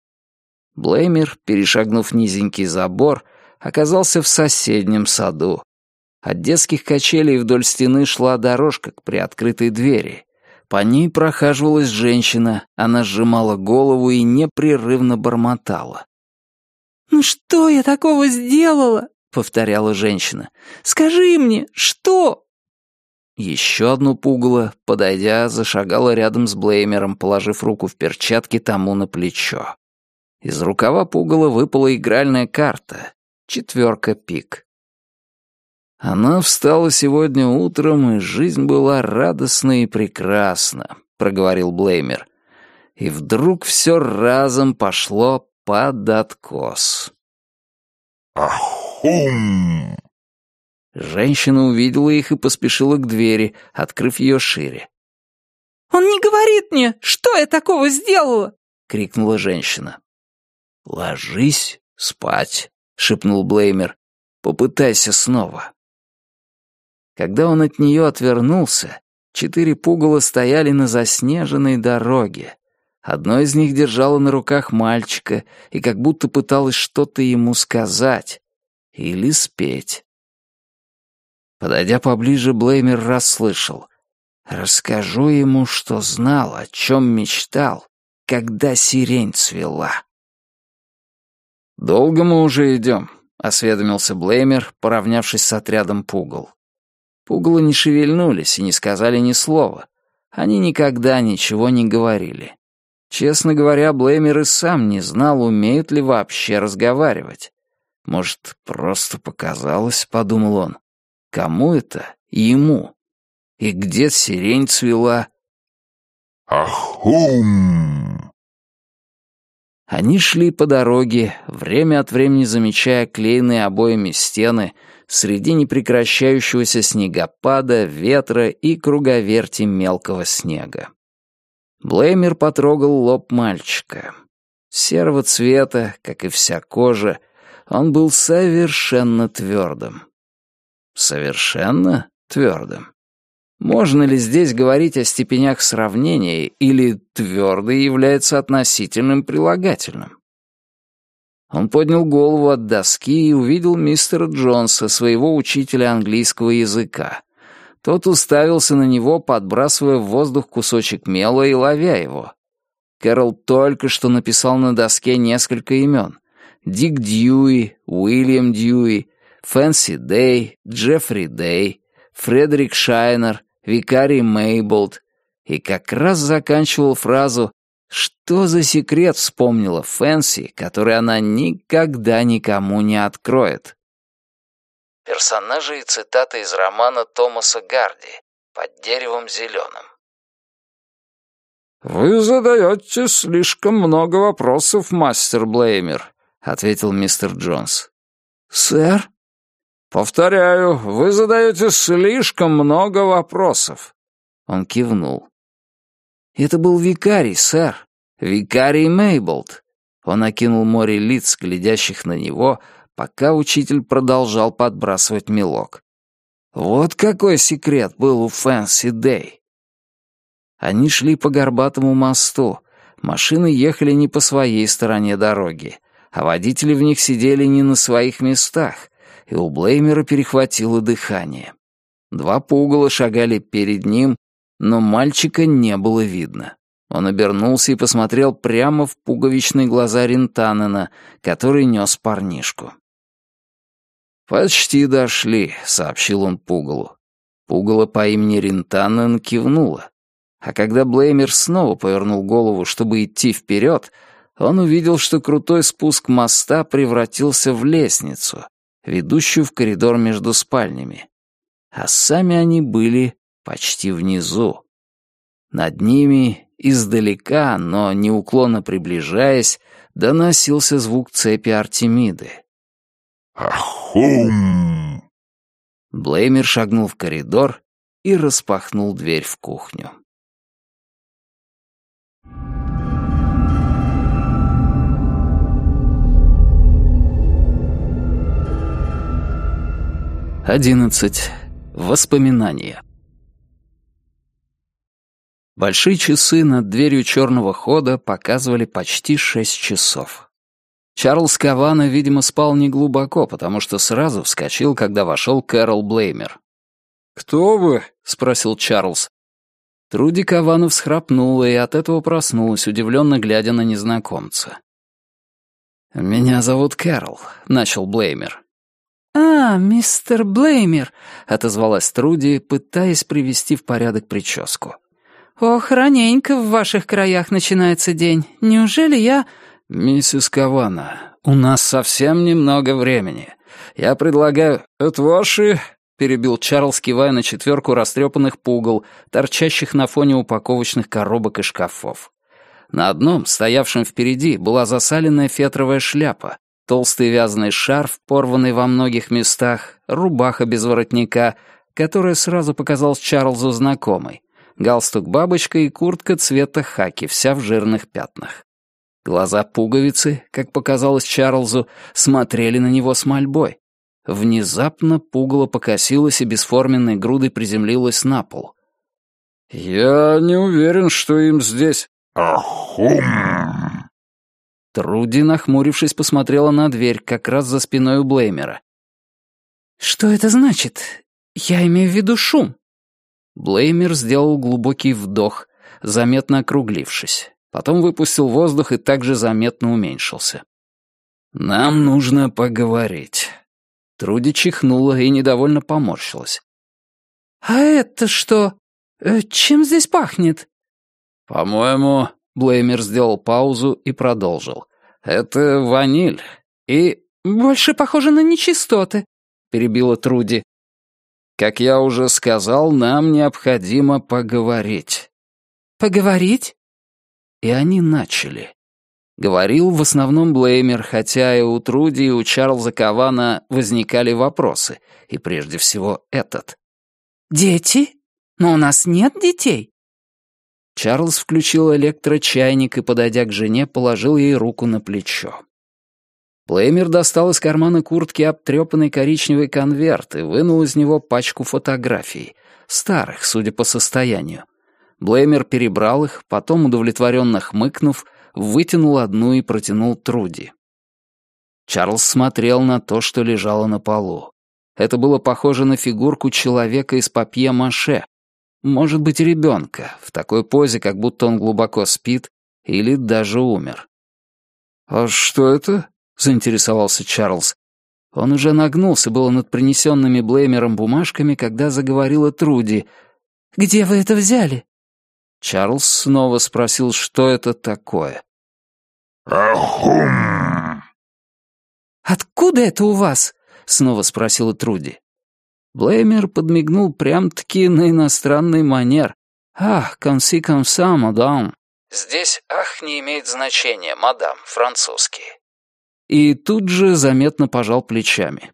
Блеймер, перешагнув низенький забор, оказался в соседнем саду. От детских качелей вдоль стены шла дорожка к приоткрытой двери. По ней прохаживалась женщина, она сжимала голову и непрерывно бормотала. «Ну что я такого сделала?» — повторяла женщина. «Скажи мне, что?» Еще одно пугало, подойдя, зашагала рядом с Блеймером, положив руку в перчатки тому на плечо. Из рукава пугала выпала игральная карта. Четверка пик. Она встала сегодня утром, и жизнь была радостна и прекрасна, проговорил Блеймер. И вдруг все разом пошло под откос. Ахум! Женщина увидела их и поспешила к двери, открыв ее шире. «Он не говорит мне, что я такого сделала!» — крикнула женщина. «Ложись спать», — шепнул Блеймер. «Попытайся снова». Когда он от нее отвернулся, четыре пугала стояли на заснеженной дороге. Одно из них держало на руках мальчика и как будто пыталось что-то ему сказать или спеть. Подойдя поближе, Блеймер расслышал. «Расскажу ему, что знал, о чем мечтал, когда сирень цвела». «Долго мы уже идем?» — осведомился Блеймер, поравнявшись с отрядом пугал. Пугалы не шевельнулись и не сказали ни слова. Они никогда ничего не говорили. Честно говоря, Блеймер и сам не знал, умеют ли вообще разговаривать. Может, просто показалось, — подумал он. Кому это? Ему. И где сирень цвела? Ахум! Они шли по дороге, время от времени замечая клеенные обоями стены среди непрекращающегося снегопада, ветра и круговерти мелкого снега. Блеймер потрогал лоб мальчика. Серого цвета, как и вся кожа, он был совершенно твердым. Совершенно твердым. Можно ли здесь говорить о степенях сравнения или твердый является относительным прилагательным? Он поднял голову от доски и увидел мистера Джонса, своего учителя английского языка. Тот уставился на него, подбрасывая в воздух кусочек мела и ловя его. Кэрол только что написал на доске несколько имен. Дик Дьюи, Уильям Дьюи, Фэнси Дэй, Джеффри Дэй, Фредерик Шайнер, викарий Мейболд, и как раз заканчивал фразу «Что за секрет?» вспомнила Фэнси, который она никогда никому не откроет. Персонажи и цитаты из романа Томаса Гарди «Под деревом зеленым». «Вы задаете слишком много вопросов, мастер Блеймер», — ответил мистер Джонс. «Сэр?» «Повторяю, вы задаете слишком много вопросов». Он кивнул. «Это был викарий, сэр. Викарий Мейболд». Он окинул море лиц, глядящих на него, пока учитель продолжал подбрасывать мелок. Вот какой секрет был у Фэнси Дэй. Они шли по горбатому мосту. Машины ехали не по своей стороне дороги, а водители в них сидели не на своих местах, и у Блеймера перехватило дыхание. Два пугала шагали перед ним, но мальчика не было видно. Он обернулся и посмотрел прямо в пуговичные глаза Рентанена, который нес парнишку. «Почти дошли», — сообщил он Пугалу. Пугало по имени Рентанен кивнула. А когда Блеймер снова повернул голову, чтобы идти вперед, он увидел, что крутой спуск моста превратился в лестницу, ведущую в коридор между спальнями. а сами они были почти внизу. Над ними, издалека, но неуклонно приближаясь, доносился звук цепи Артемиды. «Ахум!» Блеймер шагнул в коридор и распахнул дверь в кухню. Одиннадцать. Воспоминания. Большие часы над дверью черного хода показывали почти шесть часов. Чарльз Кавана, видимо, спал неглубоко, потому что сразу вскочил, когда вошел Кэрол Блеймер. «Кто вы?» — спросил Чарльз. Труди Кавана всхрапнула и от этого проснулась, удивленно глядя на незнакомца. «Меня зовут Кэрол», — начал Блеймер. «А, мистер Блеймер», — отозвалась Труди, пытаясь привести в порядок прическу. «Ох, раненько в ваших краях начинается день. Неужели я...» «Миссис Кавана, у нас совсем немного времени. Я предлагаю...» «Это ваши...» — перебил Чарльз, кивая на четверку растрепанных пугал, торчащих на фоне упаковочных коробок и шкафов. На одном, стоявшем впереди, была засаленная фетровая шляпа, толстый вязаный шарф, порванный во многих местах, рубаха без воротника, которая сразу показалась Чарльзу знакомой, галстук-бабочка и куртка цвета хаки, вся в жирных пятнах. Глаза пуговицы, как показалось Чарльзу, смотрели на него с мольбой. Внезапно пугало покосилось и бесформенной грудой приземлилось на пол. «Я не уверен, что им здесь...» «Ахум!» Труди, нахмурившись, посмотрела на дверь, как раз за спиной у Блеймера. «Что это значит? Я имею в виду шум». Блеймер сделал глубокий вдох, заметно округлившись. Потом выпустил воздух и также заметно уменьшился. «Нам нужно поговорить». Труди чихнула и недовольно поморщилась. «А это что? Э, чем здесь пахнет?» «По-моему, Блеймер сделал паузу и продолжил. «Это ваниль. И...» «Больше похоже на нечистоты», — перебила Труди. «Как я уже сказал, нам необходимо поговорить». «Поговорить?» И они начали. Говорил в основном Блеймер, хотя и у Труди, и у Чарльза Кавана возникали вопросы, и прежде всего этот. «Дети? Но у нас нет детей». Чарльз включил электрочайник и, подойдя к жене, положил ей руку на плечо. Плеймер достал из кармана куртки обтрепанный коричневый конверт и вынул из него пачку фотографий, старых, судя по состоянию. Блеймер перебрал их, потом, удовлетворенно хмыкнув, вытянул одну и протянул Труди. Чарльз смотрел на то, что лежало на полу. Это было похоже на фигурку человека из папье-маше, может быть, ребенка, в такой позе, как будто он глубоко спит или даже умер. «А что это?» — заинтересовался Чарльз. Он уже нагнулся было над принесенными Блеймером бумажками, когда заговорила Труди. «Где вы это взяли?» Чарльз снова спросил, что это такое. «Ахум!» «Откуда это у вас?» — снова спросила Труди. Блеймер подмигнул прям-таки на иностранный манер. «Ах, конси комса, мадам». Здесь «ах» не имеет значения, мадам, французский. И тут же заметно пожал плечами.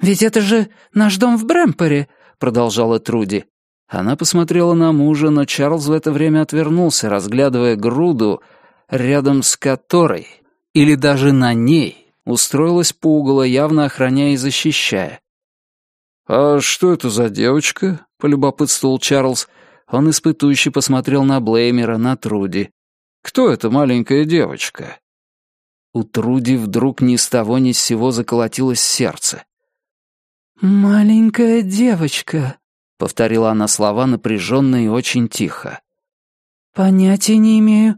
«Ведь это же наш дом в Брэмпере», — продолжала Труди. Она посмотрела на мужа, но Чарльз в это время отвернулся, разглядывая груду, рядом с которой, или даже на ней, устроилась пугало, явно охраняя и защищая. «А что это за девочка?» — полюбопытствовал Чарльз. Он испытующе посмотрел на Блеймера, на Труди. «Кто эта маленькая девочка?» У Труди вдруг ни с того ни с сего заколотилось сердце. «Маленькая девочка», — повторила она слова напряженно и очень тихо. «Понятия не имею».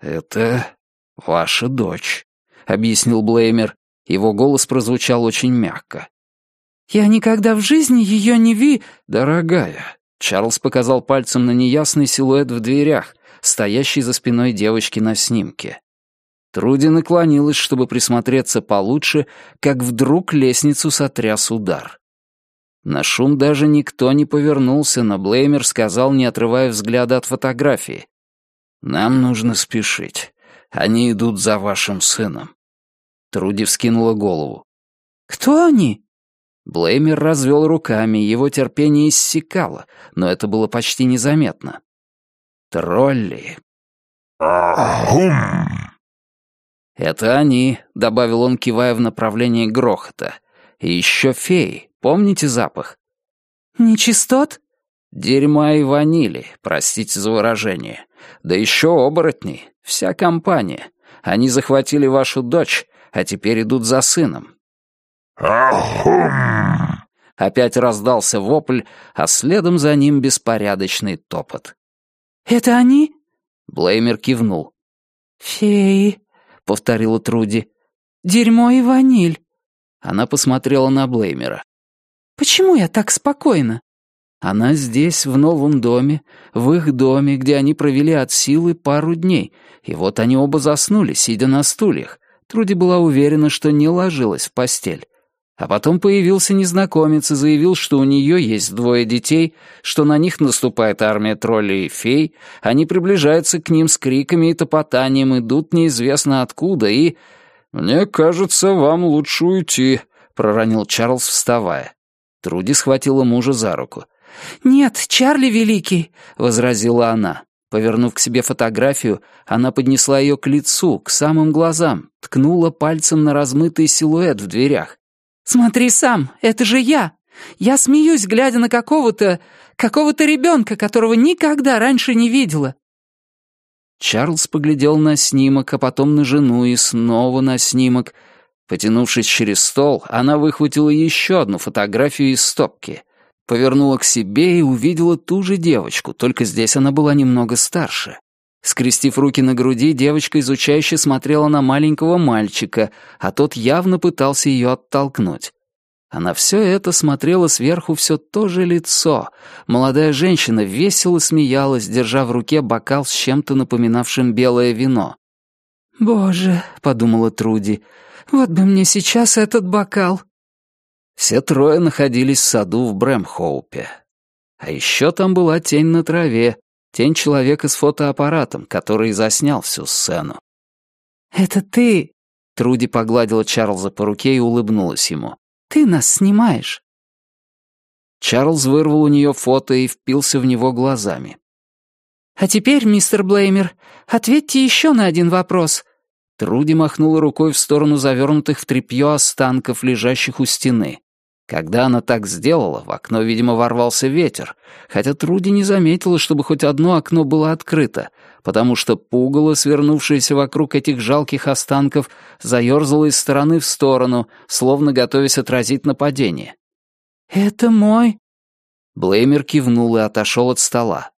«Это ваша дочь», — объяснил Блеймер. Его голос прозвучал очень мягко. «Я никогда в жизни ее не ви...» «Дорогая», — Чарльз показал пальцем на неясный силуэт в дверях, стоящий за спиной девочки на снимке. Труди наклонилась, чтобы присмотреться получше, как вдруг лестницу сотряс удар. На шум даже никто не повернулся, но Блеймер сказал, не отрывая взгляда от фотографии. «Нам нужно спешить. Они идут за вашим сыном». Труди вскинула голову. «Кто они?» Блеймер развел руками, его терпение иссякало, но это было почти незаметно. «Тролли». «Это они», — добавил он, кивая в направлении грохота. «И еще феи. Помните запах?» «Нечистот?» «Дерьма и ванили, простите за выражение. Да еще оборотни, вся компания. Они захватили вашу дочь, а теперь идут за сыном». «Ахум!» Опять раздался вопль, а следом за ним беспорядочный топот. «Это они?» Блеймер кивнул. «Феи», — повторила Труди. «Дерьмо и ваниль». Она посмотрела на Блеймера. «Почему я так спокойна?» Она здесь, в новом доме, в их доме, где они провели от силы пару дней, и вот они оба заснули, сидя на стульях. Труди была уверена, что не ложилась в постель. А потом появился незнакомец и заявил, что у нее есть двое детей, что на них наступает армия троллей и фей, они приближаются к ним с криками и топотанием, идут неизвестно откуда, и... «Мне кажется, вам лучше уйти», — проронил Чарльз, вставая. Труди схватила мужа за руку. «Нет, Чарли Великий», — возразила она. Повернув к себе фотографию, она поднесла ее к лицу, к самым глазам, ткнула пальцем на размытый силуэт в дверях. «Смотри сам, это же я! Я смеюсь, глядя на какого-то... какого-то ребенка, которого никогда раньше не видела!» Чарльз поглядел на снимок, а потом на жену и снова на снимок. Потянувшись через стол, она выхватила еще одну фотографию из стопки. Повернула к себе и увидела ту же девочку, только здесь она была немного старше. Скрестив руки на груди, девочка изучающе смотрела на маленького мальчика, а тот явно пытался ее оттолкнуть. А на все это смотрела сверху все то же лицо. Молодая женщина весело смеялась, держа в руке бокал с чем-то напоминавшим белое вино. «Боже», — подумала Труди, — «вот бы мне сейчас этот бокал». Все трое находились в саду в Брэмхоупе. А еще там была тень на траве, Тень человека с фотоаппаратом, который заснял всю сцену. «Это ты?» Труди погладила Чарльза по руке и улыбнулась ему. «Ты нас снимаешь». Чарльз вырвал у нее фото и впился в него глазами. «А теперь, мистер Блеймер, ответьте еще на один вопрос». Труди махнула рукой в сторону завернутых в тряпье останков, лежащих у стены. Когда она так сделала, в окно, видимо, ворвался ветер, хотя Труди не заметила, чтобы хоть одно окно было открыто, потому что пугало, свернувшееся вокруг этих жалких останков, заерзало из стороны в сторону, словно готовясь отразить нападение. «Это мой...» Блеймер кивнул и отошел от стола.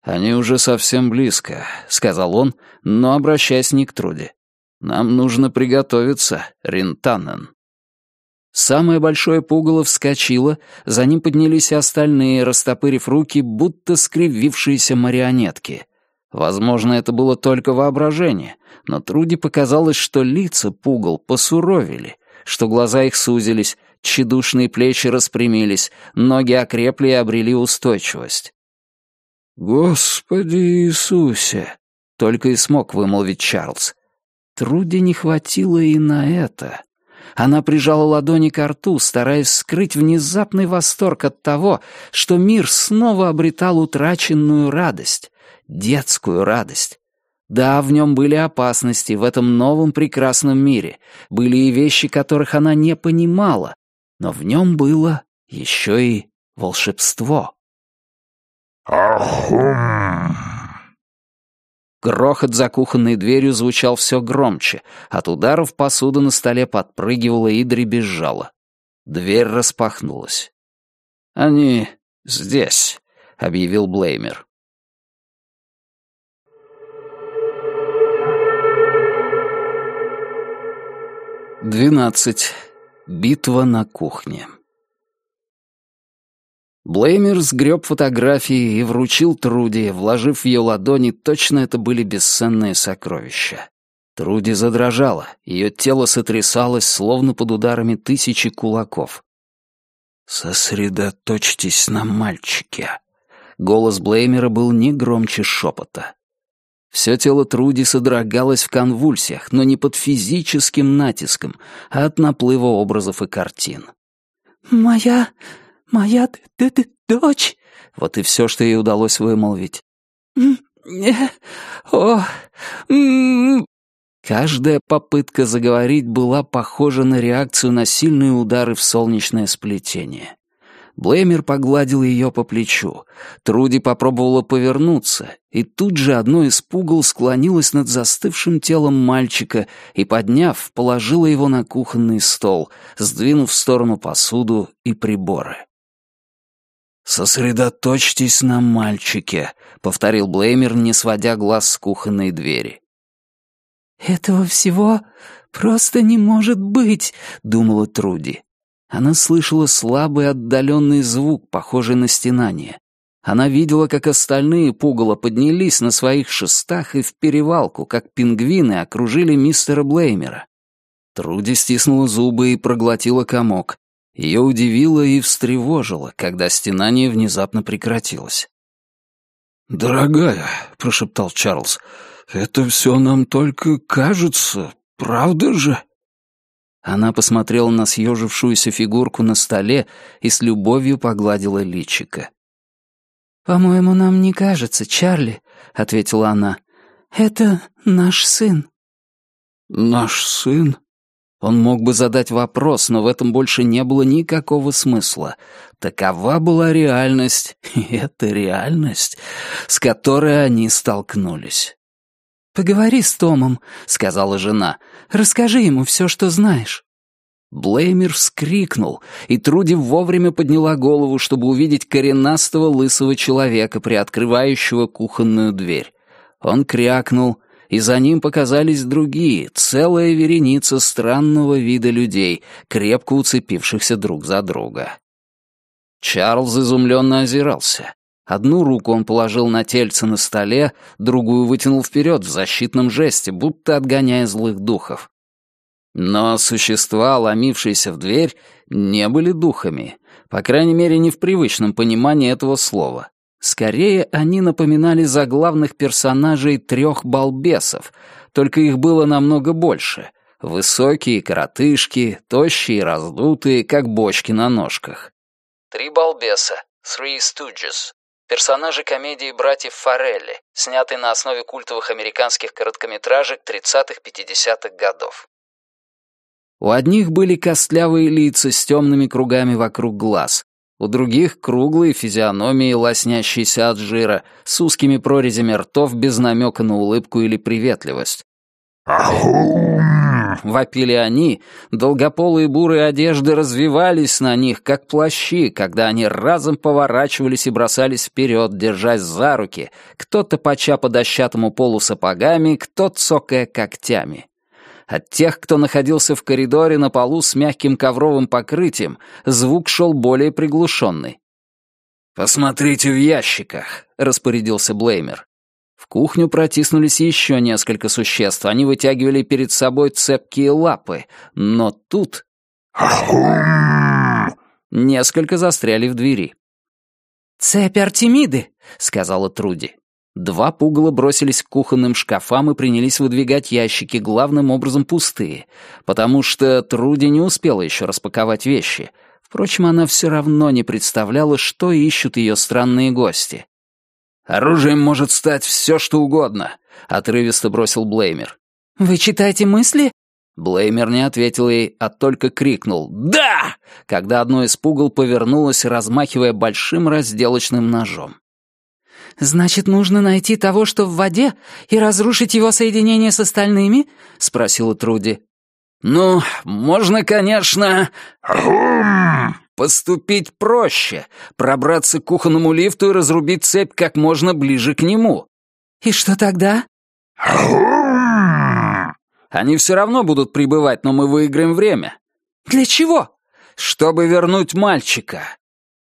«Они уже совсем близко», — сказал он, но обращаясь не к Труди. «Нам нужно приготовиться, Ринтаннен». Самое большое пугало вскочило, за ним поднялись и остальные, растопырив руки, будто скривившиеся марионетки. Возможно, это было только воображение, но Труди показалось, что лица пугал посуровили, что глаза их сузились, тщедушные плечи распрямились, ноги окрепли и обрели устойчивость. «Господи Иисусе!» — только и смог вымолвить Чарльз. Труди не хватило и на это. Она прижала ладони к рту, стараясь скрыть внезапный восторг от того, что мир снова обретал утраченную радость, детскую радость. Да, в нем были опасности, в этом новом прекрасном мире. Были и вещи, которых она не понимала, но в нем было еще и волшебство. «Ахум!» Грохот за кухонной дверью звучал все громче. От ударов посуда на столе подпрыгивала и дребезжала. Дверь распахнулась. «Они здесь», — объявил Блеймер. Двенадцать. Битва на кухне. Блеймер сгреб фотографии и вручил Труди, вложив в ее ладони, точно это были бесценные сокровища. Труди задрожала, ее тело сотрясалось, словно под ударами тысячи кулаков. «Сосредоточьтесь на мальчике». Голос Блеймера был не громче шепота. Все тело Труди содрогалось в конвульсиях, но не под физическим натиском, а от наплыва образов и картин. «Моя... моя д -д дочь...» Вот и все, что ей удалось вымолвить. «О... Каждая попытка заговорить была похожа на реакцию на сильные удары в солнечное сплетение. Блеймер погладил ее по плечу. Труди попробовала повернуться, и тут же одно из пугал склонилось над застывшим телом мальчика и, подняв, положила его на кухонный стол, сдвинув в сторону посуду и приборы. «Сосредоточьтесь на мальчике», — повторил Блеймер, не сводя глаз с кухонной двери. «Этого всего просто не может быть», — думала Труди. Она слышала слабый отдаленный звук, похожий на стенание. Она видела, как остальные пугало поднялись на своих шестах и в перевалку, как пингвины окружили мистера Блеймера. Труди стиснула зубы и проглотила комок. Ее удивило и встревожило, когда стенание внезапно прекратилось. «Дорогая», — прошептал Чарльз, — «это все нам только кажется, правда же?» Она посмотрела на съежившуюся фигурку на столе и с любовью погладила личико. «По-моему, нам не кажется, Чарли», — ответила она. «Это наш сын». «Наш сын?» Он мог бы задать вопрос, но в этом больше не было никакого смысла. Такова была реальность, и это реальность, с которой они столкнулись. «Поговори с Томом», — сказала жена. «Расскажи ему все, что знаешь». Блеймер вскрикнул, и Труди вовремя подняла голову, чтобы увидеть коренастого лысого человека, приоткрывающего кухонную дверь. Он крякнул, и за ним показались другие, целая вереница странного вида людей, крепко уцепившихся друг за друга. Чарльз изумленно озирался. Одну руку он положил на тельце на столе, другую вытянул вперед в защитном жесте, будто отгоняя злых духов. Но существа, ломившиеся в дверь, не были духами, по крайней мере, не в привычном понимании этого слова. Скорее, они напоминали заглавных персонажей трех балбесов, только их было намного больше. Высокие коротышки, тощие и раздутые, как бочки на ножках. Три балбеса, Three Stooges, Персонажи комедии братьев Форелли, снятой на основе культовых американских короткометражек 30-50-х годов. У одних были костлявые лица с темными кругами вокруг глаз, у других — круглые физиономии, лоснящиеся от жира, с узкими прорезями ртов без намека на улыбку или приветливость. «Ахум!» — вопили они, долгополые бурые одежды развивались на них, как плащи, когда они разом поворачивались и бросались вперед, держась за руки, кто-то поча по дощатому полу сапогами, кто цокая когтями. От тех, кто находился в коридоре на полу с мягким ковровым покрытием, звук шел более приглушенный. «Посмотрите в ящиках», — распорядился Блеймер. В кухню протиснулись еще несколько существ. Они вытягивали перед собой цепкие лапы. Но тут... Несколько застряли в двери. «Цепь Артемиды», — сказала Труди. Два пугала бросились к кухонным шкафам и принялись выдвигать ящики, главным образом пустые, потому что Труди не успела еще распаковать вещи. Впрочем, она все равно не представляла, что ищут ее странные гости. «Оружием может стать все, что угодно», — отрывисто бросил Блеймер. «Вы читаете мысли?» Блеймер не ответил ей, а только крикнул «Да!», когда одно из пугал повернулось, размахивая большим разделочным ножом. «Значит, нужно найти того, что в воде, и разрушить его соединение с остальными?» — спросила Труди. «Ну, можно, конечно...» Поступить проще, пробраться к кухонному лифту и разрубить цепь как можно ближе к нему. И что тогда? Они все равно будут прибывать, но мы выиграем время. Для чего? Чтобы вернуть мальчика.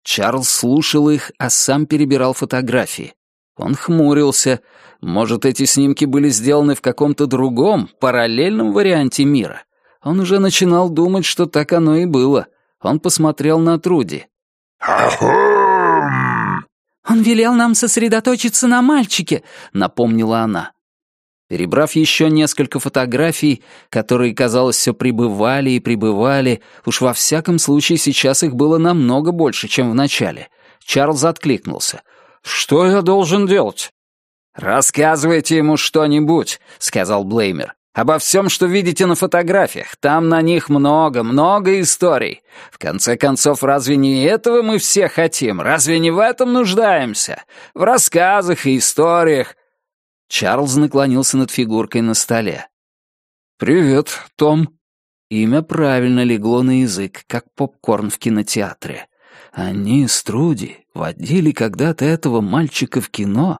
Чарльз слушал их, а сам перебирал фотографии. Он хмурился. Может, эти снимки были сделаны в каком-то другом, параллельном варианте мира. Он уже начинал думать, что так оно и было. Он посмотрел на Труди. «Ахум!» «Он велел нам сосредоточиться на мальчике», — напомнила она. Перебрав еще несколько фотографий, которые, казалось, все прибывали и прибывали, уж во всяком случае сейчас их было намного больше, чем в начале, Чарльз откликнулся. «Что я должен делать?» «Рассказывайте ему что-нибудь», — сказал Блеймер. «Обо всем, что видите на фотографиях. Там на них много, много историй. В конце концов, разве не этого мы все хотим? Разве не в этом нуждаемся? В рассказах и историях. Чарльз наклонился над фигуркой на столе. «Привет, Том». Имя правильно легло на язык, как попкорн в кинотеатре. Они с Труди водили когда-то этого мальчика в кино.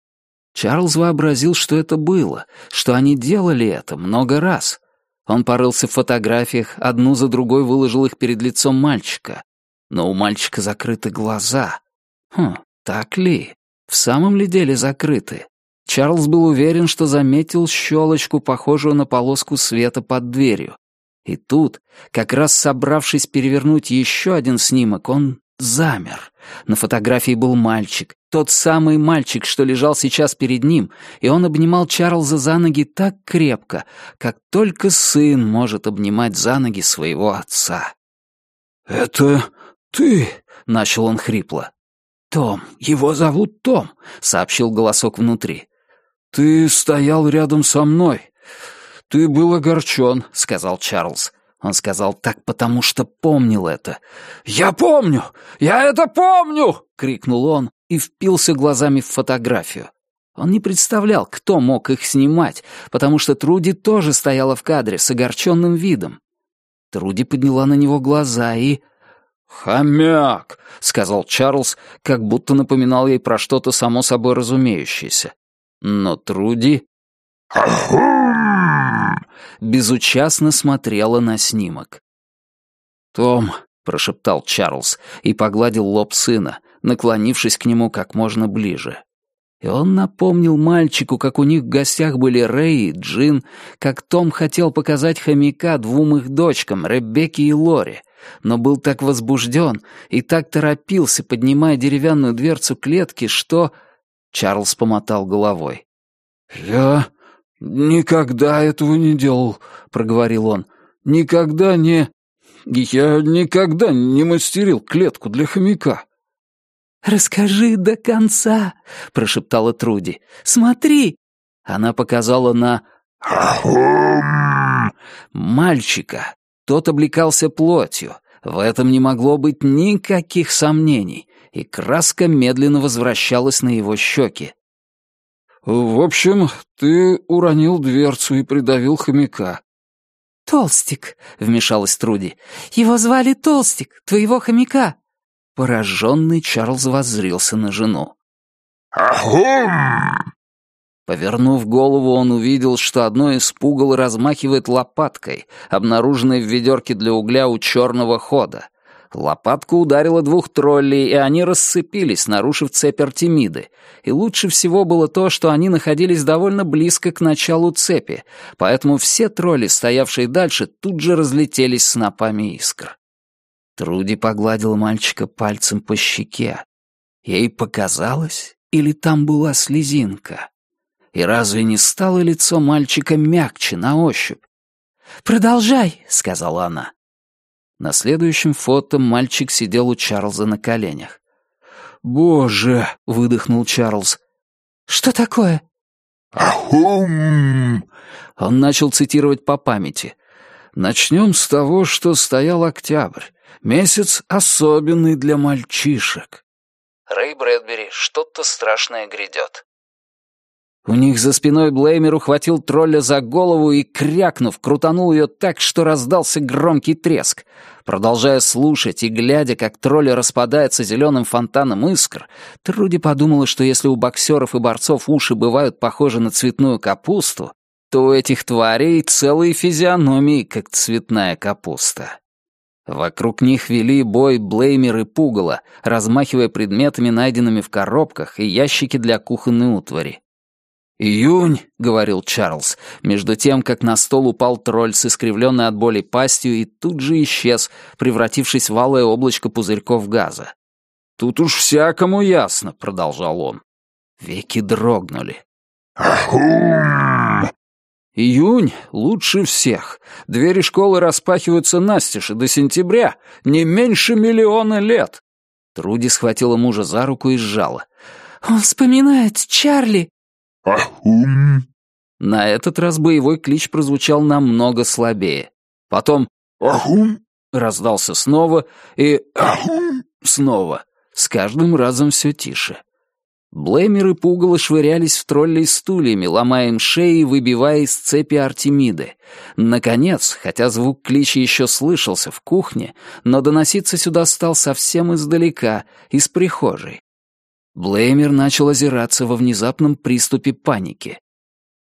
Чарльз вообразил, что это было, что они делали это много раз. Он порылся в фотографиях, одну за другой выложил их перед лицом мальчика. Но у мальчика закрыты глаза. Хм, так ли? В самом ли деле закрыты? Чарльз был уверен, что заметил щелочку, похожую на полоску света под дверью. И тут, как раз собравшись перевернуть еще один снимок, он замер. На фотографии был мальчик, тот самый мальчик, что лежал сейчас перед ним, и он обнимал Чарльза за ноги так крепко, как только сын может обнимать за ноги своего отца. «Это ты?» — начал он хрипло. «Том, его зовут Том», — сообщил голосок внутри. «Ты стоял рядом со мной. Ты был огорчен», — сказал Чарльз. Он сказал так, потому что помнил это. «Я помню! Я это помню!» — крикнул он и впился глазами в фотографию. Он не представлял, кто мог их снимать, потому что Труди тоже стояла в кадре с огорченным видом. Труди подняла на него глаза и... «Хомяк!» — сказал Чарльз, как будто напоминал ей про что-то само собой разумеющееся. Но Труди безучастно смотрела на снимок. «Том», — прошептал Чарльз и погладил лоб сына, наклонившись к нему как можно ближе. И он напомнил мальчику, как у них в гостях были Рэй и Джин, как Том хотел показать хомяка двум их дочкам, Ребекке и Лоре, но был так возбужден и так торопился, поднимая деревянную дверцу клетки, что... Чарльз помотал головой. «Я никогда этого не делал», — проговорил он. «Никогда не... Я никогда не мастерил клетку для хомяка». «Расскажи до конца», — прошептала Труди. «Смотри!» Она показала на... Мальчика. Тот облекался плотью. В этом не могло быть никаких сомнений и краска медленно возвращалась на его щеки. «В общем, ты уронил дверцу и придавил хомяка». «Толстик», — вмешалась Труди. «Его звали Толстик, твоего хомяка». Пораженный Чарльз воззрился на жену. «Ахум!» Повернув голову, он увидел, что одно из пугал размахивает лопаткой, обнаруженной в ведерке для угля у черного хода. Лопатка ударила двух троллей, и они рассыпились, нарушив цепь Артемиды. И лучше всего было то, что они находились довольно близко к началу цепи, поэтому все тролли, стоявшие дальше, тут же разлетелись снопами искр. Труди погладила мальчика пальцем по щеке. Ей показалось, или там была слезинка? И разве не стало лицо мальчика мягче на ощупь? «Продолжай», — сказала она. На следующем фото мальчик сидел у Чарльза на коленях. «Боже!» — выдохнул Чарльз. «Что такое?» «Ахум!» Он начал цитировать по памяти. «Начнем с того, что стоял октябрь. Месяц особенный для мальчишек». Рэй Брэдбери «Что-то страшное грядет». У них за спиной Блеймер ухватил тролля за голову и, крякнув, крутанул ее так, что раздался громкий треск. Продолжая слушать и глядя, как тролль распадается зеленым фонтаном искр, Труди подумала, что если у боксеров и борцов уши бывают похожи на цветную капусту, то у этих тварей целые физиономии, как цветная капуста. Вокруг них вели бой Блеймер и Пугало, размахивая предметами, найденными в коробках, и ящики для кухонной утвари. «Июнь», — говорил Чарльз, между тем, как на стол упал тролль с искривленной от боли пастью и тут же исчез, превратившись в алое облачко пузырьков газа. тут уж всякому ясно», — продолжал он. Веки дрогнули. Ахум! Июнь лучше всех. Двери школы распахиваются настежь до сентября. Не меньше миллиона лет. Труди схватила мужа за руку и сжала. «Он вспоминает Чарли!» Ахум! На этот раз боевой клич прозвучал намного слабее. Потом Ахум! раздался снова и Ахум! снова. С каждым разом все тише. Блеймер и Пугало швырялись в троллей стульями, ломая им шеи и выбивая из цепи Артемиды. Наконец, хотя звук клича еще слышался в кухне, но доноситься сюда стал совсем издалека, из прихожей. Блеймер начал озираться во внезапном приступе паники.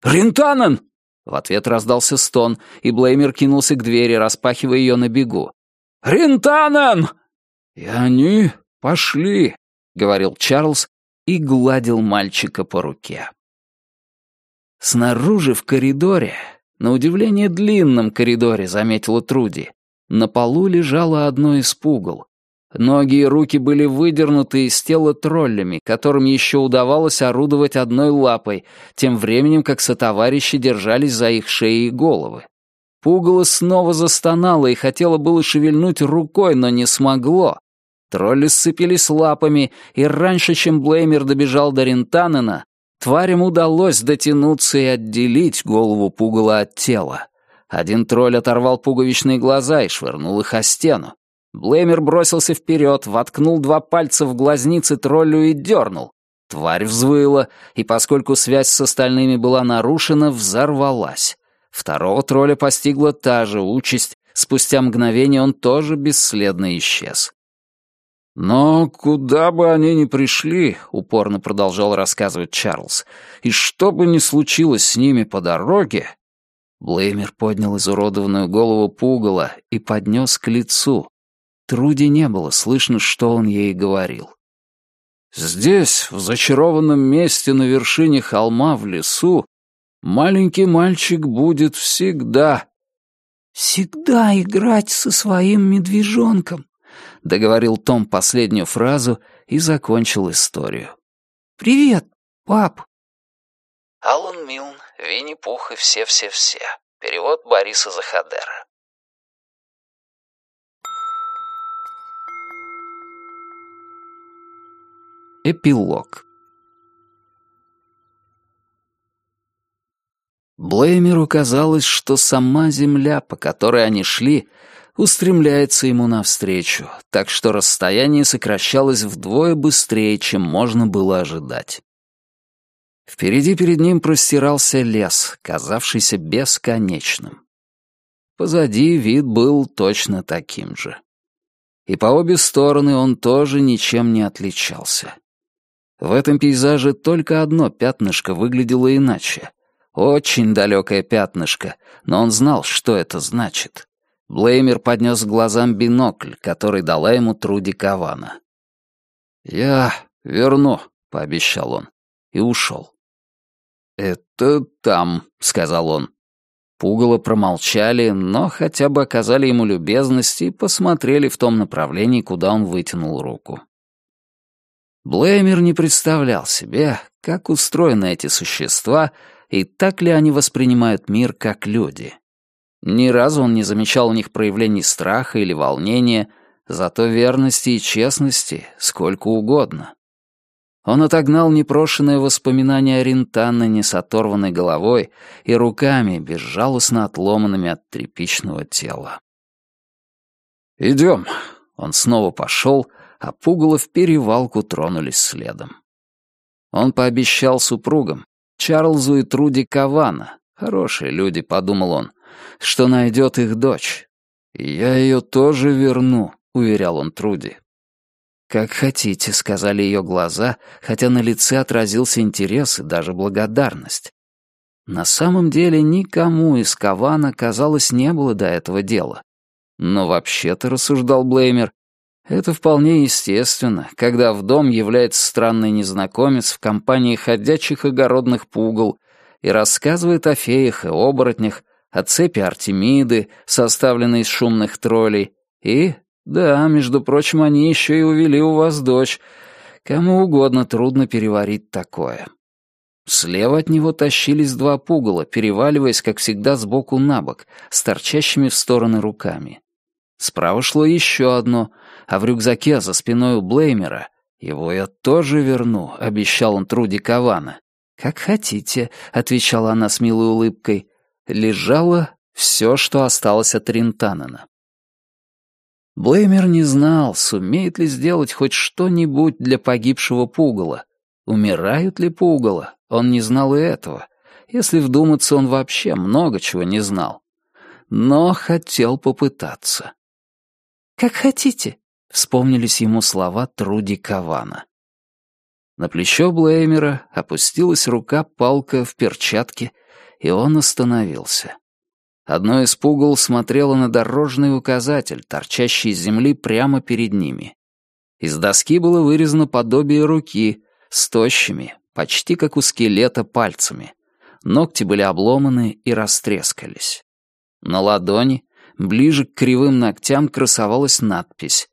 «Ринтанен!» В ответ раздался стон, и Блеймер кинулся к двери, распахивая ее на бегу. «Ринтанен!» «И они пошли», — говорил Чарльз, и гладил мальчика по руке. Снаружи в коридоре, на удивление длинном коридоре, заметила Труди, на полу лежало одно из пугал. Ноги и руки были выдернуты из тела троллями, которым еще удавалось орудовать одной лапой, тем временем как сотоварищи держались за их шеи и головы. Пугало снова застонало и хотело было шевельнуть рукой, но не смогло. Тролли сцепились лапами, и раньше, чем Блеймер добежал до Рентанена, тварям удалось дотянуться и отделить голову пугала от тела. Один тролль оторвал пуговичные глаза и швырнул их о стену. Блеймер бросился вперед, воткнул два пальца в глазницы троллю и дернул. Тварь взвыла, и поскольку связь с остальными была нарушена, взорвалась. Второго тролля постигла та же участь, спустя мгновение он тоже бесследно исчез. «Но куда бы они ни пришли», — упорно продолжал рассказывать Чарльз, «и что бы ни случилось с ними по дороге...» Блеймер поднял изуродованную голову пугала и поднес к лицу. Труди не было слышно, что он ей говорил. «Здесь, в зачарованном месте на вершине холма в лесу, маленький мальчик будет всегда...» «Всегда играть со своим медвежонком», — договорил Том последнюю фразу и закончил историю. «Привет, пап!» Алан Милн, Винни-Пух и все-все-все. Перевод Бориса Захадера. Эпилог Блеймеру казалось, что сама земля, по которой они шли, устремляется ему навстречу, так что расстояние сокращалось вдвое быстрее, чем можно было ожидать. Впереди перед ним простирался лес, казавшийся бесконечным. Позади вид был точно таким же. И по обе стороны он тоже ничем не отличался. В этом пейзаже только одно пятнышко выглядело иначе. Очень далекое пятнышко, но он знал, что это значит. Блеймер поднес к глазам бинокль, который дала ему Труди Кавана. «Я верну», — пообещал он, и ушел. «Это там», — сказал он. Пугало промолчали, но хотя бы оказали ему любезность и посмотрели в том направлении, куда он вытянул руку. Блеймер не представлял себе, как устроены эти существа и так ли они воспринимают мир как люди. Ни разу он не замечал у них проявлений страха или волнения, зато верности и честности сколько угодно. Он отогнал непрошенное воспоминание о Рентанне с оторванной головой и руками, безжалостно отломанными от тряпичного тела. «Идем». Он снова пошел, а Пугало в перевалку тронулись следом. Он пообещал супругам, Чарльзу и Труди Кавана, хорошие люди, подумал он, что найдет их дочь. «Я ее тоже верну», — уверял он Труди. «Как хотите», — сказали ее глаза, хотя на лице отразился интерес и даже благодарность. На самом деле никому из Кавана, казалось, не было до этого дела. Но вообще-то, рассуждал Блеймер, это вполне естественно, когда в дом является странный незнакомец в компании ходячих огородных пугал и рассказывает о феях и оборотнях, о цепи Артемиды, составленной из шумных троллей, и Да, между прочим, они еще и увели у вас дочь. Кому угодно трудно переварить такое. Слева от него тащились два пугала, переваливаясь, как всегда, сбоку на бок, с торчащими в стороны руками. Справа шло еще одно, а в рюкзаке за спиной у Блеймера «Его я тоже верну», — обещал он Труди Кавана. «Как хотите», — отвечала она с милой улыбкой. Лежало все, что осталось от Ринтанена. Блеймер не знал, сумеет ли сделать хоть что-нибудь для погибшего пугала. Умирают ли пугала? Он не знал и этого. Если вдуматься, он вообще много чего не знал. Но хотел попытаться. «Как хотите», — вспомнились ему слова Труди Кавана. На плечо Блеймера опустилась рука-палка в перчатке, и он остановился. Одно из пугал смотрело на дорожный указатель, торчащий из земли прямо перед ними. Из доски было вырезано подобие руки с тощими, почти как у скелета, пальцами. Ногти были обломаны и растрескались. На ладони, ближе к кривым ногтям, красовалась надпись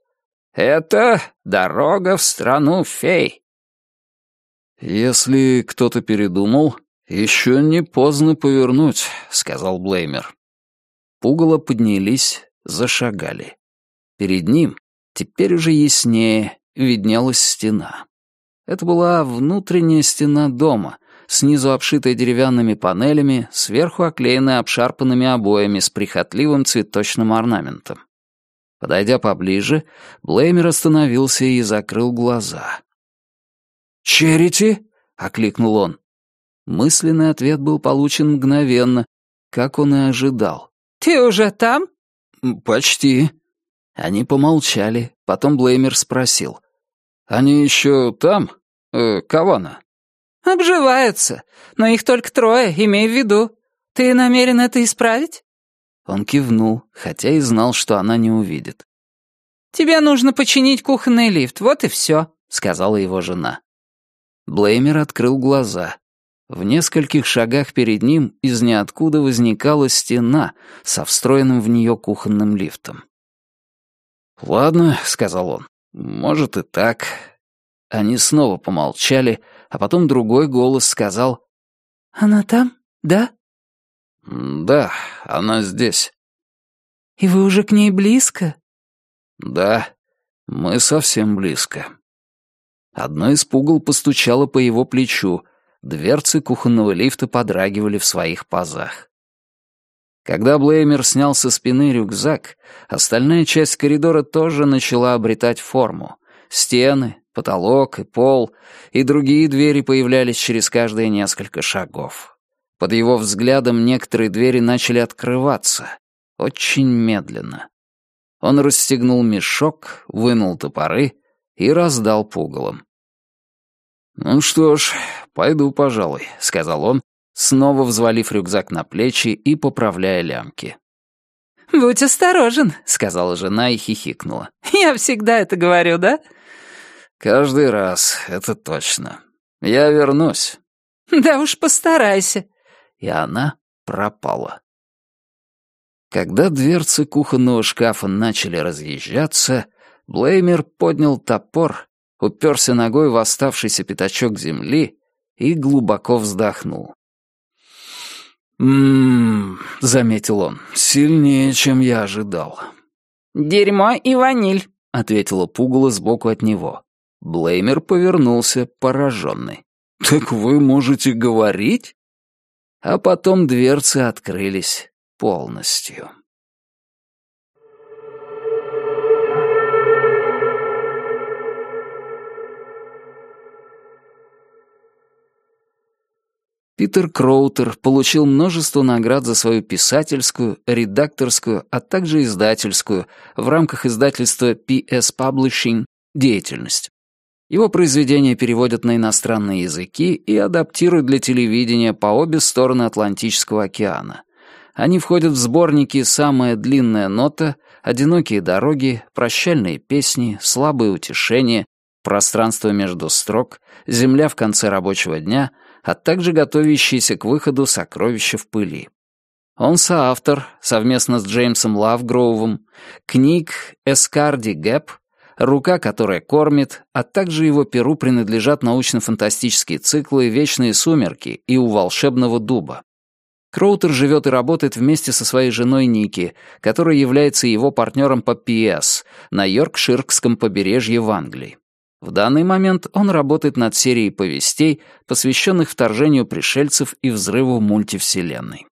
«Это дорога в страну фей». «Если кто-то передумал, еще не поздно повернуть», — сказал Блеймер. Пугало поднялись, зашагали. Перед ним, теперь уже яснее, виднелась стена. Это была внутренняя стена дома, снизу обшитая деревянными панелями, сверху оклеенная обшарпанными обоями с прихотливым цветочным орнаментом. Подойдя поближе, Блеймер остановился и закрыл глаза. «Черити?» — окликнул он. Мысленный ответ был получен мгновенно, как он и ожидал. «Ты уже там?» «Почти». Они помолчали, потом Блеймер спросил. «Они еще там? Э, Кавана?» «Обживаются, но их только трое, имей в виду. Ты намерен это исправить?» Он кивнул, хотя и знал, что она не увидит. «Тебе нужно починить кухонный лифт, вот и все», — сказала его жена. Блеймер открыл глаза. В нескольких шагах перед ним из ниоткуда возникала стена со встроенным в нее кухонным лифтом. «Ладно», — сказал он, — «может и так». Они снова помолчали, а потом другой голос сказал «Она там, да?» «Да, она здесь». «И вы уже к ней близко?» «Да, мы совсем близко». Одно из пугал постучало по его плечу — Дверцы кухонного лифта подрагивали в своих пазах. Когда Блеймер снял со спины рюкзак, остальная часть коридора тоже начала обретать форму. Стены, потолок и пол, и другие двери появлялись через каждые несколько шагов. Под его взглядом некоторые двери начали открываться. Очень медленно. Он расстегнул мешок, вынул топоры и раздал пугалом. «Ну что ж, пойду, пожалуй», — сказал он, снова взвалив рюкзак на плечи и поправляя лямки. «Будь осторожен», — сказала жена и хихикнула. «Я всегда это говорю, да?» «Каждый раз, это точно. Я вернусь». «Да уж постарайся». И она пропала. Когда дверцы кухонного шкафа начали разъезжаться, Блеймер поднял топор уперся ногой в оставшийся пятачок земли и глубоко вздохнул. «М-м-м», заметил он, — «сильнее, чем я ожидал». «Дерьмо и ваниль», — ответила пугало сбоку от него. Блеймер повернулся, пораженный. «Так вы можете говорить?» А потом дверцы открылись полностью. Питер Кроутер получил множество наград за свою писательскую, редакторскую, а также издательскую в рамках издательства PS Publishing деятельность. Его произведения переводят на иностранные языки и адаптируют для телевидения по обе стороны Атлантического океана. Они входят в сборники «Самая длинная нота», «Одинокие дороги», «Прощальные песни», «Слабые утешения», «Пространство между строк», «Земля в конце рабочего дня», а также готовящиеся к выходу сокровища в пыли. Он соавтор, совместно с Джеймсом Лавгроувом, книг «Эскарди Гэп», «Рука, которая кормит», а также его перу принадлежат научно-фантастические циклы «Вечные сумерки» и «У волшебного дуба». Кроутер живет и работает вместе со своей женой Ники, которая является его партнером по PS на Йоркширском побережье в Англии. В данный момент он работает над серией повестей, посвященных вторжению пришельцев и взрыву мультивселенной.